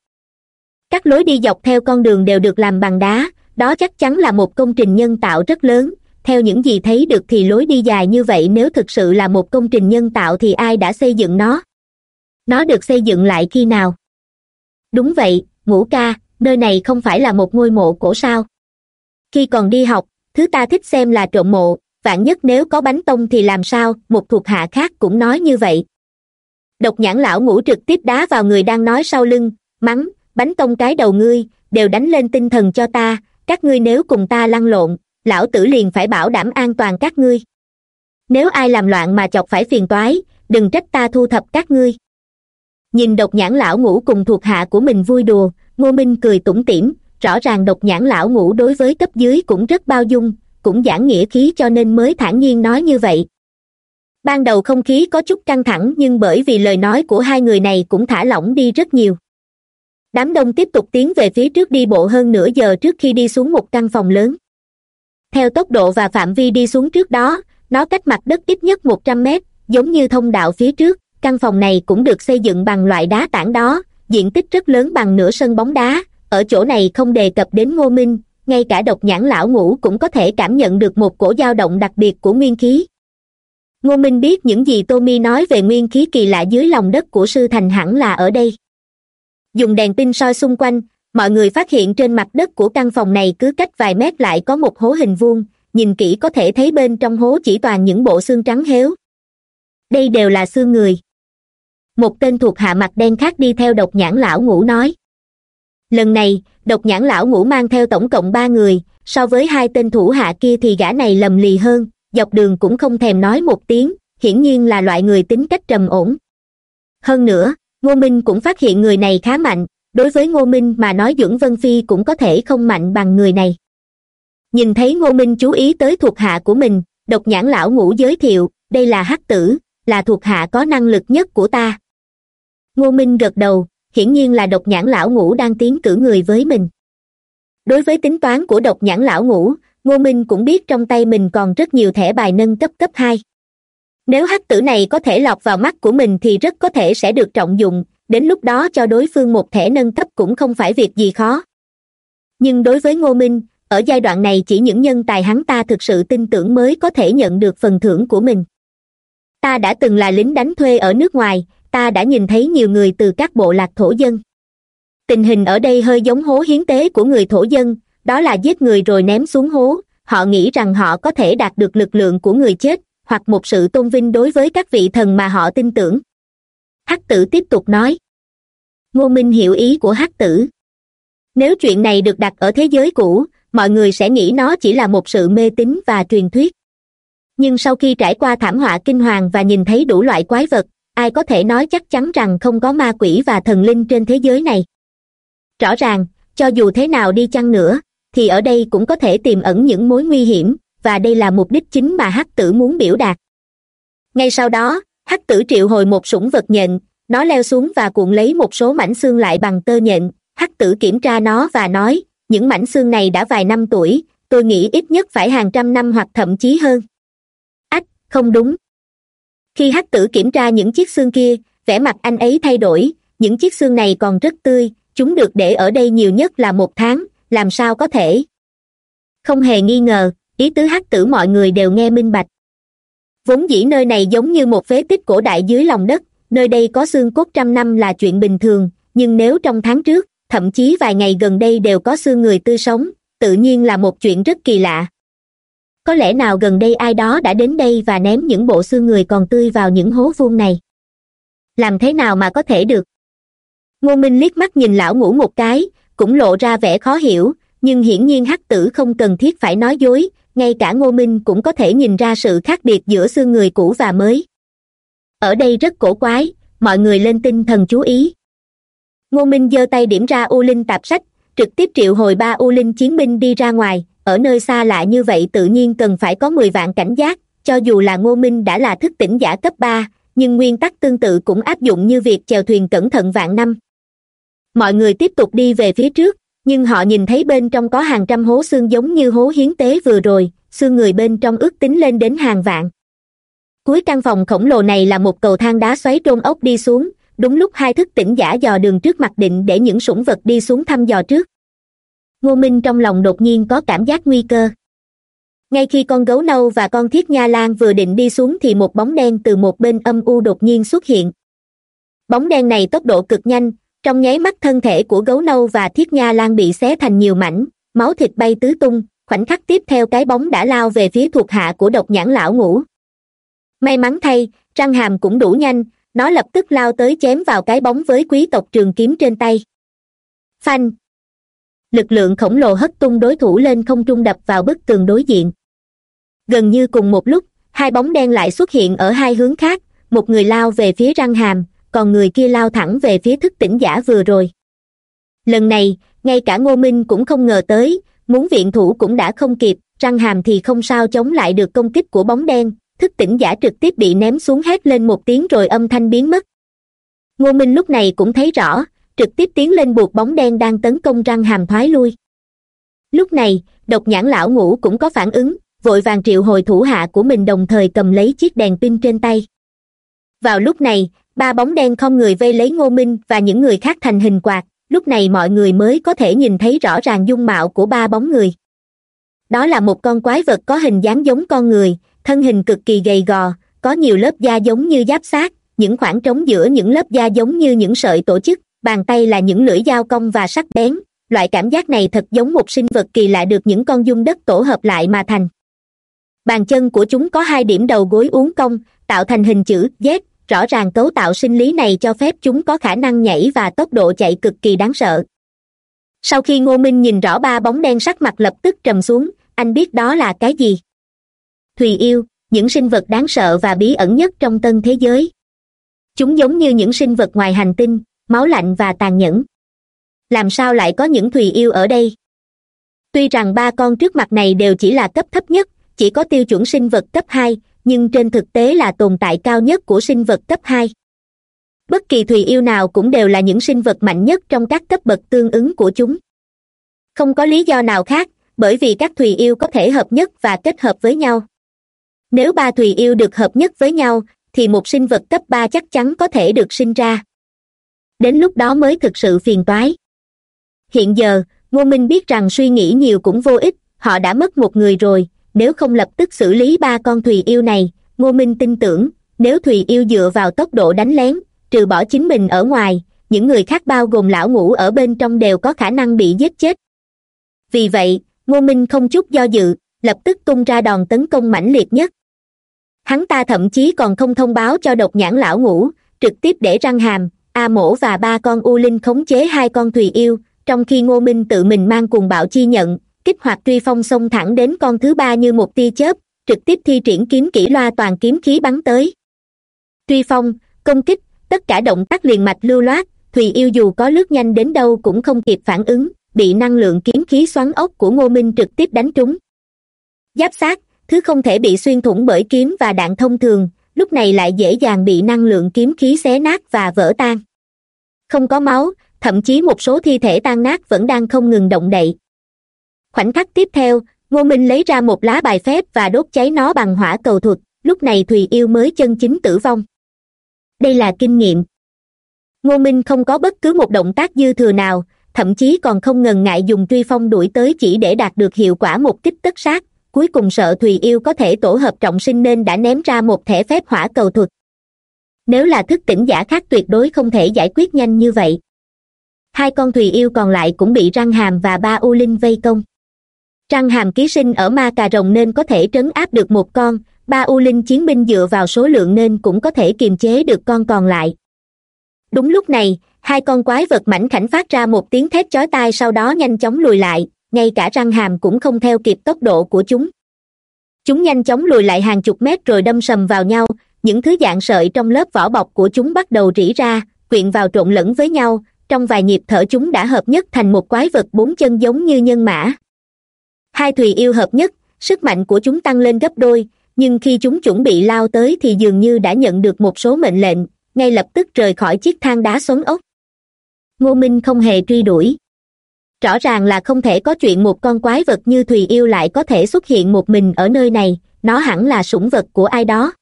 [SPEAKER 1] Các lối đi dọc theo con đường đều được làm bằng đá đó chắc chắn là một công trình nhân tạo rất lớn. Theo những gì thấy được thì lối đi dài như vậy nếu thực sự là một công trình nhân tạo thì ai đã xây dựng nó? Nó được xây dựng lại khi nào? Đúng vậy, ngũ ca, nơi này không phải là một ngôi mộ cổ sao. Khi còn đi học, thứ ta thích xem là trộm mộ, vạn nhất nếu có bánh tông thì làm sao? Một thuộc hạ khác cũng nói như vậy. Độc nhãn lão ngủ trực tiếp đá vào người đang nói sau lưng, mắng, bánh tông cái đầu ngươi, đều đánh lên tinh thần cho ta các ngươi nếu cùng ta lăn lộn, lão tử liền phải bảo đảm an toàn các ngươi. Nếu ai làm loạn mà chọc phải phiền toái, đừng trách ta thu thập các ngươi. Nhìn độc nhãn lão ngủ cùng thuộc hạ của mình vui đùa, ngô minh cười tủm tỉm, rõ ràng độc nhãn lão ngủ đối với cấp dưới cũng rất bao dung, cũng giảng nghĩa khí cho nên mới thản nhiên nói như vậy. Ban đầu không khí có chút căng thẳng nhưng bởi vì lời nói của hai người này cũng thả lỏng đi rất nhiều đám đông tiếp tục tiến về phía trước đi bộ hơn nửa giờ trước khi đi xuống một căn phòng lớn. Theo tốc độ và phạm vi đi xuống trước đó, nó cách mặt đất ít nhất một trăm mét, giống như thông đạo phía trước. Căn phòng này cũng được xây dựng bằng loại đá tảng đó, diện tích rất lớn bằng nửa sân bóng đá. Ở chỗ này không đề cập đến ngô minh, ngay cả độc nhãn lão ngũ cũng có thể cảm nhận được một cổ dao động đặc biệt của nguyên khí. Ngô minh biết những gì tommy nói về nguyên khí kỳ lạ dưới lòng đất của sư thành hẳn là ở đây dùng đèn pin soi xung quanh, mọi người phát hiện trên mặt đất của căn phòng này cứ cách vài mét lại có một hố hình vuông, nhìn kỹ có thể thấy bên trong hố chỉ toàn những bộ xương trắng héo. Đây đều là xương người. Một tên thuộc hạ mặt đen khác đi theo độc nhãn lão ngũ nói. Lần này, độc nhãn lão ngũ mang theo tổng cộng ba người, so với hai tên thủ hạ kia thì gã này lầm lì hơn, dọc đường cũng không thèm nói một tiếng, hiển nhiên là loại người tính cách trầm ổn. Hơn nữa ngô minh cũng phát hiện người này khá mạnh, đối với ngô minh mà nói dưỡng vân phi cũng có thể không mạnh bằng người này. Nhìn thấy ngô minh chú ý tới thuộc hạ của mình, độc nhãn lão ngũ giới thiệu, đây là hắc tử, là thuộc hạ có năng lực nhất của ta. Ngô minh gật đầu, hiển nhiên là độc nhãn lão ngũ đang tiến cử người với mình. Đối với tính toán của độc nhãn lão ngũ, ngô minh cũng biết trong tay mình còn rất nhiều thẻ bài nâng cấp cấp hai nếu hắc tử này có thể lọt vào mắt của mình thì rất có thể sẽ được trọng dụng, đến lúc đó cho đối phương một thẻ nâng cấp cũng không phải việc gì khó. Nhưng đối với ngô minh, ở giai đoạn này chỉ những nhân tài hắn ta thực sự tin tưởng mới có thể nhận được phần thưởng của mình. Ta đã từng là lính đánh thuê ở nước ngoài, ta đã nhìn thấy nhiều người từ các bộ lạc thổ dân. Tình hình ở đây hơi giống hố hiến tế của người thổ dân, đó là giết người rồi ném xuống hố, họ nghĩ rằng họ có thể đạt được lực lượng của người chết hoặc một sự tôn vinh đối với các vị thần mà họ tin tưởng. Hắc tử tiếp tục nói. Ngô minh hiểu ý của hắc tử. Nếu chuyện này được đặt ở thế giới cũ, mọi người sẽ nghĩ nó chỉ là một sự mê tín và truyền thuyết. Nhưng sau khi trải qua thảm họa kinh hoàng và nhìn thấy đủ loại quái vật, ai có thể nói chắc chắn rằng không có ma quỷ và thần linh trên thế giới này. Rõ ràng, cho dù thế nào đi chăng nữa, thì ở đây cũng có thể tiềm ẩn những mối nguy hiểm và đây là mục đích chính mà hắc tử muốn biểu đạt. Ngay sau đó, hắc tử triệu hồi một sủng vật nhện, nó leo xuống và cuộn lấy một số mảnh xương lại bằng tơ nhện. Hắc tử kiểm tra nó và nói, những mảnh xương này đã vài năm tuổi, tôi nghĩ ít nhất phải hàng trăm năm hoặc thậm chí hơn. Ách, không đúng. Khi hắc tử kiểm tra những chiếc xương kia, vẻ mặt anh ấy thay đổi. Những chiếc xương này còn rất tươi, chúng được để ở đây nhiều nhất là một tháng, làm sao có thể? Không hề nghi ngờ ý tứ hắc tử mọi người đều nghe minh bạch. Vốn dĩ nơi này giống như một phế tích cổ đại dưới lòng đất, nơi đây có xương cốt trăm năm là chuyện bình thường, nhưng nếu trong tháng trước, thậm chí vài ngày gần đây đều có xương người tươi sống, tự nhiên là một chuyện rất kỳ lạ. Có lẽ nào gần đây ai đó đã đến đây và ném những bộ xương người còn tươi vào những hố vuông này? Làm thế nào mà có thể được? Ngô minh liếc mắt nhìn lão ngủ một cái, cũng lộ ra vẻ khó hiểu nhưng hiển nhiên hắc tử không cần thiết phải nói dối, ngay cả ngô minh cũng có thể nhìn ra sự khác biệt giữa xương người cũ và mới. Ở đây rất cổ quái, mọi người lên tinh thần chú ý. Ngô minh giơ tay điểm ra u linh tạp sách, trực tiếp triệu hồi ba u linh chiến binh đi ra ngoài, ở nơi xa lạ như vậy tự nhiên cần phải có mười vạn cảnh giác, cho dù là ngô minh đã là thức tỉnh giả cấp ba, nhưng nguyên tắc tương tự cũng áp dụng như việc chèo thuyền cẩn thận vạn năm. Mọi người tiếp tục đi về phía trước nhưng họ nhìn thấy bên trong có hàng trăm hố xương giống như hố hiến tế vừa rồi, xương người bên trong ước tính lên đến hàng vạn. Cuối căn phòng khổng lồ này là một cầu thang đá xoáy trôn ốc đi xuống, đúng lúc hai thức tỉnh giả dò đường trước mặt định để những sủng vật đi xuống thăm dò trước. Ngô minh trong lòng đột nhiên có cảm giác nguy cơ. Ngay khi con gấu nâu và con thiết nha lan vừa định đi xuống thì một bóng đen từ một bên âm u đột nhiên xuất hiện. Bóng đen này tốc độ cực nhanh trong nháy mắt thân thể của gấu nâu và thiết nha lan bị xé thành nhiều mảnh, máu thịt bay tứ tung, khoảnh khắc tiếp theo cái bóng đã lao về phía thuộc hạ của độc nhãn lão ngũ. May mắn thay, răng hàm cũng đủ nhanh, nó lập tức lao tới chém vào cái bóng với quý tộc trường kiếm trên tay. Phanh! Lực lượng khổng lồ hất tung đối thủ lên không trung đập vào bức tường đối diện. Gần như cùng một lúc, hai bóng đen lại xuất hiện ở hai hướng khác, một người lao về phía răng hàm còn người kia lao thẳng về phía thức tỉnh giả vừa rồi. Lần này, ngay cả ngô minh cũng không ngờ tới, muốn viện thủ cũng đã không kịp, răng hàm thì không sao chống lại được công kích của bóng đen, thức tỉnh giả trực tiếp bị ném xuống hét lên một tiếng rồi âm thanh biến mất. Ngô minh lúc này cũng thấy rõ, trực tiếp tiến lên buộc bóng đen đang tấn công răng hàm thoái lui. Lúc này, độc nhãn lão ngũ cũng có phản ứng, vội vàng triệu hồi thủ hạ của mình đồng thời cầm lấy chiếc đèn pin trên tay. Vào lúc này ba bóng đen không người vây lấy ngô minh và những người khác thành hình quạt, lúc này mọi người mới có thể nhìn thấy rõ ràng dung mạo của ba bóng người. Đó là một con quái vật có hình dáng giống con người, thân hình cực kỳ gầy gò, có nhiều lớp da giống như giáp sát những khoảng trống giữa những lớp da giống như những sợi tổ chức, bàn tay là những lưỡi dao cong và sắc bén, loại cảm giác này thật giống một sinh vật kỳ lạ được những con dung đất tổ hợp lại mà thành. Bàn chân của chúng có hai điểm đầu gối uốn cong, tạo thành hình chữ z rõ ràng cấu tạo sinh lý này cho phép chúng có khả năng nhảy và tốc độ chạy cực kỳ đáng sợ. Sau khi ngô minh nhìn rõ ba bóng đen sắc mặt lập tức trầm xuống, anh biết đó là cái gì? Thùy yêu, những sinh vật đáng sợ và bí ẩn nhất trong tân thế giới. Chúng giống như những sinh vật ngoài hành tinh, máu lạnh và tàn nhẫn. Làm sao lại có những thùy yêu ở đây? Tuy rằng ba con trước mặt này đều chỉ là cấp thấp nhất, chỉ có tiêu chuẩn sinh vật cấp hai nhưng trên thực tế là tồn tại cao nhất của sinh vật cấp hai. Bất kỳ thùy yêu nào cũng đều là những sinh vật mạnh nhất trong các cấp bậc tương ứng của chúng. Không có lý do nào khác, bởi vì các thùy yêu có thể hợp nhất và kết hợp với nhau. Nếu ba thùy yêu được hợp nhất với nhau, thì một sinh vật cấp ba chắc chắn có thể được sinh ra. Đến lúc đó mới thực sự phiền toái. Hiện giờ, ngô minh biết rằng suy nghĩ nhiều cũng vô ích, họ đã mất một người rồi nếu không lập tức xử lý ba con thùy yêu này, ngô minh tin tưởng, nếu thùy yêu dựa vào tốc độ đánh lén, trừ bỏ chính mình ở ngoài, những người khác bao gồm lão ngũ ở bên trong đều có khả năng bị giết chết. Vì vậy, ngô minh không chút do dự, lập tức tung ra đòn tấn công mãnh liệt nhất. Hắn ta thậm chí còn không thông báo cho độc nhãn lão ngũ, trực tiếp để răng hàm, a mổ và ba con u linh khống chế hai con thùy yêu, trong khi ngô minh tự mình mang cùng bạo chi nhận kích hoạt truy phong xông thẳng đến con thứ ba như một tia chớp, trực tiếp thi triển kiếm kỹ loa toàn kiếm khí bắn tới. Truy phong, công kích, tất cả động tác liền mạch lưu loát, thùy yêu dù có lướt nhanh đến đâu cũng không kịp phản ứng, bị năng lượng kiếm khí xoắn ốc của ngô minh trực tiếp đánh trúng. Giáp sát, thứ không thể bị xuyên thủng bởi kiếm và đạn thông thường, lúc này lại dễ dàng bị năng lượng kiếm khí xé nát và vỡ tan. Không có máu, thậm chí một số thi thể tan nát vẫn đang không ngừng động đậy khoảnh khắc tiếp theo, ngô minh lấy ra một lá bài phép và đốt cháy nó bằng hỏa cầu thuật, lúc này thùy yêu mới chân chính tử vong. Đây là kinh nghiệm. Ngô minh không có bất cứ một động tác dư thừa nào, thậm chí còn không ngần ngại dùng truy phong đuổi tới chỉ để đạt được hiệu quả một kích tất sát. Cuối cùng sợ thùy yêu có thể tổ hợp trọng sinh nên đã ném ra một thẻ phép hỏa cầu thuật. Nếu là thức tỉnh giả khác tuyệt đối không thể giải quyết nhanh như vậy. Hai con thùy yêu còn lại cũng bị răng hàm và ba u linh vây công răng hàm ký sinh ở ma cà rồng nên có thể trấn áp được một con, ba u linh chiến binh dựa vào số lượng nên cũng có thể kiềm chế được con còn lại. Đúng lúc này, hai con quái vật mảnh khảnh phát ra một tiếng thét chói tai sau đó nhanh chóng lùi lại, ngay cả răng hàm cũng không theo kịp tốc độ của chúng. Chúng nhanh chóng lùi lại hàng chục mét rồi đâm sầm vào nhau, những thứ dạng sợi trong lớp vỏ bọc của chúng bắt đầu rỉ ra, quyện vào trộn lẫn với nhau, trong vài nhịp thở chúng đã hợp nhất thành một quái vật bốn chân giống như nhân mã hai thùy yêu hợp nhất, sức mạnh của chúng tăng lên gấp đôi, nhưng khi chúng chuẩn bị lao tới thì dường như đã nhận được một số mệnh lệnh, ngay lập tức rời khỏi chiếc thang đá xoắn ốc. Ngô minh không hề truy đuổi. Rõ ràng là không thể có chuyện một con quái vật như thùy yêu lại có thể xuất hiện một mình ở nơi này, nó hẳn là sủng vật của ai đó.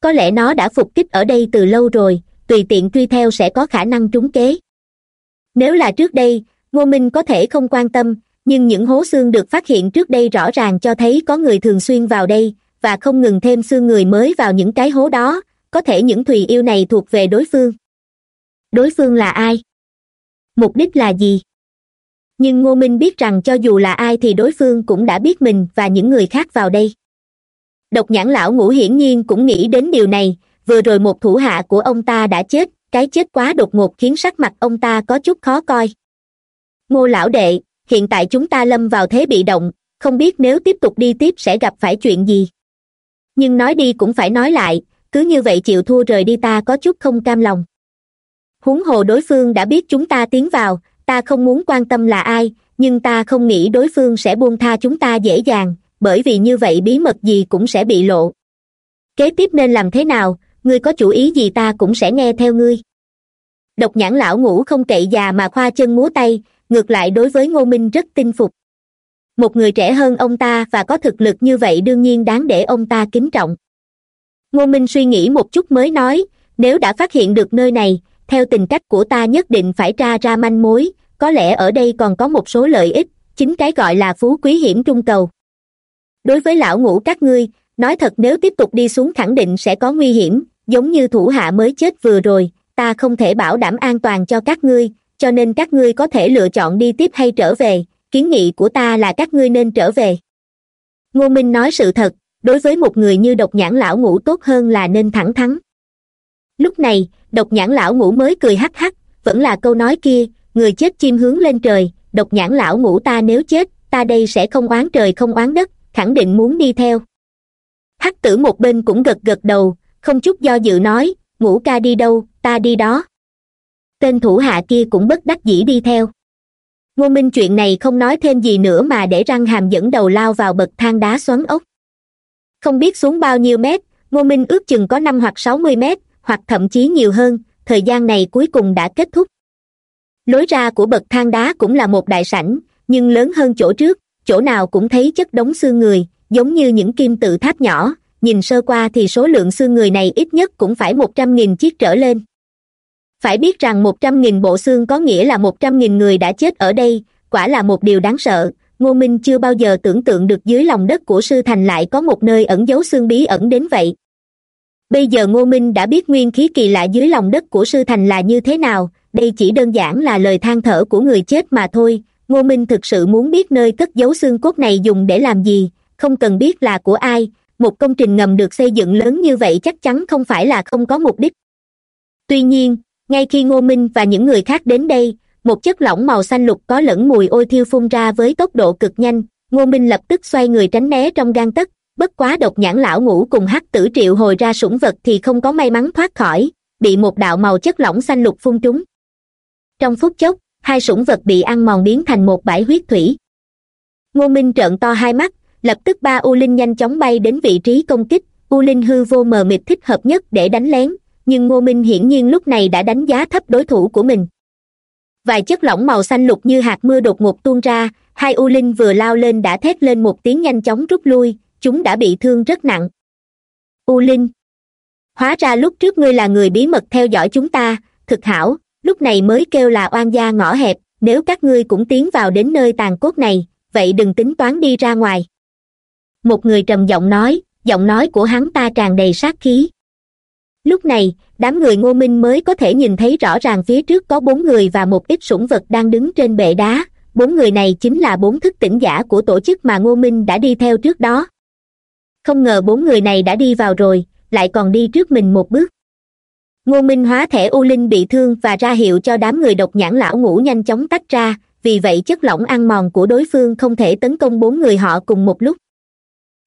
[SPEAKER 1] Có lẽ nó đã phục kích ở đây từ lâu rồi, tùy tiện truy theo sẽ có khả năng trúng kế. Nếu là trước đây, ngô minh có thể không quan tâm nhưng những hố xương được phát hiện trước đây rõ ràng cho thấy có người thường xuyên vào đây, và không ngừng thêm xương người mới vào những cái hố đó, có thể những thùy yêu này thuộc về đối phương. Đối phương là ai? Mục đích là gì? Nhưng ngô minh biết rằng cho dù là ai thì đối phương cũng đã biết mình và những người khác vào đây. Độc nhãn lão ngũ hiển nhiên cũng nghĩ đến điều này, vừa rồi một thủ hạ của ông ta đã chết, cái chết quá đột ngột khiến sắc mặt ông ta có chút khó coi. Ngô lão đệ hiện tại chúng ta lâm vào thế bị động, không biết nếu tiếp tục đi tiếp sẽ gặp phải chuyện gì. Nhưng nói đi cũng phải nói lại, cứ như vậy chịu thua rời đi ta có chút không cam lòng. Huống hồ đối phương đã biết chúng ta tiến vào, ta không muốn quan tâm là ai, nhưng ta không nghĩ đối phương sẽ buông tha chúng ta dễ dàng, bởi vì như vậy bí mật gì cũng sẽ bị lộ. Kế tiếp nên làm thế nào, ngươi có chủ ý gì ta cũng sẽ nghe theo ngươi. Độc nhãn lão ngủ không cậy già mà khoa chân múa tay ngược lại đối với ngô minh rất tin phục. Một người trẻ hơn ông ta và có thực lực như vậy đương nhiên đáng để ông ta kính trọng. Ngô minh suy nghĩ một chút mới nói, nếu đã phát hiện được nơi này, theo tình cách của ta nhất định phải tra ra manh mối, có lẽ ở đây còn có một số lợi ích, chính cái gọi là phú quý hiểm trung cầu. Đối với lão ngũ các ngươi, nói thật nếu tiếp tục đi xuống khẳng định sẽ có nguy hiểm, giống như thủ hạ mới chết vừa rồi, ta không thể bảo đảm an toàn cho các ngươi cho nên các ngươi có thể lựa chọn đi tiếp hay trở về, kiến nghị của ta là các ngươi nên trở về. Ngô minh nói sự thật, đối với một người như độc nhãn lão ngũ tốt hơn là nên thẳng thắn. Lúc này, độc nhãn lão ngũ mới cười hắc hắc, vẫn là câu nói kia, người chết chim hướng lên trời, độc nhãn lão ngũ ta nếu chết, ta đây sẽ không oán trời không oán đất, khẳng định muốn đi theo. Hắc tử một bên cũng gật gật đầu, không chút do dự nói, ngũ ca đi đâu, ta đi đó tên thủ hạ kia cũng bất đắc dĩ đi theo. Ngô minh chuyện này không nói thêm gì nữa mà để răng hàm dẫn đầu lao vào bậc thang đá xoắn ốc. Không biết xuống bao nhiêu mét, ngô minh ước chừng có năm hoặc sáu mươi mét, hoặc thậm chí nhiều hơn, thời gian này cuối cùng đã kết thúc. Lối ra của bậc thang đá cũng là một đại sảnh, nhưng lớn hơn chỗ trước, chỗ nào cũng thấy chất đống xương người, giống như những kim tự tháp nhỏ, nhìn sơ qua thì số lượng xương người này ít nhất cũng phải một trăm nghìn chiếc trở lên phải biết rằng một trăm nghìn bộ xương có nghĩa là một trăm nghìn người đã chết ở đây, quả là một điều đáng sợ. Ngô minh chưa bao giờ tưởng tượng được dưới lòng đất của sư thành lại có một nơi ẩn giấu xương bí ẩn đến vậy. Bây giờ ngô minh đã biết nguyên khí kỳ lạ dưới lòng đất của sư thành là như thế nào, đây chỉ đơn giản là lời than thở của người chết mà thôi. Ngô minh thực sự muốn biết nơi cất giấu xương cốt này dùng để làm gì, không cần biết là của ai. Một công trình ngầm được xây dựng lớn như vậy chắc chắn không phải là không có mục đích. Tuy nhiên ngay khi ngô minh và những người khác đến đây, một chất lỏng màu xanh lục có lẫn mùi ôi thiêu phun ra với tốc độ cực nhanh, ngô minh lập tức xoay người tránh né trong gan tấc, bất quá độc nhãn lão ngủ cùng hắc tử triệu hồi ra sủng vật thì không có may mắn thoát khỏi, bị một đạo màu chất lỏng xanh lục phun trúng. Trong phút chốc, hai sủng vật bị ăn mòn biến thành một bãi huyết thủy. Ngô minh trợn to hai mắt, lập tức ba u linh nhanh chóng bay đến vị trí công kích, u linh hư vô mờ mịt thích hợp nhất để đánh lén nhưng ngô minh hiển nhiên lúc này đã đánh giá thấp đối thủ của mình. Vài chất lỏng màu xanh lục như hạt mưa đột ngột tuôn ra, hai u linh vừa lao lên đã thét lên một tiếng nhanh chóng rút lui, chúng đã bị thương rất nặng. U linh, hóa ra lúc trước ngươi là người bí mật theo dõi chúng ta, thực hảo, lúc này mới kêu là oan gia ngõ hẹp, nếu các ngươi cũng tiến vào đến nơi tàn cốt này, vậy đừng tính toán đi ra ngoài. Một người trầm giọng nói giọng nói của hắn ta tràn đầy sát khí lúc này, đám người ngô minh mới có thể nhìn thấy rõ ràng phía trước có bốn người và một ít sủng vật đang đứng trên bệ đá. Bốn người này chính là bốn thức tỉnh giả của tổ chức mà ngô minh đã đi theo trước đó. Không ngờ bốn người này đã đi vào rồi, lại còn đi trước mình một bước. Ngô minh hóa thẻ u linh bị thương và ra hiệu cho đám người độc nhãn lão ngủ nhanh chóng tách ra, vì vậy chất lỏng ăn mòn của đối phương không thể tấn công bốn người họ cùng một lúc.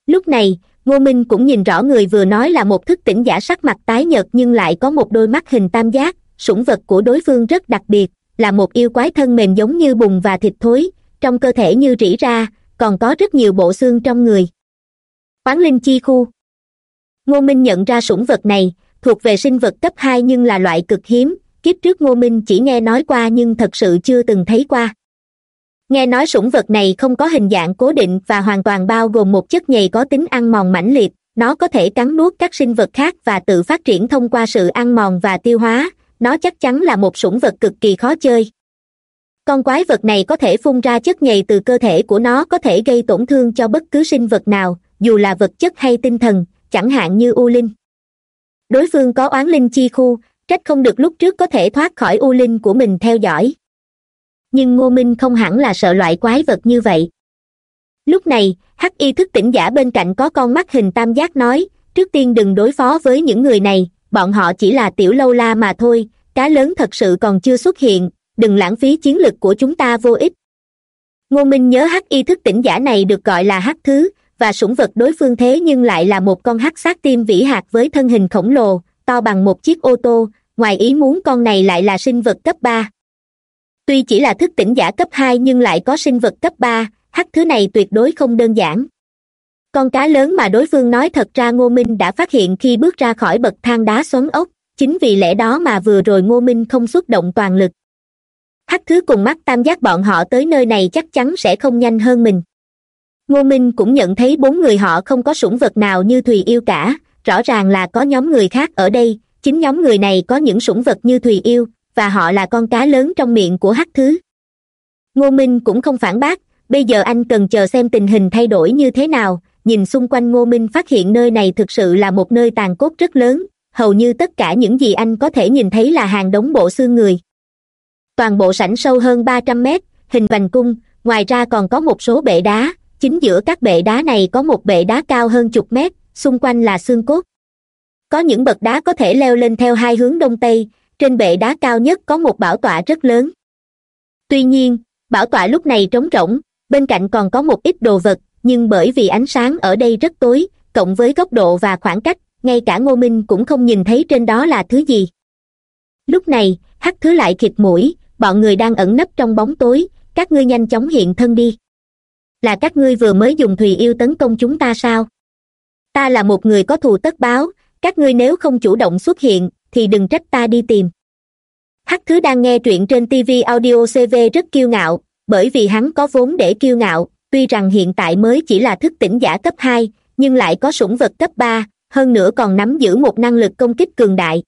[SPEAKER 1] Lúc này ngô minh cũng nhìn rõ người vừa nói là một thức tỉnh giả sắc mặt tái nhợt nhưng lại có một đôi mắt hình tam giác, sủng vật của đối phương rất đặc biệt, là một yêu quái thân mềm giống như bùn và thịt thối, trong cơ thể như rỉ ra, còn có rất nhiều bộ xương trong người. Quán linh chi khu. Ngô minh nhận ra sủng vật này, thuộc về sinh vật cấp hai nhưng là loại cực hiếm, kiếp trước ngô minh chỉ nghe nói qua nhưng thật sự chưa từng thấy qua nghe nói sủng vật này không có hình dạng cố định và hoàn toàn bao gồm một chất nhầy có tính ăn mòn mãnh liệt. Nó có thể cắn nuốt các sinh vật khác và tự phát triển thông qua sự ăn mòn và tiêu hóa. Nó chắc chắn là một sủng vật cực kỳ khó chơi. Con quái vật này có thể phun ra chất nhầy từ cơ thể của nó có thể gây tổn thương cho bất cứ sinh vật nào, dù là vật chất hay tinh thần, chẳng hạn như u linh. Đối phương có oán linh chi khu, trách không được lúc trước có thể thoát khỏi u linh của mình theo dõi nhưng ngô minh không hẳn là sợ loại quái vật như vậy. Lúc này, hắc y thức tỉnh giả bên cạnh có con mắt hình tam giác nói, trước tiên đừng đối phó với những người này, bọn họ chỉ là tiểu lâu la mà thôi, cá lớn thật sự còn chưa xuất hiện, đừng lãng phí chiến lực của chúng ta vô ích. Ngô minh nhớ hắc y thức tỉnh giả này được gọi là hắc thứ, và sủng vật đối phương thế nhưng lại là một con hắc sát tim vĩ hạt với thân hình khổng lồ, to bằng một chiếc ô tô, ngoài ý muốn con này lại là sinh vật cấp ba tuy chỉ là thức tỉnh giả cấp hai nhưng lại có sinh vật cấp ba, hắc thứ này tuyệt đối không đơn giản. Con cá lớn mà đối phương nói thật ra ngô minh đã phát hiện khi bước ra khỏi bậc thang đá xoắn ốc, chính vì lẽ đó mà vừa rồi ngô minh không xuất động toàn lực. Hắc thứ cùng mắt tam giác bọn họ tới nơi này chắc chắn sẽ không nhanh hơn mình. Ngô minh cũng nhận thấy bốn người họ không có sủng vật nào như thùy yêu cả, rõ ràng là có nhóm người khác ở đây, chính nhóm người này có những sủng vật như thùy yêu và họ là con cá lớn trong miệng của hắc thứ. Ngô minh cũng không phản bác, bây giờ anh cần chờ xem tình hình thay đổi như thế nào. Nhìn xung quanh ngô minh phát hiện nơi này thực sự là một nơi tàn cốt rất lớn, hầu như tất cả những gì anh có thể nhìn thấy là hàng đống bộ xương người. Toàn bộ sảnh sâu hơn ba trăm mét, hình vành cung, ngoài ra còn có một số bệ đá. Chính giữa các bệ đá này có một bệ đá cao hơn chục mét, xung quanh là xương cốt. Có những bậc đá có thể leo lên theo hai hướng đông tây trên bệ đá cao nhất có một bảo tọa rất lớn. Tuy nhiên, bảo tọa lúc này trống rỗng, bên cạnh còn có một ít đồ vật, nhưng bởi vì ánh sáng ở đây rất tối, cộng với góc độ và khoảng cách, ngay cả ngô minh cũng không nhìn thấy trên đó là thứ gì. Lúc này, hắc thứ lại khịt mũi, bọn người đang ẩn nấp trong bóng tối, các ngươi nhanh chóng hiện thân đi. Là các ngươi vừa mới dùng thùy yêu tấn công chúng ta sao? Ta là một người có thù tất báo, các ngươi nếu không chủ động xuất hiện thì đừng trách ta đi tìm. Hắc thứ đang nghe truyện trên tv audio cv rất kiêu ngạo, bởi vì hắn có vốn để kiêu ngạo, tuy rằng hiện tại mới chỉ là thức tỉnh giả cấp hai, nhưng lại có sủng vật cấp ba, hơn nữa còn nắm giữ một năng lực công kích cường đại.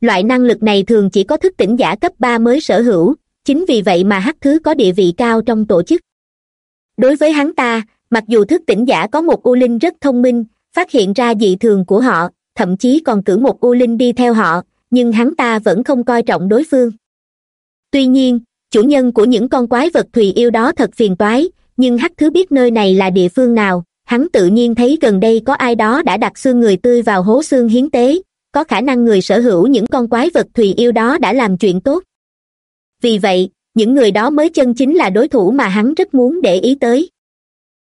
[SPEAKER 1] Loại năng lực này thường chỉ có thức tỉnh giả cấp ba mới sở hữu, chính vì vậy mà hắc thứ có địa vị cao trong tổ chức. Đối với hắn ta, mặc dù thức tỉnh giả có một u linh rất thông minh, phát hiện ra dị thường của họ thậm chí còn cử một u linh đi theo họ, nhưng hắn ta vẫn không coi trọng đối phương. Tuy nhiên, chủ nhân của những con quái vật thùy yêu đó thật phiền toái, nhưng hắc thứ biết nơi này là địa phương nào, hắn tự nhiên thấy gần đây có ai đó đã đặt xương người tươi vào hố xương hiến tế, có khả năng người sở hữu những con quái vật thùy yêu đó đã làm chuyện tốt. Vì vậy, những người đó mới chân chính là đối thủ mà hắn rất muốn để ý tới.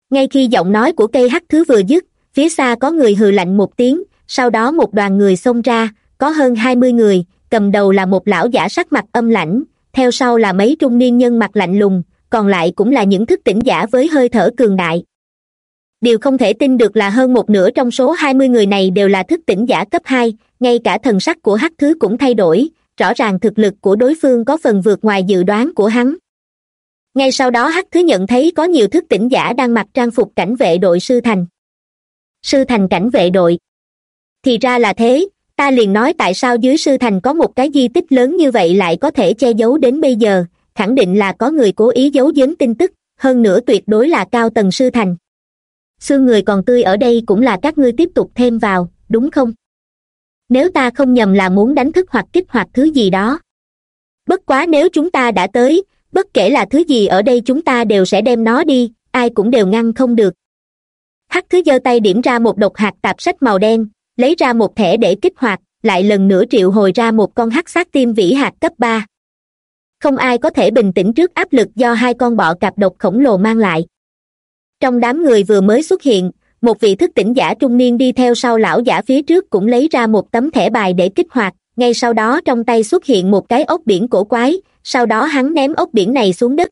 [SPEAKER 1] Ngay khi giọng nói của cây hắc thứ vừa dứt, phía xa có người hừ lạnh một tiếng sau đó một đoàn người xông ra, có hơn hai mươi người, cầm đầu là một lão giả sắc mặt âm lãnh, theo sau là mấy trung niên nhân mặt lạnh lùng, còn lại cũng là những thức tỉnh giả với hơi thở cường đại. Điều không thể tin được là hơn một nửa trong số hai mươi người này đều là thức tỉnh giả cấp hai, ngay cả thần sắc của hắc thứ cũng thay đổi, rõ ràng thực lực của đối phương có phần vượt ngoài dự đoán của hắn. Ngay sau đó hắc thứ nhận thấy có nhiều thức tỉnh giả đang mặc trang phục cảnh vệ đội sư thành. Sư thành cảnh vệ đội thì ra là thế, ta liền nói tại sao dưới sư thành có một cái di tích lớn như vậy lại có thể che giấu đến bây giờ, khẳng định là có người cố ý giấu giếm tin tức, hơn nữa tuyệt đối là cao tầng sư thành. Xương người còn tươi ở đây cũng là các ngươi tiếp tục thêm vào, đúng không? Nếu ta không nhầm là muốn đánh thức hoặc kích hoạt thứ gì đó. Bất quá nếu chúng ta đã tới, bất kể là thứ gì ở đây chúng ta đều sẽ đem nó đi, ai cũng đều ngăn không được. Hắc thứ giơ tay điểm ra một độc hạt tạp sách màu đen lấy ra một thẻ để kích hoạt, lại lần nữa triệu hồi ra một con hắc sát tim vĩ hạt cấp ba. Không ai có thể bình tĩnh trước áp lực do hai con bọ cạp độc khổng lồ mang lại. Trong đám người vừa mới xuất hiện, một vị thức tỉnh giả trung niên đi theo sau lão giả phía trước cũng lấy ra một tấm thẻ bài để kích hoạt, ngay sau đó trong tay xuất hiện một cái ốc biển cổ quái, sau đó hắn ném ốc biển này xuống đất.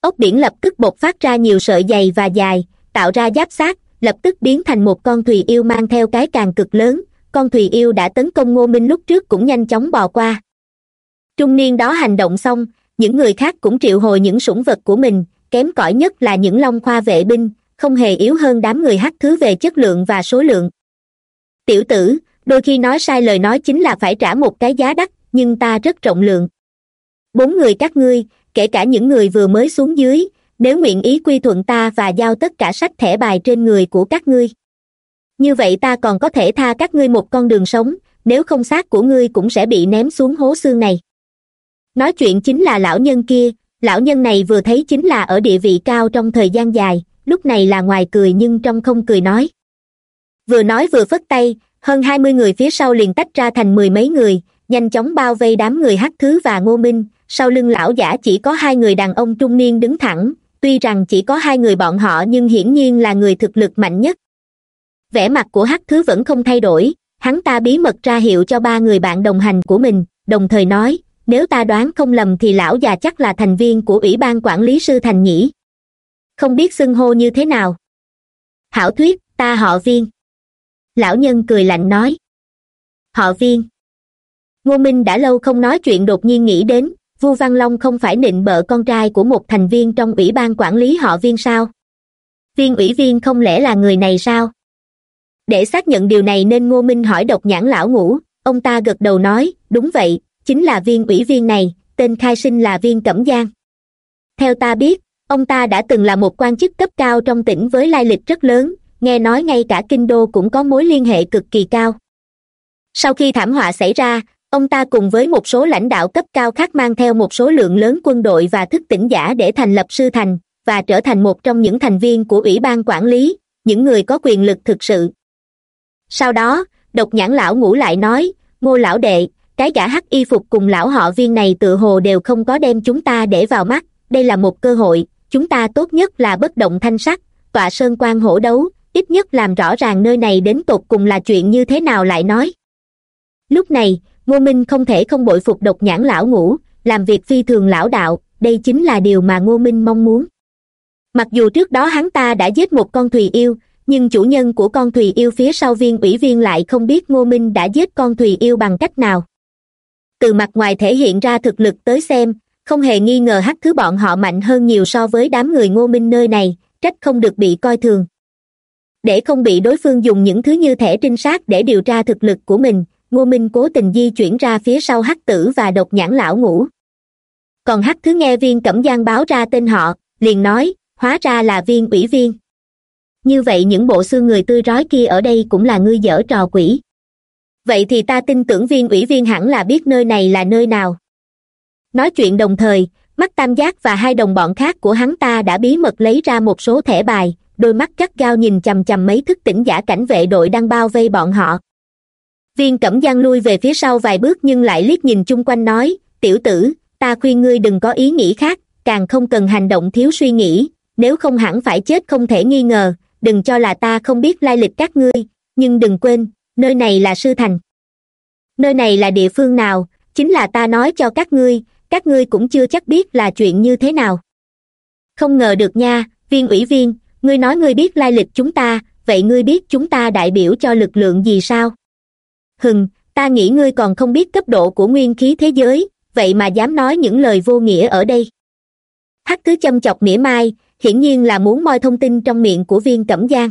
[SPEAKER 1] Ốc biển lập tức bột phát ra nhiều sợi dày và dài, tạo ra giáp sát lập tức biến thành một con thùy yêu mang theo cái càng cực lớn. Con thùy yêu đã tấn công ngô minh lúc trước cũng nhanh chóng bò qua. Trung niên đó hành động xong, những người khác cũng triệu hồi những sủng vật của mình, kém cỏi nhất là những long khoa vệ binh, không hề yếu hơn đám người hắc thứ về chất lượng và số lượng. Tiểu tử, đôi khi nói sai lời nói chính là phải trả một cái giá đắt, nhưng ta rất rộng lượng. Bốn người các ngươi, kể cả những người vừa mới xuống dưới nếu nguyện ý quy thuận ta và giao tất cả sách thẻ bài trên người của các ngươi. Như vậy ta còn có thể tha các ngươi một con đường sống, nếu không xác của ngươi cũng sẽ bị ném xuống hố xương này. Nói chuyện chính là lão nhân kia, lão nhân này vừa thấy chính là ở địa vị cao trong thời gian dài, lúc này là ngoài cười nhưng trong không cười nói. Vừa nói vừa phất tay, hơn hai mươi người phía sau liền tách ra thành mười mấy người, nhanh chóng bao vây đám người hắc thứ và ngô minh, sau lưng lão giả chỉ có hai người đàn ông trung niên đứng thẳng tuy rằng chỉ có hai người bọn họ nhưng hiển nhiên là người thực lực mạnh nhất. Vẻ mặt của hắc thứ vẫn không thay đổi, hắn ta bí mật ra hiệu cho ba người bạn đồng hành của mình, đồng thời nói, nếu ta đoán không lầm thì lão già chắc là thành viên của ủy ban quản lý sư thành nhỉ? Không biết xưng hô như thế nào. Hảo thuyết, ta họ viên. Lão nhân cười lạnh nói. Họ viên. Ngô minh đã lâu không nói chuyện đột nhiên nghĩ đến vu văn long không phải nịnh bợ con trai của một thành viên trong ủy ban quản lý họ viên sao? Viên ủy viên không lẽ là người này sao? Để xác nhận điều này nên ngô minh hỏi độc nhãn lão ngũ. Ông ta gật đầu nói, đúng vậy, chính là viên ủy viên này, tên khai sinh là viên cẩm giang. Theo ta biết, ông ta đã từng là một quan chức cấp cao trong tỉnh với lai lịch rất lớn, nghe nói ngay cả kinh đô cũng có mối liên hệ cực kỳ cao. Sau khi thảm họa xảy ra ông ta cùng với một số lãnh đạo cấp cao khác mang theo một số lượng lớn quân đội và thức tỉnh giả để thành lập sư thành, và trở thành một trong những thành viên của ủy ban quản lý, những người có quyền lực thực sự. Sau đó, độc nhãn lão ngủ lại nói, ngô lão đệ, cái gã hắc y phục cùng lão họ viên này tự hồ đều không có đem chúng ta để vào mắt, đây là một cơ hội, chúng ta tốt nhất là bất động thanh sắc, tọa sơn quan hổ đấu, ít nhất làm rõ ràng nơi này đến tột cùng là chuyện như thế nào lại nói. Lúc này ngô minh không thể không bội phục độc nhãn lão ngũ, làm việc phi thường lão đạo, đây chính là điều mà ngô minh mong muốn. Mặc dù trước đó hắn ta đã giết một con thùy yêu, nhưng chủ nhân của con thùy yêu phía sau viên ủy viên lại không biết ngô minh đã giết con thùy yêu bằng cách nào. Từ mặt ngoài thể hiện ra thực lực tới xem, không hề nghi ngờ hắc thứ bọn họ mạnh hơn nhiều so với đám người ngô minh nơi này, trách không được bị coi thường. Để không bị đối phương dùng những thứ như thẻ trinh sát để điều tra thực lực của mình ngô minh cố tình di chuyển ra phía sau hắc tử và độc nhãn lão ngủ còn hắc thứ nghe viên cẩm giang báo ra tên họ, liền nói, hóa ra là viên ủy viên. Như vậy những bộ xương người tươi rói kia ở đây cũng là ngươi dở trò quỷ. Vậy thì ta tin tưởng viên ủy viên hẳn là biết nơi này là nơi nào. Nói chuyện đồng thời, mắt tam giác và hai đồng bọn khác của hắn ta đã bí mật lấy ra một số thẻ bài, đôi mắt gắt gao nhìn chằm chằm mấy thức tỉnh giả cảnh vệ đội đang bao vây bọn họ viên cẩm giang lui về phía sau vài bước nhưng lại liếc nhìn chung quanh nói, tiểu tử, ta khuyên ngươi đừng có ý nghĩ khác, càng không cần hành động thiếu suy nghĩ. Nếu không hẳn phải chết không thể nghi ngờ, đừng cho là ta không biết lai lịch các ngươi, nhưng đừng quên, nơi này là sư thành. Nơi này là địa phương nào? Chính là ta nói cho các ngươi các ngươi cũng chưa chắc biết là chuyện như thế nào. Không ngờ được nha, viên ủy viên, ngươi nói ngươi biết lai lịch chúng ta, vậy ngươi biết chúng ta đại biểu cho lực lượng gì sao? Hừng ta nghĩ ngươi còn không biết cấp độ của nguyên khí thế giới, vậy mà dám nói những lời vô nghĩa ở đây. Hắc thứ châm chọc mỉa mai, hiển nhiên là muốn moi thông tin trong miệng của viên cẩm giang.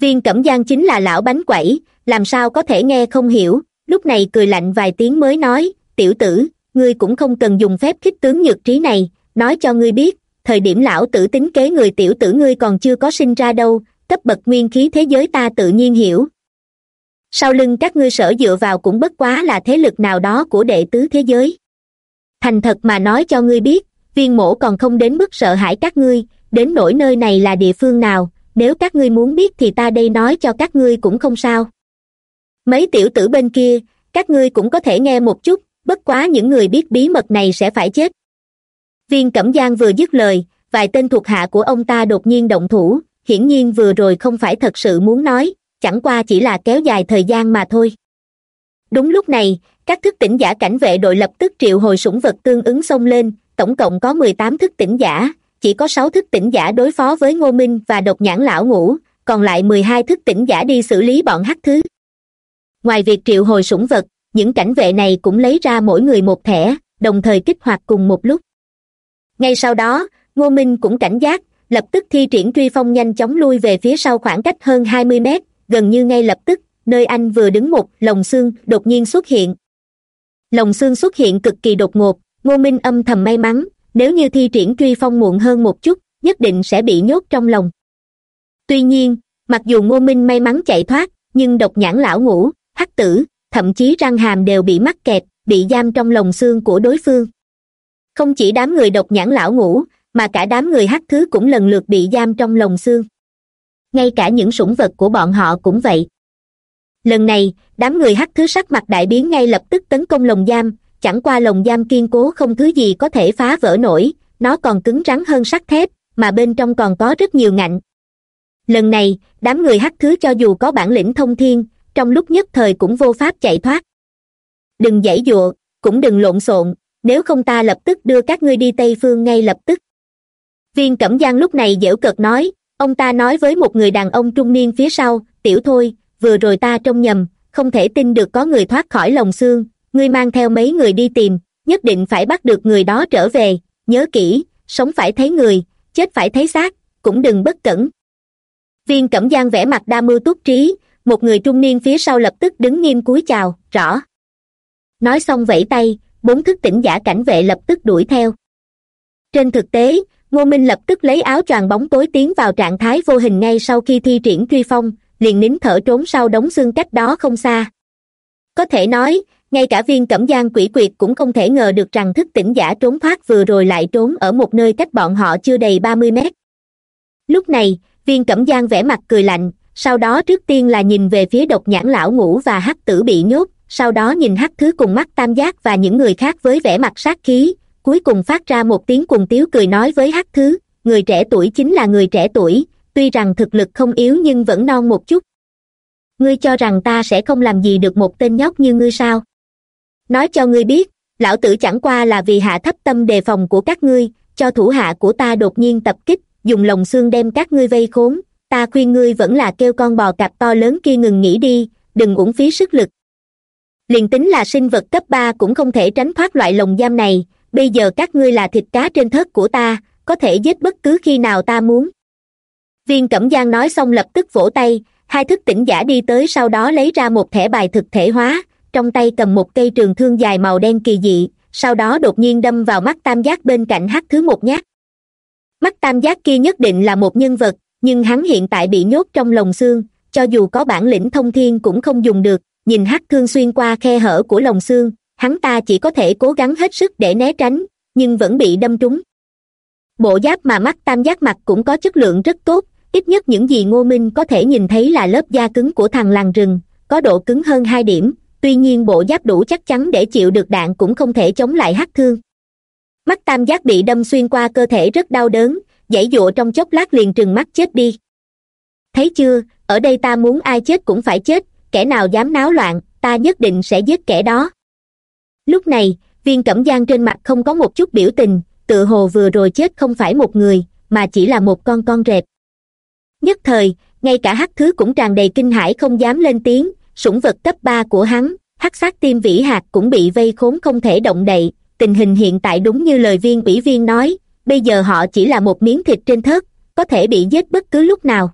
[SPEAKER 1] Viên cẩm giang chính là lão bánh quẩy, làm sao có thể nghe không hiểu, lúc này cười lạnh vài tiếng mới nói, tiểu tử, ngươi cũng không cần dùng phép khích tướng nhược trí này, nói cho ngươi biết, thời điểm lão tử tính kế người tiểu tử ngươi còn chưa có sinh ra đâu, cấp bậc nguyên khí thế giới ta tự nhiên hiểu sau lưng các ngươi sở dựa vào cũng bất quá là thế lực nào đó của đệ tứ thế giới. Thành thật mà nói cho ngươi biết, viên mổ còn không đến mức sợ hãi các ngươi, đến nỗi nơi này là địa phương nào, nếu các ngươi muốn biết thì ta đây nói cho các ngươi cũng không sao. Mấy tiểu tử bên kia, các ngươi cũng có thể nghe một chút, bất quá những người biết bí mật này sẽ phải chết. Viên cẩm giang vừa dứt lời, vài tên thuộc hạ của ông ta đột nhiên động thủ, hiển nhiên vừa rồi không phải thật sự muốn nói chẳng qua chỉ là kéo dài thời gian mà thôi. Đúng lúc này, các thức tỉnh giả cảnh vệ đội lập tức triệu hồi sủng vật tương ứng xông lên, tổng cộng có mười tám thức tỉnh giả, chỉ có sáu thức tỉnh giả đối phó với ngô minh và độc nhãn lão ngũ, còn lại mười hai thức tỉnh giả đi xử lý bọn hắc thứ. Ngoài việc triệu hồi sủng vật, những cảnh vệ này cũng lấy ra mỗi người một thẻ, đồng thời kích hoạt cùng một lúc. Ngay sau đó, ngô minh cũng cảnh giác, lập tức thi triển truy phong nhanh chóng lui về phía sau khoảng cách hơn hai mươi mét gần như ngay lập tức, nơi anh vừa đứng một, lồng xương đột nhiên xuất hiện. Lồng xương xuất hiện cực kỳ đột ngột, ngô minh âm thầm may mắn, nếu như thi triển truy phong muộn hơn một chút, nhất định sẽ bị nhốt trong lòng. Tuy nhiên, mặc dù ngô minh may mắn chạy thoát, nhưng độc nhãn lão ngủ hắc tử, thậm chí răng hàm đều bị mắc kẹt, bị giam trong lồng xương của đối phương. Không chỉ đám người độc nhãn lão ngủ mà cả đám người hắc thứ cũng lần lượt bị giam trong lồng xương ngay cả những sủng vật của bọn họ cũng vậy. Lần này, đám người hắc thứ sắc mặt đại biến ngay lập tức tấn công lồng giam, chẳng qua lồng giam kiên cố không thứ gì có thể phá vỡ nổi, nó còn cứng rắn hơn sắt thép, mà bên trong còn có rất nhiều ngạnh. Lần này, đám người hắc thứ cho dù có bản lĩnh thông thiên, trong lúc nhất thời cũng vô pháp chạy thoát. Đừng giãy giụa cũng đừng lộn xộn, nếu không ta lập tức đưa các ngươi đi tây phương ngay lập tức. Viên cẩm giang lúc này dễu cợt nói ông ta nói với một người đàn ông trung niên phía sau, tiểu thôi, vừa rồi ta trông nhầm, không thể tin được có người thoát khỏi lồng xương. Ngươi mang theo mấy người đi tìm, nhất định phải bắt được người đó trở về. Nhớ kỹ, sống phải thấy người, chết phải thấy xác, cũng đừng bất cẩn. Viên cẩm giang vẽ mặt đa mưu túc trí, một người trung niên phía sau lập tức đứng nghiêm cúi chào, rõ. Nói xong vẫy tay, bốn thức tỉnh giả cảnh vệ lập tức đuổi theo. Trên thực tế ngô minh lập tức lấy áo choàng bóng tối tiến vào trạng thái vô hình ngay sau khi thi triển truy phong, liền nín thở trốn sau đống xương cách đó không xa. Có thể nói, ngay cả viên cẩm giang quỷ quyệt cũng không thể ngờ được rằng thức tỉnh giả trốn thoát vừa rồi lại trốn ở một nơi cách bọn họ chưa đầy ba mươi mét. Lúc này, viên cẩm giang vẽ mặt cười lạnh, sau đó trước tiên là nhìn về phía độc nhãn lão ngũ và hắc tử bị nhốt, sau đó nhìn hắc thứ cùng mắt tam giác và những người khác với vẻ mặt sát khí cuối cùng phát ra một tiếng cùng tiếu cười nói với hắc thứ, người trẻ tuổi chính là người trẻ tuổi, tuy rằng thực lực không yếu nhưng vẫn non một chút. Ngươi cho rằng ta sẽ không làm gì được một tên nhóc như ngươi sao? Nói cho ngươi biết, lão tử chẳng qua là vì hạ thấp tâm đề phòng của các ngươi, cho thủ hạ của ta đột nhiên tập kích, dùng lồng xương đem các ngươi vây khốn, ta khuyên ngươi vẫn là kêu con bò cạp to lớn kia ngừng nghỉ đi, đừng uổng phí sức lực. Liền tính là sinh vật cấp ba cũng không thể tránh thoát loại lồng giam này bây giờ các ngươi là thịt cá trên thớt của ta, có thể giết bất cứ khi nào ta muốn. Viên cẩm giang nói xong lập tức vỗ tay, hai thức tỉnh giả đi tới sau đó lấy ra một thẻ bài thực thể hóa, trong tay cầm một cây trường thương dài màu đen kỳ dị, sau đó đột nhiên đâm vào mắt tam giác bên cạnh hắc thứ một nhát. Mắt tam giác kia nhất định là một nhân vật, nhưng hắn hiện tại bị nhốt trong lồng xương, cho dù có bản lĩnh thông thiên cũng không dùng được, nhìn hắc thương xuyên qua khe hở của lồng xương hắn ta chỉ có thể cố gắng hết sức để né tránh, nhưng vẫn bị đâm trúng. Bộ giáp mà mắt tam giác mặt cũng có chất lượng rất tốt, ít nhất những gì ngô minh có thể nhìn thấy là lớp da cứng của thằng làng rừng, có độ cứng hơn hai điểm, tuy nhiên bộ giáp đủ chắc chắn để chịu được đạn cũng không thể chống lại hắc thương. Mắt tam giác bị đâm xuyên qua cơ thể rất đau đớn, dãy dụa trong chốc lát liền trừng mắt chết đi. Thấy chưa, ở đây ta muốn ai chết cũng phải chết, kẻ nào dám náo loạn, ta nhất định sẽ giết kẻ đó lúc này, viên cẩm giang trên mặt không có một chút biểu tình, tự hồ vừa rồi chết không phải một người, mà chỉ là một con con rệp. Nhất thời, ngay cả hắc thứ cũng tràn đầy kinh hãi không dám lên tiếng, sủng vật cấp ba của hắn, hắc sát tim vĩ hạt cũng bị vây khốn không thể động đậy, tình hình hiện tại đúng như lời viên ủy viên nói, bây giờ họ chỉ là một miếng thịt trên thớt, có thể bị giết bất cứ lúc nào.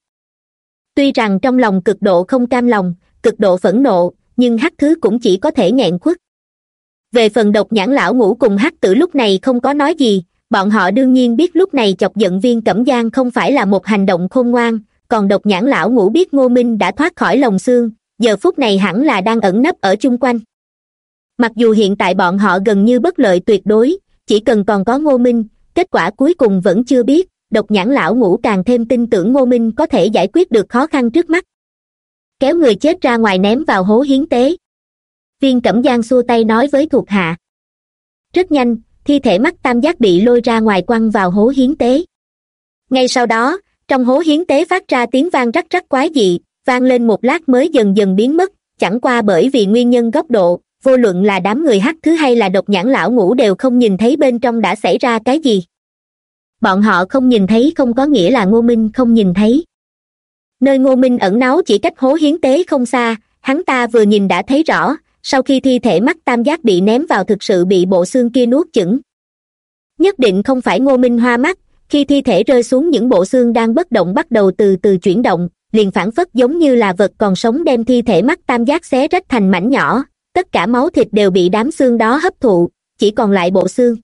[SPEAKER 1] Tuy rằng trong lòng cực độ không cam lòng, cực độ phẫn nộ, nhưng hắc thứ cũng chỉ có thể nghẹn khuất về phần độc nhãn lão ngủ cùng hắc tử lúc này không có nói gì, bọn họ đương nhiên biết lúc này chọc giận viên cẩm giang không phải là một hành động khôn ngoan, còn độc nhãn lão ngủ biết ngô minh đã thoát khỏi lồng xương, giờ phút này hẳn là đang ẩn nấp ở chung quanh. Mặc dù hiện tại bọn họ gần như bất lợi tuyệt đối, chỉ cần còn có ngô minh, kết quả cuối cùng vẫn chưa biết, độc nhãn lão ngủ càng thêm tin tưởng ngô minh có thể giải quyết được khó khăn trước mắt. Kéo người chết ra ngoài ném vào hố hiến tế viên cẩm giang xua tay nói với thuộc hạ. Rất nhanh, thi thể mắt tam giác bị lôi ra ngoài quăng vào hố hiến tế. Ngay sau đó, trong hố hiến tế phát ra tiếng vang rắc rắc quái dị, vang lên một lát mới dần dần biến mất, chẳng qua bởi vì nguyên nhân góc độ, vô luận là đám người hắc thứ hay là độc nhãn lão ngủ đều không nhìn thấy bên trong đã xảy ra cái gì. Bọn họ không nhìn thấy, không có nghĩa là ngô minh không nhìn thấy. Nơi ngô minh ẩn náu chỉ cách hố hiến tế không xa, hắn ta vừa nhìn đã thấy rõ sau khi thi thể mắt tam giác bị ném vào thực sự bị bộ xương kia nuốt chửng. Nhất định không phải ngô minh hoa mắt, khi thi thể rơi xuống những bộ xương đang bất động bắt đầu từ từ chuyển động, liền phản phất giống như là vật còn sống đem thi thể mắt tam giác xé rách thành mảnh nhỏ, tất cả máu thịt đều bị đám xương đó hấp thụ, chỉ còn lại bộ xương.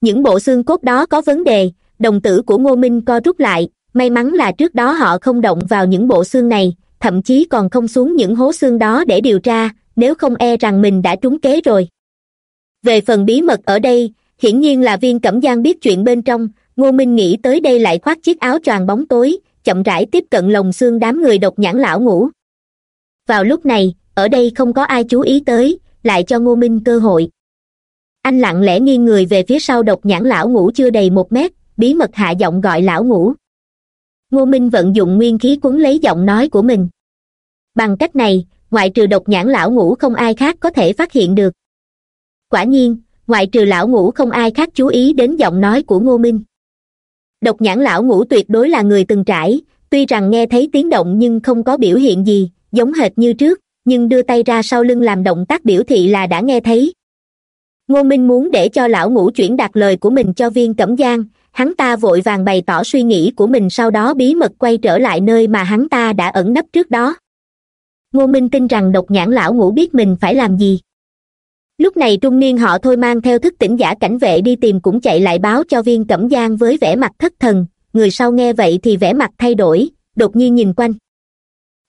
[SPEAKER 1] Những bộ xương cốt đó có vấn đề, đồng tử của ngô minh co rút lại, may mắn là trước đó họ không động vào những bộ xương này, thậm chí còn không xuống những hố xương đó để điều tra nếu không e rằng mình đã trúng kế rồi. Về phần bí mật ở đây, hiển nhiên là viên cẩm giang biết chuyện bên trong, ngô minh nghĩ tới đây lại khoác chiếc áo choàng bóng tối, chậm rãi tiếp cận lồng xương đám người độc nhãn lão ngủ vào lúc này, ở đây không có ai chú ý tới, lại cho ngô minh cơ hội. Anh lặng lẽ nghiêng người về phía sau độc nhãn lão ngủ chưa đầy một mét, bí mật hạ giọng gọi lão ngủ ngô minh vận dụng nguyên khí quấn lấy giọng nói của mình. Bằng cách này ngoại trừ độc nhãn lão ngủ không ai khác có thể phát hiện được. Quả nhiên, ngoại trừ lão ngủ không ai khác chú ý đến giọng nói của ngô minh. Độc nhãn lão ngũ tuyệt đối là người từng trải, tuy rằng nghe thấy tiếng động nhưng không có biểu hiện gì, giống hệt như trước, nhưng đưa tay ra sau lưng làm động tác biểu thị là đã nghe thấy. Ngô minh muốn để cho lão ngũ chuyển đạt lời của mình cho viên cẩm giang, hắn ta vội vàng bày tỏ suy nghĩ của mình sau đó bí mật quay trở lại nơi mà hắn ta đã ẩn nấp trước đó ngô minh tin rằng độc nhãn lão ngũ biết mình phải làm gì. Lúc này trung niên họ thôi mang theo thức tỉnh giả cảnh vệ đi tìm cũng chạy lại báo cho viên cẩm giang với vẻ mặt thất thần. Người sau nghe vậy thì vẻ mặt thay đổi, đột nhiên nhìn quanh.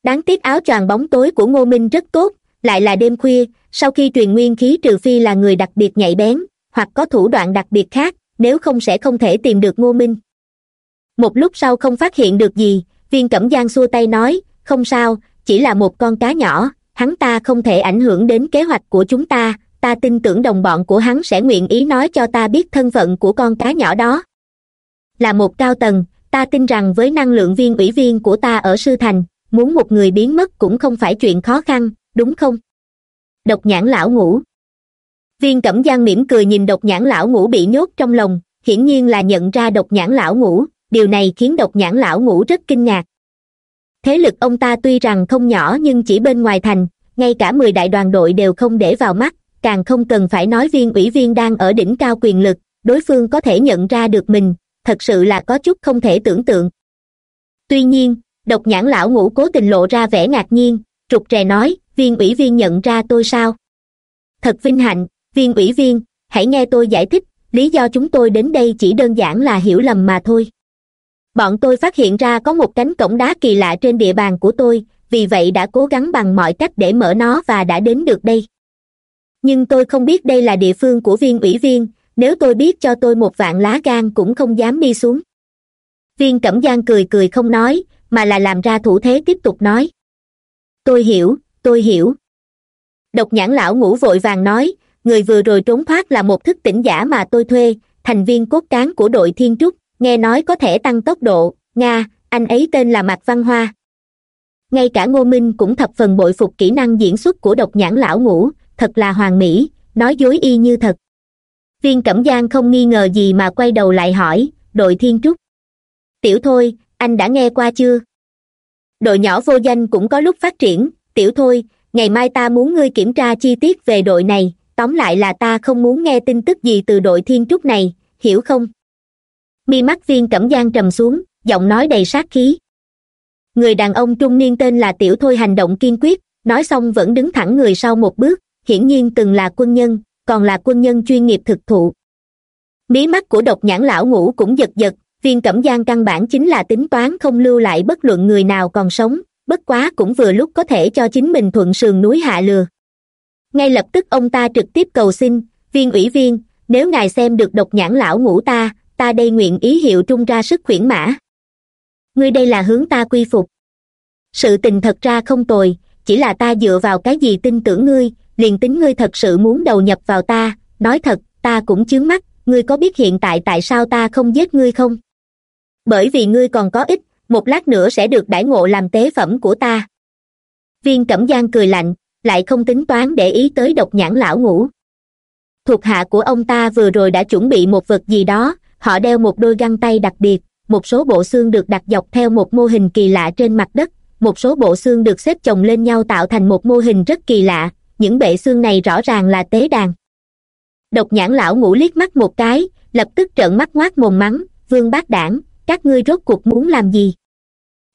[SPEAKER 1] Đáng tiếc áo choàng bóng tối của ngô minh rất tốt, lại là đêm khuya, sau khi truyền nguyên khí trừ phi là người đặc biệt nhạy bén, hoặc có thủ đoạn đặc biệt khác, nếu không sẽ không thể tìm được ngô minh. Một lúc sau không phát hiện được gì, viên cẩm giang xua tay nói, không sao chỉ là một con cá nhỏ, hắn ta không thể ảnh hưởng đến kế hoạch của chúng ta. Ta tin tưởng đồng bọn của hắn sẽ nguyện ý nói cho ta biết thân phận của con cá nhỏ đó. Là một cao tầng, ta tin rằng với năng lượng viên ủy viên của ta ở sư thành, muốn một người biến mất cũng không phải chuyện khó khăn, đúng không? Độc nhãn lão ngủ viên cẩm giang mỉm cười nhìn độc nhãn lão ngủ bị nhốt trong lòng, hiển nhiên là nhận ra độc nhãn lão ngủ điều này khiến độc nhãn lão ngủ rất kinh ngạc thế lực ông ta tuy rằng không nhỏ nhưng chỉ bên ngoài thành, ngay cả mười đại đoàn đội đều không để vào mắt, càng không cần phải nói viên ủy viên đang ở đỉnh cao quyền lực, đối phương có thể nhận ra được mình, thật sự là có chút không thể tưởng tượng. Tuy nhiên, độc nhãn lão ngũ cố tình lộ ra vẻ ngạc nhiên trục rè nói, viên ủy viên nhận ra tôi sao? Thật vinh hạnh, viên ủy viên, hãy nghe tôi giải thích, lý do chúng tôi đến đây chỉ đơn giản là hiểu lầm mà thôi bọn tôi phát hiện ra có một cánh cổng đá kỳ lạ trên địa bàn của tôi, vì vậy đã cố gắng bằng mọi cách để mở nó và đã đến được đây. Nhưng tôi không biết đây là địa phương của viên ủy viên, nếu tôi biết cho tôi một vạn lá gan cũng không dám đi xuống. Viên cẩm giang cười cười không nói, mà là làm ra thủ thế tiếp tục nói. Tôi hiểu tôi hiểu. Độc nhãn lão ngủ vội vàng nói, người vừa rồi trốn thoát là một thức tỉnh giả mà tôi thuê, thành viên cốt cán của đội thiên trúc nghe nói có thể tăng tốc độ nga anh ấy tên là mạc văn hoa. Ngay cả ngô minh cũng thập phần bội phục kỹ năng diễn xuất của độc nhãn lão Ngũ, thật là hoàn mỹ nói dối y như thật. Viên cẩm giang không nghi ngờ gì mà quay đầu lại hỏi đội thiên trúc. Tiểu thôi anh đã nghe qua chưa? Đội nhỏ vô danh cũng có lúc phát triển tiểu thôi ngày mai ta muốn ngươi kiểm tra chi tiết về đội này tóm lại là ta không muốn nghe tin tức gì từ đội thiên trúc này hiểu không? Mi mắt viên cẩm giang trầm xuống, giọng nói đầy sát khí. Người đàn ông trung niên tên là tiểu thôi hành động kiên quyết, nói xong vẫn đứng thẳng người sau một bước, hiển nhiên từng là quân nhân, còn là quân nhân chuyên nghiệp thực thụ. Mí mắt của độc nhãn lão ngũ cũng giật giật, viên cẩm giang căn bản chính là tính toán không lưu lại bất luận người nào còn sống, bất quá cũng vừa lúc có thể cho chính mình thuận sườn núi hạ lừa. Ngay lập tức ông ta trực tiếp cầu xin, viên ủy viên, nếu ngài xem được độc nhãn lão ngũ ta ta đây nguyện ý hiệu trung ra sức khuyển mã. Ngươi đây là hướng ta quy phục. Sự tình thật ra không tồi, chỉ là ta dựa vào cái gì tin tưởng ngươi, liền tính ngươi thật sự muốn đầu nhập vào ta, nói thật, ta cũng chướng mắt, ngươi có biết hiện tại tại sao ta không giết ngươi không? Bởi vì ngươi còn có ích một lát nữa sẽ được đãi ngộ làm tế phẩm của ta. Viên cẩm giang cười lạnh, lại không tính toán để ý tới độc nhãn lão ngủ thuộc hạ của ông ta vừa rồi đã chuẩn bị một vật gì đó họ đeo một đôi găng tay đặc biệt, một số bộ xương được đặt dọc theo một mô hình kỳ lạ trên mặt đất, một số bộ xương được xếp chồng lên nhau tạo thành một mô hình rất kỳ lạ, những bệ xương này rõ ràng là tế đàn. Độc nhãn lão ngủ liếc mắt một cái, lập tức trợn mắt ngoác mồm mắng, vương bác đảng, các ngươi rốt cuộc muốn làm gì?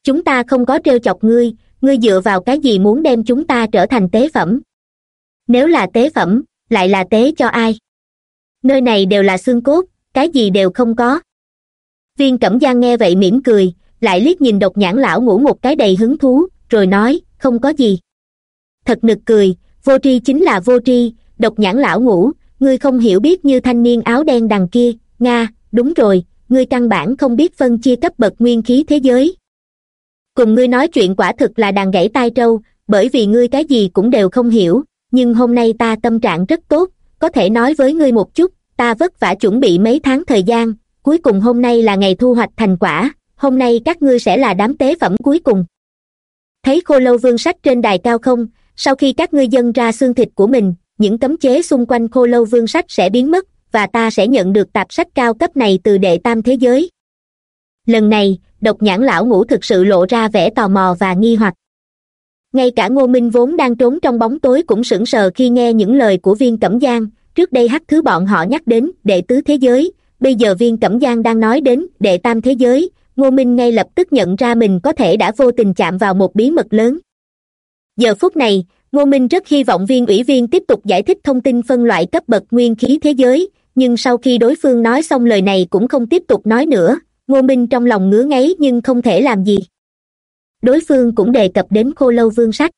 [SPEAKER 1] Chúng ta không có trêu chọc ngươi ngươi dựa vào cái gì muốn đem chúng ta trở thành tế phẩm? Nếu là tế phẩm, lại là tế cho ai? Nơi này đều là xương cốt cái gì đều không có. Viên cẩm giang nghe vậy mỉm cười, lại liếc nhìn độc nhãn lão ngủ một cái đầy hứng thú, rồi nói, không có gì. Thật nực cười, vô tri chính là vô tri, độc nhãn lão ngủ, ngươi không hiểu biết như thanh niên áo đen đằng kia, nga, đúng rồi, ngươi căn bản không biết phân chia cấp bậc nguyên khí thế giới. Cùng ngươi nói chuyện quả thực là đàn gãy tai trâu, bởi vì ngươi cái gì cũng đều không hiểu, nhưng hôm nay ta tâm trạng rất tốt, có thể nói với ngươi một chút ta vất vả chuẩn bị mấy tháng thời gian, cuối cùng hôm nay là ngày thu hoạch thành quả, hôm nay các ngươi sẽ là đám tế phẩm cuối cùng. Thấy khô lâu vương sách trên đài cao không, sau khi các ngươi dân ra xương thịt của mình, những cấm chế xung quanh khô lâu vương sách sẽ biến mất, và ta sẽ nhận được tạp sách cao cấp này từ đệ tam thế giới. Lần này, độc nhãn lão ngũ thực sự lộ ra vẻ tò mò và nghi hoặc. Ngay cả ngô minh vốn đang trốn trong bóng tối cũng sững sờ khi nghe những lời của viên cẩm giang trước đây hắc thứ bọn họ nhắc đến đệ tứ thế giới, bây giờ viên cẩm giang đang nói đến đệ tam thế giới, ngô minh ngay lập tức nhận ra mình có thể đã vô tình chạm vào một bí mật lớn. Giờ phút này, ngô minh rất hy vọng viên ủy viên tiếp tục giải thích thông tin phân loại cấp bậc nguyên khí thế giới, nhưng sau khi đối phương nói xong lời này cũng không tiếp tục nói nữa, ngô minh trong lòng ngứa ngáy nhưng không thể làm gì. Đối phương cũng đề cập đến khô lâu vương sách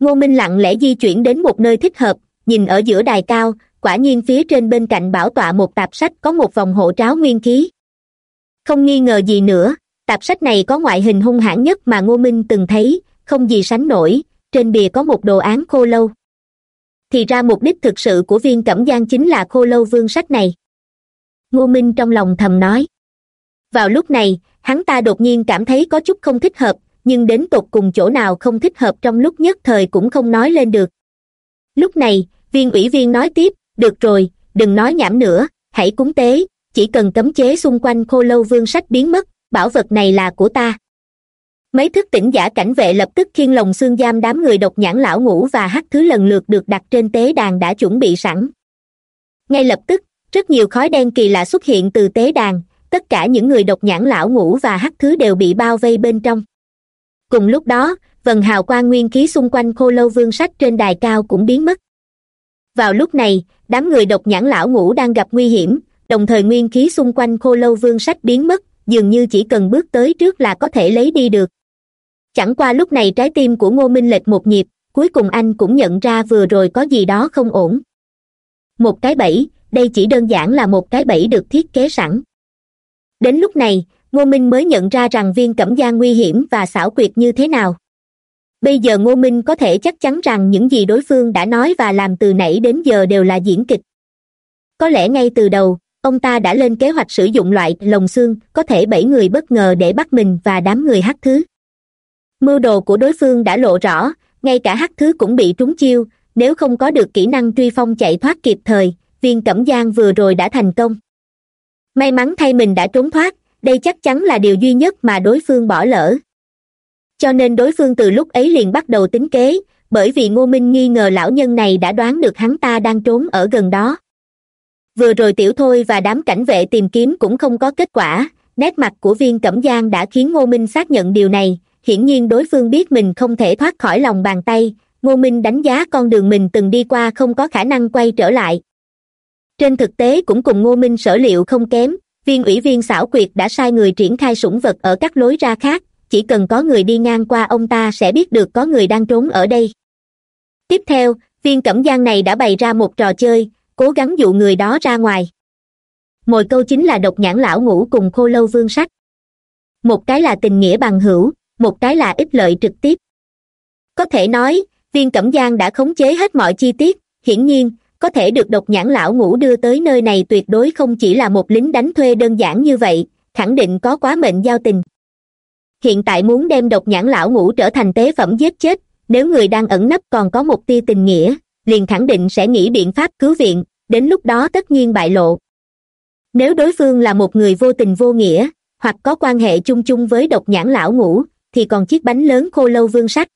[SPEAKER 1] ngô minh lặng lẽ di chuyển đến một nơi thích hợp nhìn ở giữa đài cao, quả nhiên phía trên bên cạnh bảo tọa một tạp sách có một vòng hộ tráo nguyên khí. Không nghi ngờ gì nữa, tạp sách này có ngoại hình hung hãn nhất mà ngô minh từng thấy, không gì sánh nổi, trên bìa có một đồ án khô lâu. Thì ra mục đích thực sự của viên cẩm giang chính là khô lâu vương sách này. Ngô minh trong lòng thầm nói. Vào lúc này, hắn ta đột nhiên cảm thấy có chút không thích hợp, nhưng đến tột cùng chỗ nào không thích hợp trong lúc nhất thời cũng không nói lên được lúc này, viên ủy viên nói tiếp, được rồi, đừng nói nhảm nữa, hãy cúng tế, chỉ cần cấm chế xung quanh khô lâu vương sách biến mất, bảo vật này là của ta. Mấy thức tỉnh giả cảnh vệ lập tức khiêng lồng xương giam đám người độc nhãn lão ngũ và hắc thứ lần lượt được đặt trên tế đàn đã chuẩn bị sẵn. Ngay lập tức, rất nhiều khói đen kỳ lạ xuất hiện từ tế đàn, tất cả những người độc nhãn lão ngũ và hắc thứ đều bị bao vây bên trong. Cùng lúc đó vần hào quang nguyên khí xung quanh khô lâu vương sách trên đài cao cũng biến mất. Vào lúc này, đám người độc nhãn lão ngũ đang gặp nguy hiểm, đồng thời nguyên khí xung quanh khô lâu vương sách biến mất, dường như chỉ cần bước tới trước là có thể lấy đi được. Chẳng qua lúc này trái tim của ngô minh lệch một nhịp, cuối cùng anh cũng nhận ra vừa rồi có gì đó không ổn. Một cái bẫy, đây chỉ đơn giản là một cái bẫy được thiết kế sẵn. Đến lúc này, ngô minh mới nhận ra rằng viên cẩm giang nguy hiểm và xảo quyệt như thế nào bây giờ ngô minh có thể chắc chắn rằng những gì đối phương đã nói và làm từ nãy đến giờ đều là diễn kịch. Có lẽ ngay từ đầu, ông ta đã lên kế hoạch sử dụng loại lồng xương, có thể bảy người bất ngờ để bắt mình và đám người hắc thứ. Mưu đồ của đối phương đã lộ rõ, ngay cả hắc thứ cũng bị trúng chiêu, nếu không có được kỹ năng truy phong chạy thoát kịp thời, viên cẩm giang vừa rồi đã thành công. May mắn thay mình đã trốn thoát, đây chắc chắn là điều duy nhất mà đối phương bỏ lỡ cho nên đối phương từ lúc ấy liền bắt đầu tính kế, bởi vì ngô minh nghi ngờ lão nhân này đã đoán được hắn ta đang trốn ở gần đó. Vừa rồi tiểu thôi và đám cảnh vệ tìm kiếm cũng không có kết quả, nét mặt của viên cẩm giang đã khiến ngô minh xác nhận điều này. Hiển nhiên đối phương biết mình không thể thoát khỏi lòng bàn tay, ngô minh đánh giá con đường mình từng đi qua không có khả năng quay trở lại. Trên thực tế cũng cùng ngô minh sở liệu không kém, viên ủy viên xảo quyệt đã sai người triển khai sủng vật ở các lối ra khác chỉ cần có người đi ngang qua ông ta sẽ biết được có người đang trốn ở đây. Tiếp theo, viên cẩm giang này đã bày ra một trò chơi, cố gắng dụ người đó ra ngoài. Mồi câu chính là độc nhãn lão ngủ cùng khô lâu vương sách. Một cái là tình nghĩa bằng hữu, một cái là ích lợi trực tiếp. Có thể nói, viên cẩm giang đã khống chế hết mọi chi tiết, hiển nhiên, có thể được độc nhãn lão ngũ đưa tới nơi này tuyệt đối không chỉ là một lính đánh thuê đơn giản như vậy, khẳng định có quá mệnh giao tình hiện tại muốn đem độc nhãn lão ngũ trở thành tế phẩm giết chết, nếu người đang ẩn nấp còn có một tia tình nghĩa, liền khẳng định sẽ nghĩ biện pháp cứu viện, đến lúc đó tất nhiên bại lộ. Nếu đối phương là một người vô tình vô nghĩa, hoặc có quan hệ chung chung với độc nhãn lão ngũ, thì còn chiếc bánh lớn khô lâu vương sách.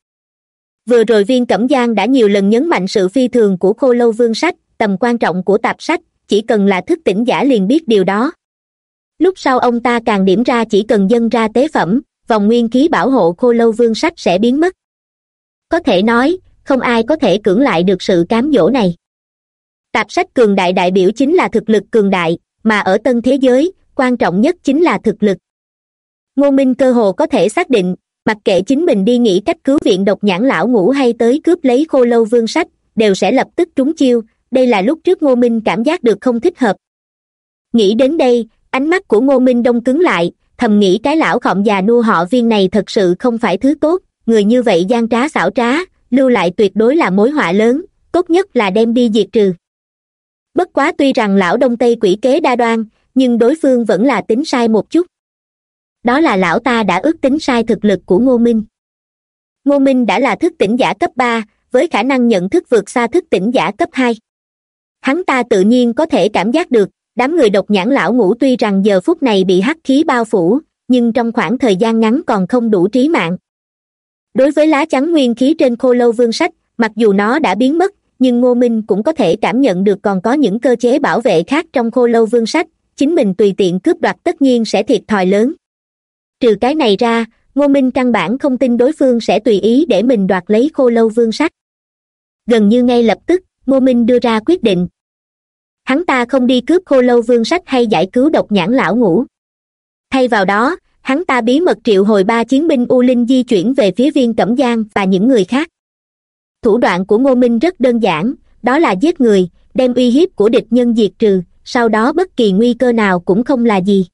[SPEAKER 1] Vừa rồi viên cẩm giang đã nhiều lần nhấn mạnh sự phi thường của khô lâu vương sách, tầm quan trọng của tạp sách, chỉ cần là thức tỉnh giả liền biết điều đó. Lúc sau ông ta càng điểm ra chỉ cần dâng ra tế phẩm vòng nguyên khí bảo hộ khô lâu vương sách sẽ biến mất. Có thể nói, không ai có thể cưỡng lại được sự cám dỗ này. Tạp sách cường đại đại biểu chính là thực lực cường đại, mà ở tân thế giới, quan trọng nhất chính là thực lực. Ngô minh cơ hồ có thể xác định, mặc kệ chính mình đi nghĩ cách cứu viện độc nhãn lão ngủ hay tới cướp lấy khô lâu vương sách, đều sẽ lập tức trúng chiêu, đây là lúc trước ngô minh cảm giác được không thích hợp. Nghĩ đến đây, ánh mắt của ngô minh đông cứng lại thầm nghĩ cái lão khổng già nua họ viên này thật sự không phải thứ tốt, người như vậy gian trá xảo trá, lưu lại tuyệt đối là mối họa lớn, tốt nhất là đem đi diệt trừ. Bất quá tuy rằng lão đông tây quỷ kế đa đoan, nhưng đối phương vẫn là tính sai một chút. Đó là lão ta đã ước tính sai thực lực của ngô minh. Ngô minh đã là thức tỉnh giả cấp ba, với khả năng nhận thức vượt xa thức tỉnh giả cấp hai. Hắn ta tự nhiên có thể cảm giác được đám người độc nhãn lão ngũ tuy rằng giờ phút này bị hắc khí bao phủ, nhưng trong khoảng thời gian ngắn còn không đủ trí mạng. Đối với lá chắn nguyên khí trên khô lâu vương sách, mặc dù nó đã biến mất, nhưng ngô minh cũng có thể cảm nhận được còn có những cơ chế bảo vệ khác trong khô lâu vương sách, chính mình tùy tiện cướp đoạt tất nhiên sẽ thiệt thòi lớn. Trừ cái này ra, ngô minh căn bản không tin đối phương sẽ tùy ý để mình đoạt lấy khô lâu vương sách. Gần như ngay lập tức, ngô minh đưa ra quyết định hắn ta không đi cướp khô lâu vương sách hay giải cứu độc nhãn lão ngũ. Thay vào đó, hắn ta bí mật triệu hồi ba chiến binh u linh di chuyển về phía viên cẩm giang và những người khác. Thủ đoạn của ngô minh rất đơn giản, đó là giết người, đem uy hiếp của địch nhân diệt trừ, sau đó bất kỳ nguy cơ nào cũng không là gì.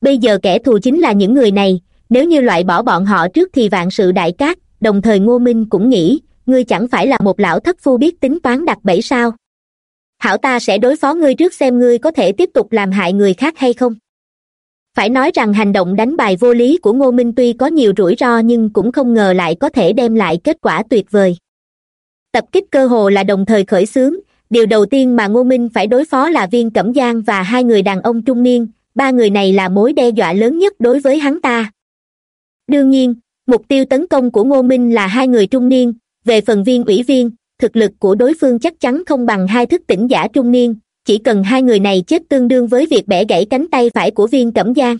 [SPEAKER 1] Bây giờ kẻ thù chính là những người này, nếu như loại bỏ bọn họ trước thì vạn sự đại cát, đồng thời ngô minh cũng nghĩ, ngươi chẳng phải là một lão thất phu biết tính toán đặt bẫy sao? Hảo ta sẽ đối phó ngươi trước xem ngươi có thể tiếp tục làm hại người khác hay không. Phải nói rằng hành động đánh bài vô lý của ngô minh tuy có nhiều rủi ro nhưng cũng không ngờ lại có thể đem lại kết quả tuyệt vời. Tập kích cơ hồ là đồng thời khởi xướng, điều đầu tiên mà ngô minh phải đối phó là viên cẩm giang và hai người đàn ông trung niên, ba người này là mối đe dọa lớn nhất đối với hắn ta. Đương nhiên, mục tiêu tấn công của ngô minh là hai người trung niên, về phần viên ủy viên thực lực của đối phương chắc chắn không bằng hai thức tỉnh giả trung niên, chỉ cần hai người này chết tương đương với việc bẻ gãy cánh tay phải của viên cẩm giang.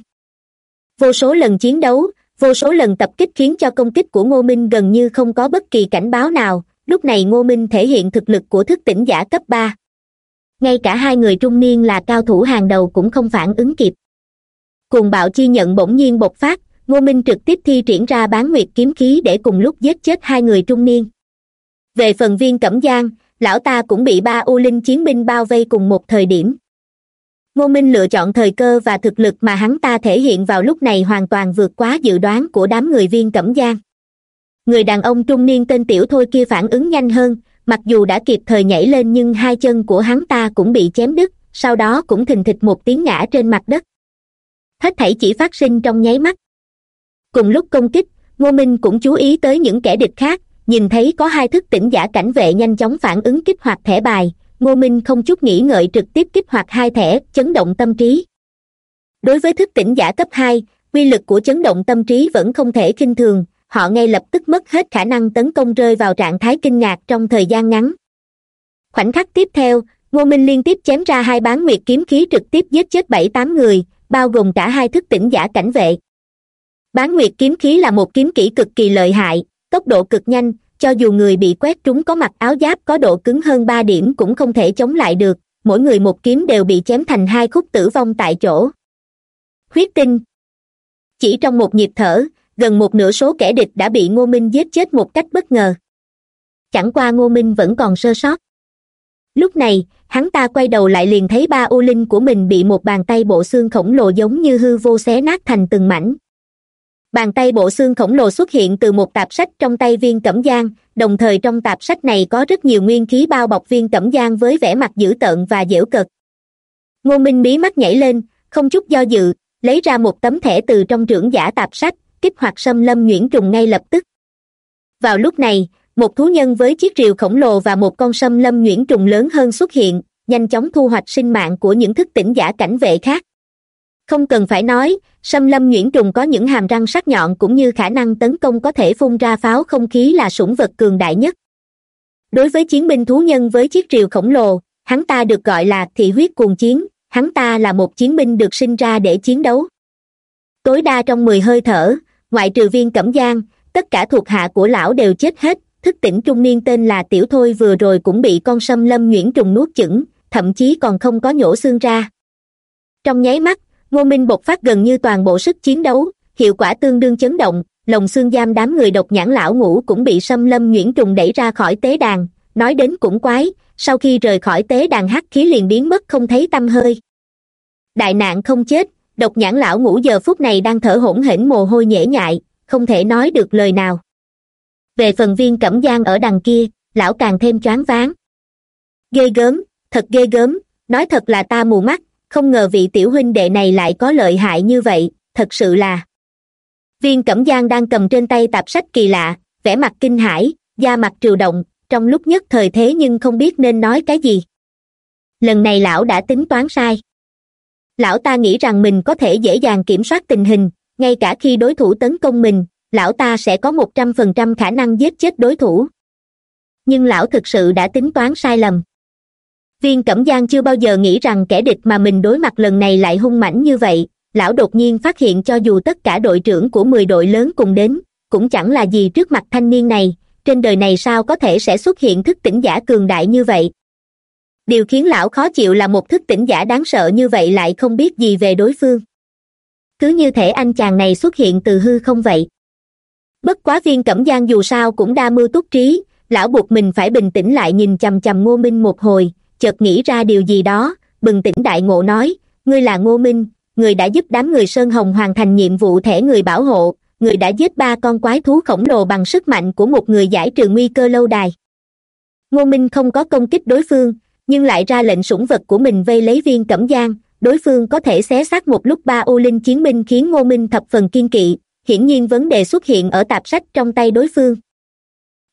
[SPEAKER 1] Vô số lần chiến đấu, vô số lần tập kích khiến cho công kích của ngô minh gần như không có bất kỳ cảnh báo nào, lúc này ngô minh thể hiện thực lực của thức tỉnh giả cấp ba. Ngay cả hai người trung niên là cao thủ hàng đầu cũng không phản ứng kịp. Cùng bạo chi nhận bỗng nhiên bộc phát, ngô minh trực tiếp thi triển ra bán nguyệt kiếm khí để cùng lúc giết chết hai người trung niên về phần viên cẩm giang, lão ta cũng bị ba u linh chiến binh bao vây cùng một thời điểm. Ngô minh lựa chọn thời cơ và thực lực mà hắn ta thể hiện vào lúc này hoàn toàn vượt quá dự đoán của đám người viên cẩm giang. Người đàn ông trung niên tên tiểu thôi kia phản ứng nhanh hơn, mặc dù đã kịp thời nhảy lên nhưng hai chân của hắn ta cũng bị chém đứt, sau đó cũng thình thịch một tiếng ngã trên mặt đất. Hết thảy chỉ phát sinh trong nháy mắt. Cùng lúc công kích, ngô minh cũng chú ý tới những kẻ địch khác nhìn thấy có hai thức tỉnh giả cảnh vệ nhanh chóng phản ứng kích hoạt thẻ bài, ngô minh không chút nghĩ ngợi trực tiếp kích hoạt hai thẻ, chấn động tâm trí. Đối với thức tỉnh giả cấp hai, quy lực của chấn động tâm trí vẫn không thể k i n h thường, họ ngay lập tức mất hết khả năng tấn công rơi vào trạng thái kinh ngạc trong thời gian ngắn. Khoảnh khắc tiếp theo, ngô minh liên tiếp chém ra hai bán nguyệt kiếm khí trực tiếp giết chết bảy tám người, bao gồm cả hai thức tỉnh giả cảnh vệ. Bán nguyệt kiếm khí là một kiếm kỹ cực kỳ lợi hại tốc độ cực nhanh, cho dù người bị quét trúng có mặc áo giáp có độ cứng hơn ba điểm cũng không thể chống lại được, mỗi người một kiếm đều bị chém thành hai khúc tử vong tại chỗ. Huyết tinh. Chỉ trong một nhịp thở, gần một nửa số kẻ địch đã bị ngô minh giết chết một cách bất ngờ. Chẳng qua ngô minh vẫn còn sơ sót. Lúc này, hắn ta quay đầu lại liền thấy ba ô linh của mình bị một bàn tay bộ xương khổng lồ giống như hư vô xé nát thành từng mảnh bàn tay bộ xương khổng lồ xuất hiện từ một tạp sách trong tay viên cẩm giang. Đồng thời trong tạp sách này có rất nhiều nguyên khí bao bọc viên cẩm giang với vẻ mặt dữ tợn và dễu cợt. Ngô minh bí mắt nhảy lên, không chút do dự, lấy ra một tấm thẻ từ trong trưởng giả tạp sách, kích hoạt xâm lâm nhuyễn trùng ngay lập tức. Vào lúc này, một thú nhân với chiếc rìu khổng lồ và một con xâm lâm nhuyễn trùng lớn hơn xuất hiện, nhanh chóng thu hoạch sinh mạng của những thức tỉnh giả cảnh vệ khác không cần phải nói xâm lâm nhuyễn trùng có những hàm răng sắc nhọn cũng như khả năng tấn công có thể phun ra pháo không khí là sủng vật cường đại nhất. Đối với chiến binh thú nhân với chiếc rìu khổng lồ, hắn ta được gọi là thị huyết cuồng chiến, hắn ta là một chiến binh được sinh ra để chiến đấu. Tối đa trong mười hơi thở, ngoại trừ viên cẩm giang, tất cả thuộc hạ của lão đều chết hết, thức tỉnh trung niên tên là tiểu thôi vừa rồi cũng bị con xâm lâm nhuyễn trùng nuốt chửng, thậm chí còn không có nhổ xương ra. Trong nháy mắt ngô minh bộc phát gần như toàn bộ sức chiến đấu, hiệu quả tương đương chấn động, lồng xương giam đám người độc nhãn lão ngũ cũng bị xâm lâm nhuyễn trùng đẩy ra khỏi tế đàn, nói đến cũng quái, sau khi rời khỏi tế đàn hắc khí liền biến mất không thấy t hơi. Đại nạn không chết, độc nhãn lão ngũ giờ phút này đang thở hổn hển mồ hôi nhễ nhại, không thể nói được lời nào. Về phần viên cẩm giang ở đằng kia, lão càng thêm choáng váng. Ghê gớm, thật ghê gớm, nói thật là ta mù mắt không ngờ vị tiểu huynh đệ này lại có lợi hại như vậy, thật sự là. Viên cẩm giang đang cầm trên tay tạp sách kỳ lạ, vẻ mặt kinh hãi, da mặt triều động, trong lúc nhất thời thế nhưng không biết nên nói cái gì. Lần này lão đã tính toán sai. Lão ta nghĩ rằng mình có thể dễ dàng kiểm soát tình hình, ngay cả khi đối thủ tấn công mình, lão ta sẽ có một trăm phần trăm khả năng giết chết đối thủ. Nhưng lão thực sự đã tính toán sai lầm viên cẩm giang chưa bao giờ nghĩ rằng kẻ địch mà mình đối mặt lần này lại hung mãnh như vậy, lão đột nhiên phát hiện cho dù tất cả đội trưởng của mười đội lớn cùng đến, cũng chẳng là gì trước mặt thanh niên này, trên đời này sao có thể sẽ xuất hiện thức tỉnh giả cường đại như vậy? Điều khiến lão khó chịu là một thức tỉnh giả đáng sợ như vậy lại không biết gì về đối phương. Cứ như thể anh chàng này xuất hiện từ hư không vậy. Bất quá viên cẩm giang dù sao cũng đa mưu túc trí, lão buộc mình phải bình tĩnh lại nhìn chằm chằm ngô minh một hồi chợt nghĩ ra điều gì đó, bừng tỉnh đại ngộ nói, ngươi là ngô minh, người đã giúp đám người sơn hồng hoàn thành nhiệm vụ thẻ người bảo hộ, người đã giết ba con quái thú khổng lồ bằng sức mạnh của một người giải trừ nguy cơ lâu đài. Ngô minh không có công kích đối phương, nhưng lại ra lệnh sủng vật của mình vây lấy viên cẩm giang, đối phương có thể xé xác một lúc ba ô linh chiến binh khiến ngô minh thập phần kiên kỵ, hiển nhiên vấn đề xuất hiện ở tạp sách trong tay đối phương.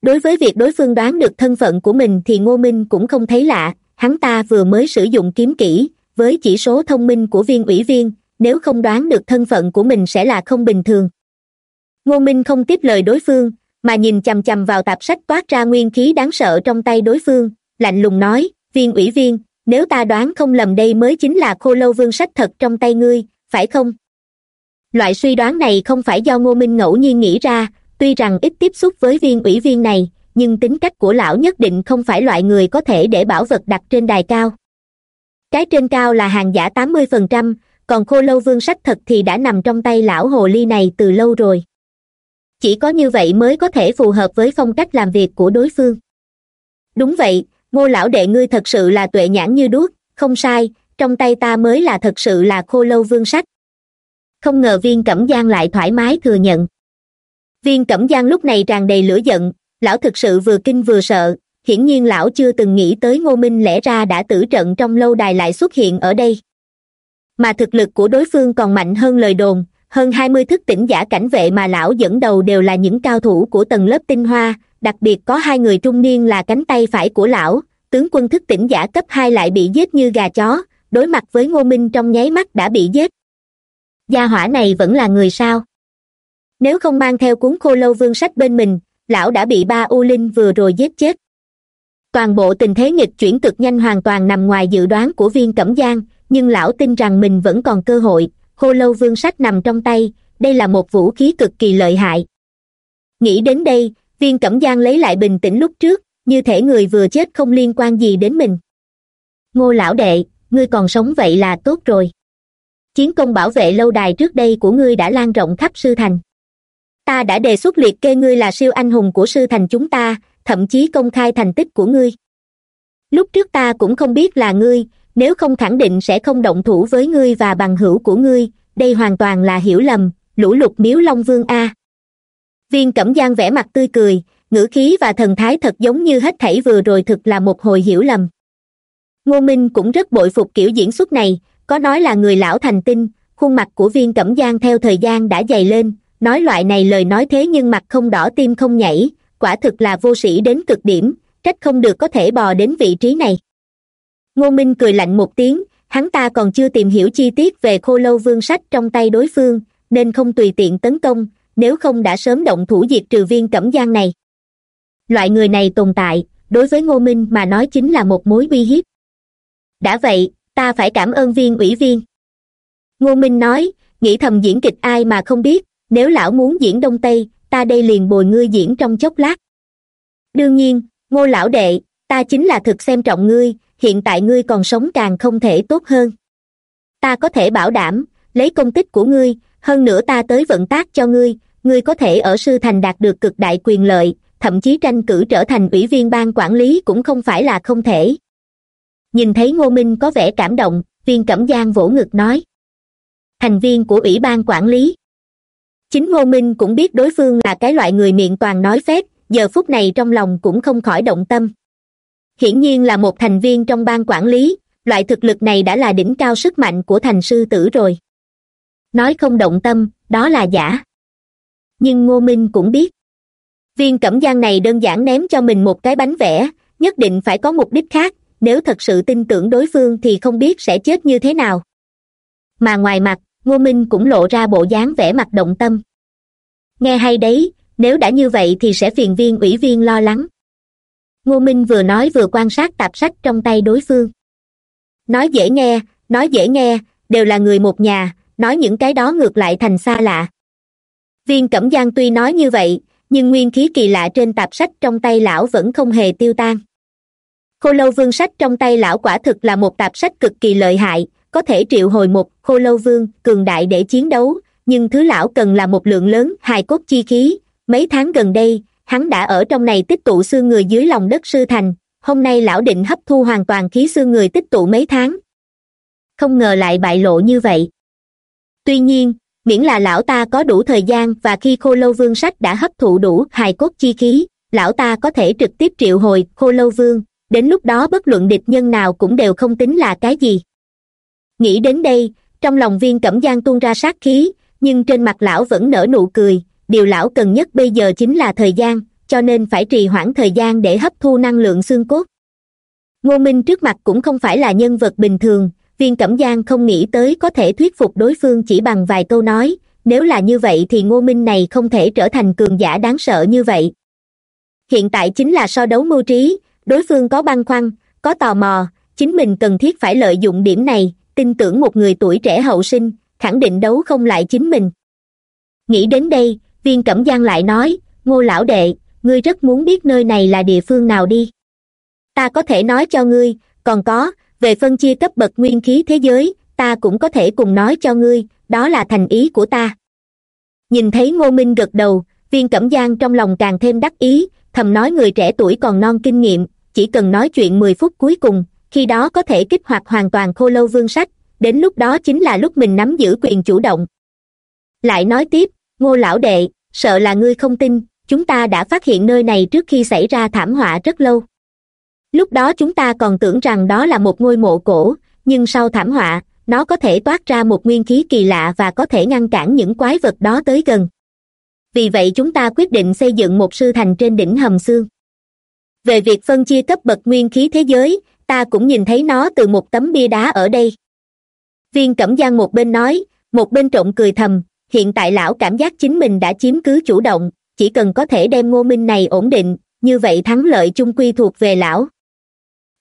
[SPEAKER 1] Đối với việc đối phương đoán được thân phận của mình thì ngô minh cũng không thấy lạ hắn ta vừa mới sử dụng kiếm kỹ, với chỉ số thông minh của viên ủy viên, nếu không đoán được thân phận của mình sẽ là không bình thường. Ngô minh không tiếp lời đối phương, mà nhìn chằm chằm vào tạp sách toát ra nguyên khí đáng sợ trong tay đối phương, lạnh lùng nói, viên ủy viên, nếu ta đoán không lầm đây mới chính là khô lâu vương sách thật trong tay ngươi, phải không? Loại suy đoán này không phải do ngô minh ngẫu nhiên nghĩ ra, tuy rằng ít tiếp xúc với viên ủy viên này nhưng tính cách của lão nhất định không phải loại người có thể để bảo vật đặt trên đài cao. Cái trên cao là hàng giả tám mươi phần trăm, còn khô lâu vương sách thật thì đã nằm trong tay lão hồ ly này từ lâu rồi. Chỉ có như vậy mới có thể phù hợp với phong cách làm việc của đối phương. Đúng vậy, ngô lão đệ ngươi thật sự là tuệ nhãn như đuốc, không sai, trong tay ta mới là thật sự là khô lâu vương sách không ngờ viên cẩm giang lại thoải mái thừa nhận. Viên cẩm giang lúc này tràn đầy lửa giận lão thực sự vừa kinh vừa sợ. Hiển nhiên lão chưa từng nghĩ tới ngô minh lẽ ra đã tử trận trong lâu đài lại xuất hiện ở đây. Mà thực lực của đối phương còn mạnh hơn lời đồn. Hơn hai mươi thức tỉnh giả cảnh vệ mà lão dẫn đầu đều là những cao thủ của tầng lớp tinh hoa. Đặc biệt có hai người trung niên là cánh tay phải của lão. Tướng quân thức tỉnh giả cấp hai lại bị giết như gà chó. Đối mặt với ngô minh trong nháy mắt đã bị giết. Gia hỏa này vẫn là người sao? Nếu không mang theo cuốn khô lâu vương sách bên mình lão đã bị ba u linh vừa rồi giết chết. Toàn bộ tình thế nghịch chuyển cực nhanh hoàn toàn nằm ngoài dự đoán của viên cẩm giang, nhưng lão tin rằng mình vẫn còn cơ hội. Khô lâu vương sách nằm trong tay, đây là một vũ khí cực kỳ lợi hại. Nghĩ đến đây, viên cẩm giang lấy lại bình tĩnh lúc trước, như thể người vừa chết không liên quan gì đến mình. Ngô lão đệ, ngươi còn sống vậy là tốt rồi. Chiến công bảo vệ lâu đài trước đây của ngươi đã lan rộng khắp sư thành ta đã đề xuất liệt kê ngươi là siêu anh hùng của sư thành chúng ta, thậm chí công khai thành tích của ngươi. Lúc trước ta cũng không biết là ngươi, nếu không khẳng định sẽ không động thủ với ngươi và bằng hữu của ngươi, đây hoàn toàn là hiểu lầm, lũ lục miếu long vương a. Viên cẩm giang vẽ mặt tươi cười, ngữ khí và thần thái thật giống như hết thảy vừa rồi thực là một hồi hiểu lầm. Ngô minh cũng rất bội phục kiểu diễn xuất này, có nói là người lão thành tinh, khuôn mặt của viên cẩm giang theo thời gian đã dày lên nói loại này lời nói thế nhưng mặt không đỏ tim không nhảy, quả thực là vô sĩ đến cực điểm, trách không được có thể bò đến vị trí này. Ngô minh cười lạnh một tiếng, hắn ta còn chưa tìm hiểu chi tiết về khô lâu vương sách trong tay đối phương, nên không tùy tiện tấn công, nếu không đã sớm động thủ diệt trừ viên cẩm giang này. Loại người này tồn tại, đối với ngô minh mà nói chính là một mối uy hiếp. Đã vậy, ta phải cảm ơn viên ủy viên. Ngô minh nói, nghĩ thầm diễn kịch ai mà không biết nếu lão muốn diễn đông tây, ta đây liền bồi ngươi diễn trong chốc lát. Đương nhiên, ngô lão đệ, ta chính là thực xem trọng ngươi, hiện tại ngươi còn sống càng không thể tốt hơn. Ta có thể bảo đảm, lấy công tích của ngươi, hơn nữa ta tới vận tác cho ngươi ngươi có thể ở sư thành đạt được cực đại quyền lợi, thậm chí tranh cử trở thành ủy viên ban quản lý cũng không phải là không thể. Nhìn thấy ngô minh có vẻ cảm động, viên cẩm giang vỗ ngực nói. Thành viên của ủy ban quản lý chính ngô minh cũng biết đối phương là cái loại người miệng toàn nói phép giờ phút này trong lòng cũng không khỏi động tâm. Hiển nhiên là một thành viên trong ban quản lý, loại thực lực này đã là đỉnh cao sức mạnh của thành sư tử rồi. Nói không động tâm, đó là giả. Nhưng ngô minh cũng biết. Viên cẩm giang này đơn giản ném cho mình một cái bánh vẽ, nhất định phải có mục đích khác, nếu thật sự tin tưởng đối phương thì không biết sẽ chết như thế nào. Mà ngoài mặt ngô minh cũng lộ ra bộ dáng vẻ mặt động tâm. Nghe hay đấy, nếu đã như vậy thì sẽ phiền viên ủy viên lo lắng. Ngô minh vừa nói vừa quan sát tạp sách trong tay đối phương. Nói dễ nghe, nói dễ nghe, đều là người một nhà, nói những cái đó ngược lại thành xa lạ. Viên cẩm giang tuy nói như vậy, nhưng nguyên khí kỳ lạ trên tạp sách trong tay lão vẫn không hề tiêu tan. Khô lâu vương sách trong tay lão quả thực là một tạp sách cực kỳ lợi hại có thể triệu hồi một khô lâu vương, cường đại để chiến đấu, nhưng thứ lão cần là một lượng lớn hài cốt chi khí. Mấy tháng gần đây, hắn đã ở trong này tích tụ xương người dưới lòng đất sư thành. Hôm nay lão định hấp thu hoàn toàn khí xương người tích tụ mấy tháng. Không ngờ lại bại lộ như vậy. Tuy nhiên, miễn là lão ta có đủ thời gian và khi khô lâu vương sách đã hấp thụ đủ hài cốt chi khí, lão ta có thể trực tiếp triệu hồi khô lâu vương. Đến lúc đó bất luận địch nhân nào cũng đều không tính là cái gì nghĩ đến đây, trong lòng viên cẩm giang tuôn ra sát khí, nhưng trên mặt lão vẫn nở nụ cười. Điều lão cần nhất bây giờ chính là thời gian, cho nên phải trì hoãn thời gian để hấp thu năng lượng xương cốt. Ngô minh trước mặt cũng không phải là nhân vật bình thường, viên cẩm giang không nghĩ tới có thể thuyết phục đối phương chỉ bằng vài câu nói. Nếu là như vậy thì ngô minh này không thể trở thành cường giả đáng sợ như vậy. Hiện tại chính là so đấu mưu trí, đối phương có băn khoăn, có tò mò, chính mình cần thiết phải lợi dụng điểm này tin tưởng một người tuổi trẻ hậu sinh, khẳng định đấu không lại chính mình. Nghĩ đến đây, viên cẩm giang lại nói, ngô lão đệ, ngươi rất muốn biết nơi này là địa phương nào đi. Ta có thể nói cho ngươi, còn có, về phân chia cấp bậc nguyên khí thế giới, ta cũng có thể cùng nói cho ngươi, đó là thành ý của ta. Nhìn thấy ngô minh gật đầu, viên cẩm giang trong lòng càng thêm đắc ý, thầm nói người trẻ tuổi còn non kinh nghiệm, chỉ cần nói chuyện mười phút cuối cùng khi đó có thể kích hoạt hoàn toàn khô lâu vương sách, đến lúc đó chính là lúc mình nắm giữ quyền chủ động. Lại nói tiếp, ngô lão đệ, sợ là ngươi không tin, chúng ta đã phát hiện nơi này trước khi xảy ra thảm họa rất lâu. Lúc đó chúng ta còn tưởng rằng đó là một ngôi mộ cổ, nhưng sau thảm họa, nó có thể toát ra một nguyên khí kỳ lạ và có thể ngăn cản những quái vật đó tới gần. Vì vậy chúng ta quyết định xây dựng một sư thành trên đỉnh hầm xương. Về việc phân chia cấp bậc nguyên khí thế giới ta cũng nhìn thấy nó từ một tấm bia đá ở đây. Viên cẩm giang một bên nói, một bên trộn cười thầm, hiện tại lão cảm giác chính mình đã chiếm cứ chủ động, chỉ cần có thể đem ngô minh này ổn định, như vậy thắng lợi chung quy thuộc về lão.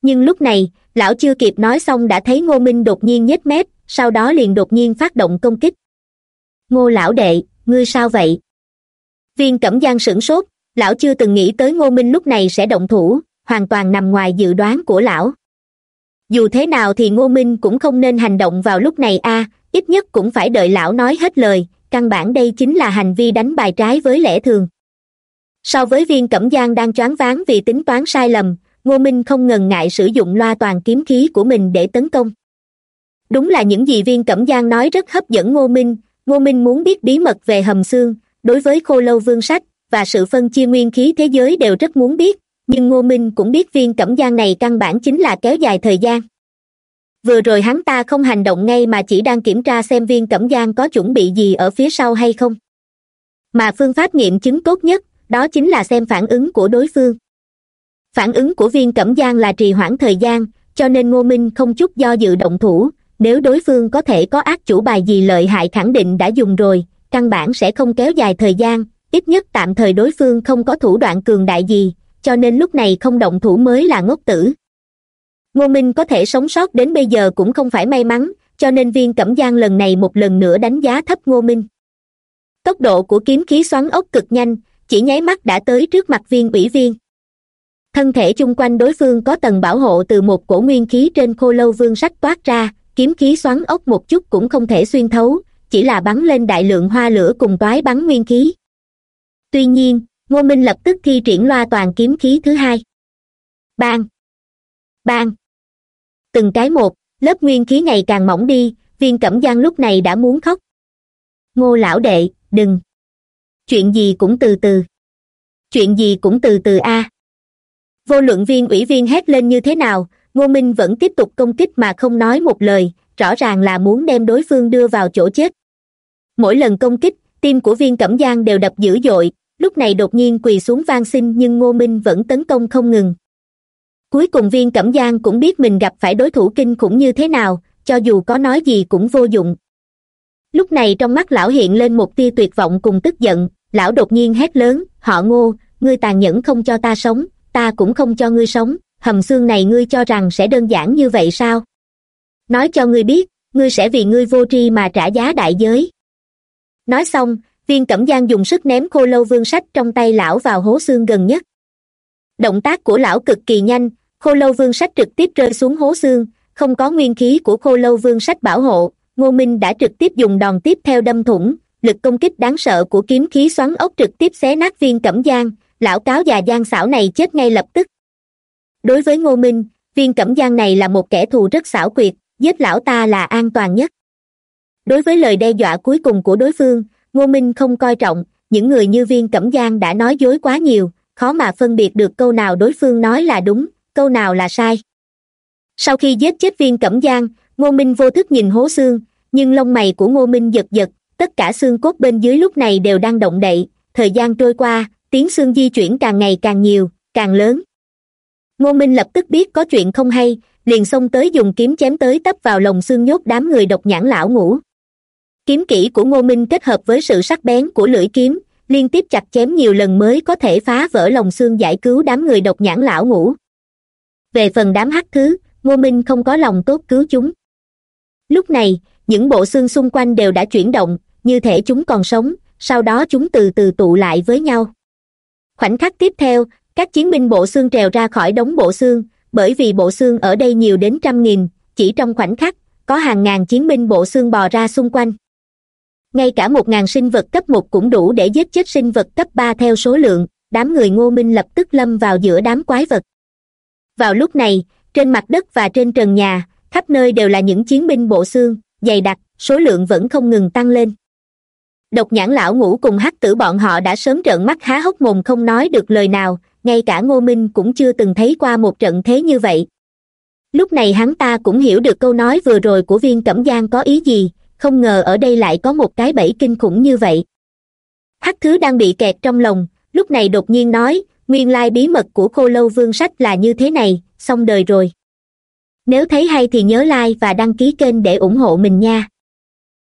[SPEAKER 1] Nhưng lúc này, lão chưa kịp nói xong đã thấy ngô minh đột nhiên nhếch mép, sau đó liền đột nhiên phát động công kích. Ngô lão đệ, ngươi sao vậy? Viên cẩm giang sửng sốt, lão chưa từng nghĩ tới ngô minh lúc này sẽ động thủ hoàn toàn nằm ngoài dự đoán của lão. Dù thế nào thì ngô minh cũng không nên hành động vào lúc này a, ít nhất cũng phải đợi lão nói hết lời, căn bản đây chính là hành vi đánh bài trái với lẽ thường. So với viên cẩm giang đang choáng váng vì tính toán sai lầm, ngô minh không ngần ngại sử dụng loa toàn kiếm khí của mình để tấn công. Đúng là những gì viên cẩm giang nói rất hấp dẫn ngô minh ngô minh muốn biết bí mật về hầm xương, đối với khô lâu vương sách và sự phân chia nguyên khí thế giới đều rất muốn biết nhưng ngô minh cũng biết viên cẩm giang này căn bản chính là kéo dài thời gian. Vừa rồi hắn ta không hành động ngay mà chỉ đang kiểm tra xem viên cẩm giang có chuẩn bị gì ở phía sau hay không. Mà phương pháp nghiệm chứng tốt nhất, đó chính là xem phản ứng của đối phương. Phản ứng của viên cẩm giang là trì hoãn thời gian, cho nên ngô minh không chút do dự động thủ, nếu đối phương có thể có ác chủ bài gì lợi hại khẳng định đã dùng rồi, căn bản sẽ không kéo dài thời gian, ít nhất tạm thời đối phương không có thủ đoạn cường đại gì cho nên lúc này không động thủ mới là ngốc tử. Ngô minh có thể sống sót đến bây giờ cũng không phải may mắn, cho nên viên cẩm giang lần này một lần nữa đánh giá thấp ngô minh. Tốc độ của kiếm khí xoắn ốc cực nhanh, chỉ nháy mắt đã tới trước mặt viên ủy viên. Thân thể chung quanh đối phương có tầng bảo hộ từ một cổ nguyên khí trên khô lâu vương sách toát ra, kiếm khí xoắn ốc một chút cũng không thể xuyên thấu, chỉ là bắn lên đại lượng hoa lửa cùng toái bắn nguyên khí. Tuy nhiên ngô minh lập tức thi triển loa toàn kiếm khí thứ hai. Bang! Bang! Từng cái một, lớp nguyên khí ngày càng mỏng đi, viên cẩm giang lúc này đã muốn khóc. Ngô lão đệ, đừng! Chuyện gì cũng từ từ. Chuyện gì cũng từ từ a. Vô luận viên ủy viên hét lên như thế nào, ngô minh vẫn tiếp tục công kích mà không nói một lời, rõ ràng là muốn đem đối phương đưa vào chỗ chết. Mỗi lần công kích, tim của viên cẩm giang đều đập dữ dội lúc này đột nhiên quỳ xuống van xin nhưng ngô minh vẫn tấn công không ngừng. Cuối cùng viên cẩm giang cũng biết mình gặp phải đối thủ kinh khủng như thế nào, cho dù có nói gì cũng vô dụng. Lúc này trong mắt lão hiện lên một tia tuyệt vọng cùng tức giận, lão đột nhiên hét lớn, họ ngô, ngươi tàn nhẫn không cho ta sống, ta cũng không cho ngươi sống, hầm xương này ngươi cho rằng sẽ đơn giản như vậy sao? Nói cho ngươi biết, ngươi sẽ vì ngươi vô tri mà trả giá đại giới. Nói xong viên cẩm giang dùng sức ném khô lâu vương sách trong tay lão vào hố xương gần nhất. Động tác của lão cực kỳ nhanh, khô lâu vương sách trực tiếp rơi xuống hố xương, không có nguyên khí của khô lâu vương sách bảo hộ, ngô minh đã trực tiếp dùng đòn tiếp theo đâm thủng, lực công kích đáng sợ của kiếm khí xoắn ốc trực tiếp xé nát viên cẩm giang, lão cáo già giang xảo này chết ngay lập tức. Đối với ngô minh, viên cẩm giang này là một kẻ thù rất xảo quyệt, giết lão ta là an toàn nhất. Đối với lời đe dọa cuối cùng của đối phương ngô minh không coi trọng, những người như viên cẩm giang đã nói dối quá nhiều, khó mà phân biệt được câu nào đối phương nói là đúng, câu nào là sai. Sau khi giết chết viên cẩm giang, ngô minh vô thức nhìn hố xương nhưng lông mày của ngô minh giật giật, tất cả xương cốt bên dưới lúc này đều đang động đậy, thời gian trôi qua, tiếng xương di chuyển càng ngày càng nhiều, càng lớn. Ngô minh lập tức biết có chuyện không hay, liền xông tới dùng kiếm chém tới tấp vào lồng xương nhốt đám người độc nhãn lão ngủ kiếm kỹ của ngô minh kết hợp với sự sắc bén của lưỡi kiếm, liên tiếp chặt chém nhiều lần mới có thể phá vỡ lồng xương giải cứu đám người độc nhãn lão ngủ về phần đám hắc thứ, ngô minh không có lòng tốt cứu chúng. Lúc này, những bộ xương xung quanh đều đã chuyển động, như thể chúng còn sống, sau đó chúng từ từ tụ lại với nhau. Khoảnh khắc tiếp theo, các chiến binh bộ xương trèo ra khỏi đống bộ xương, bởi vì bộ xương ở đây nhiều đến trăm nghìn, chỉ trong khoảnh khắc, có hàng ngàn chiến binh bộ xương bò ra xung quanh ngay cả một ngàn sinh vật cấp một cũng đủ để giết chết sinh vật cấp ba theo số lượng, đám người ngô minh lập tức lâm vào giữa đám quái vật. Vào lúc này, trên mặt đất và trên trần nhà, khắp nơi đều là những chiến binh bộ xương, dày đặc, số lượng vẫn không ngừng tăng lên. Độc nhãn lão ngủ cùng hắc tử bọn họ đã sớm trợn mắt há hốc mồm không nói được lời nào, ngay cả ngô minh cũng chưa từng thấy qua một trận thế như vậy. Lúc này hắn ta cũng hiểu được câu nói vừa rồi của viên cẩm giang có ý gì không ngờ ở đây lại có một cái bẫy kinh khủng như vậy. Hắc thứ đang bị kẹt trong lòng, lúc này đột nhiên nói, nguyên lai bí mật của khô lâu vương sách là như thế này, xong đời rồi. Nếu thấy hay thì nhớ like và đăng ký kênh để ủng hộ mình nha.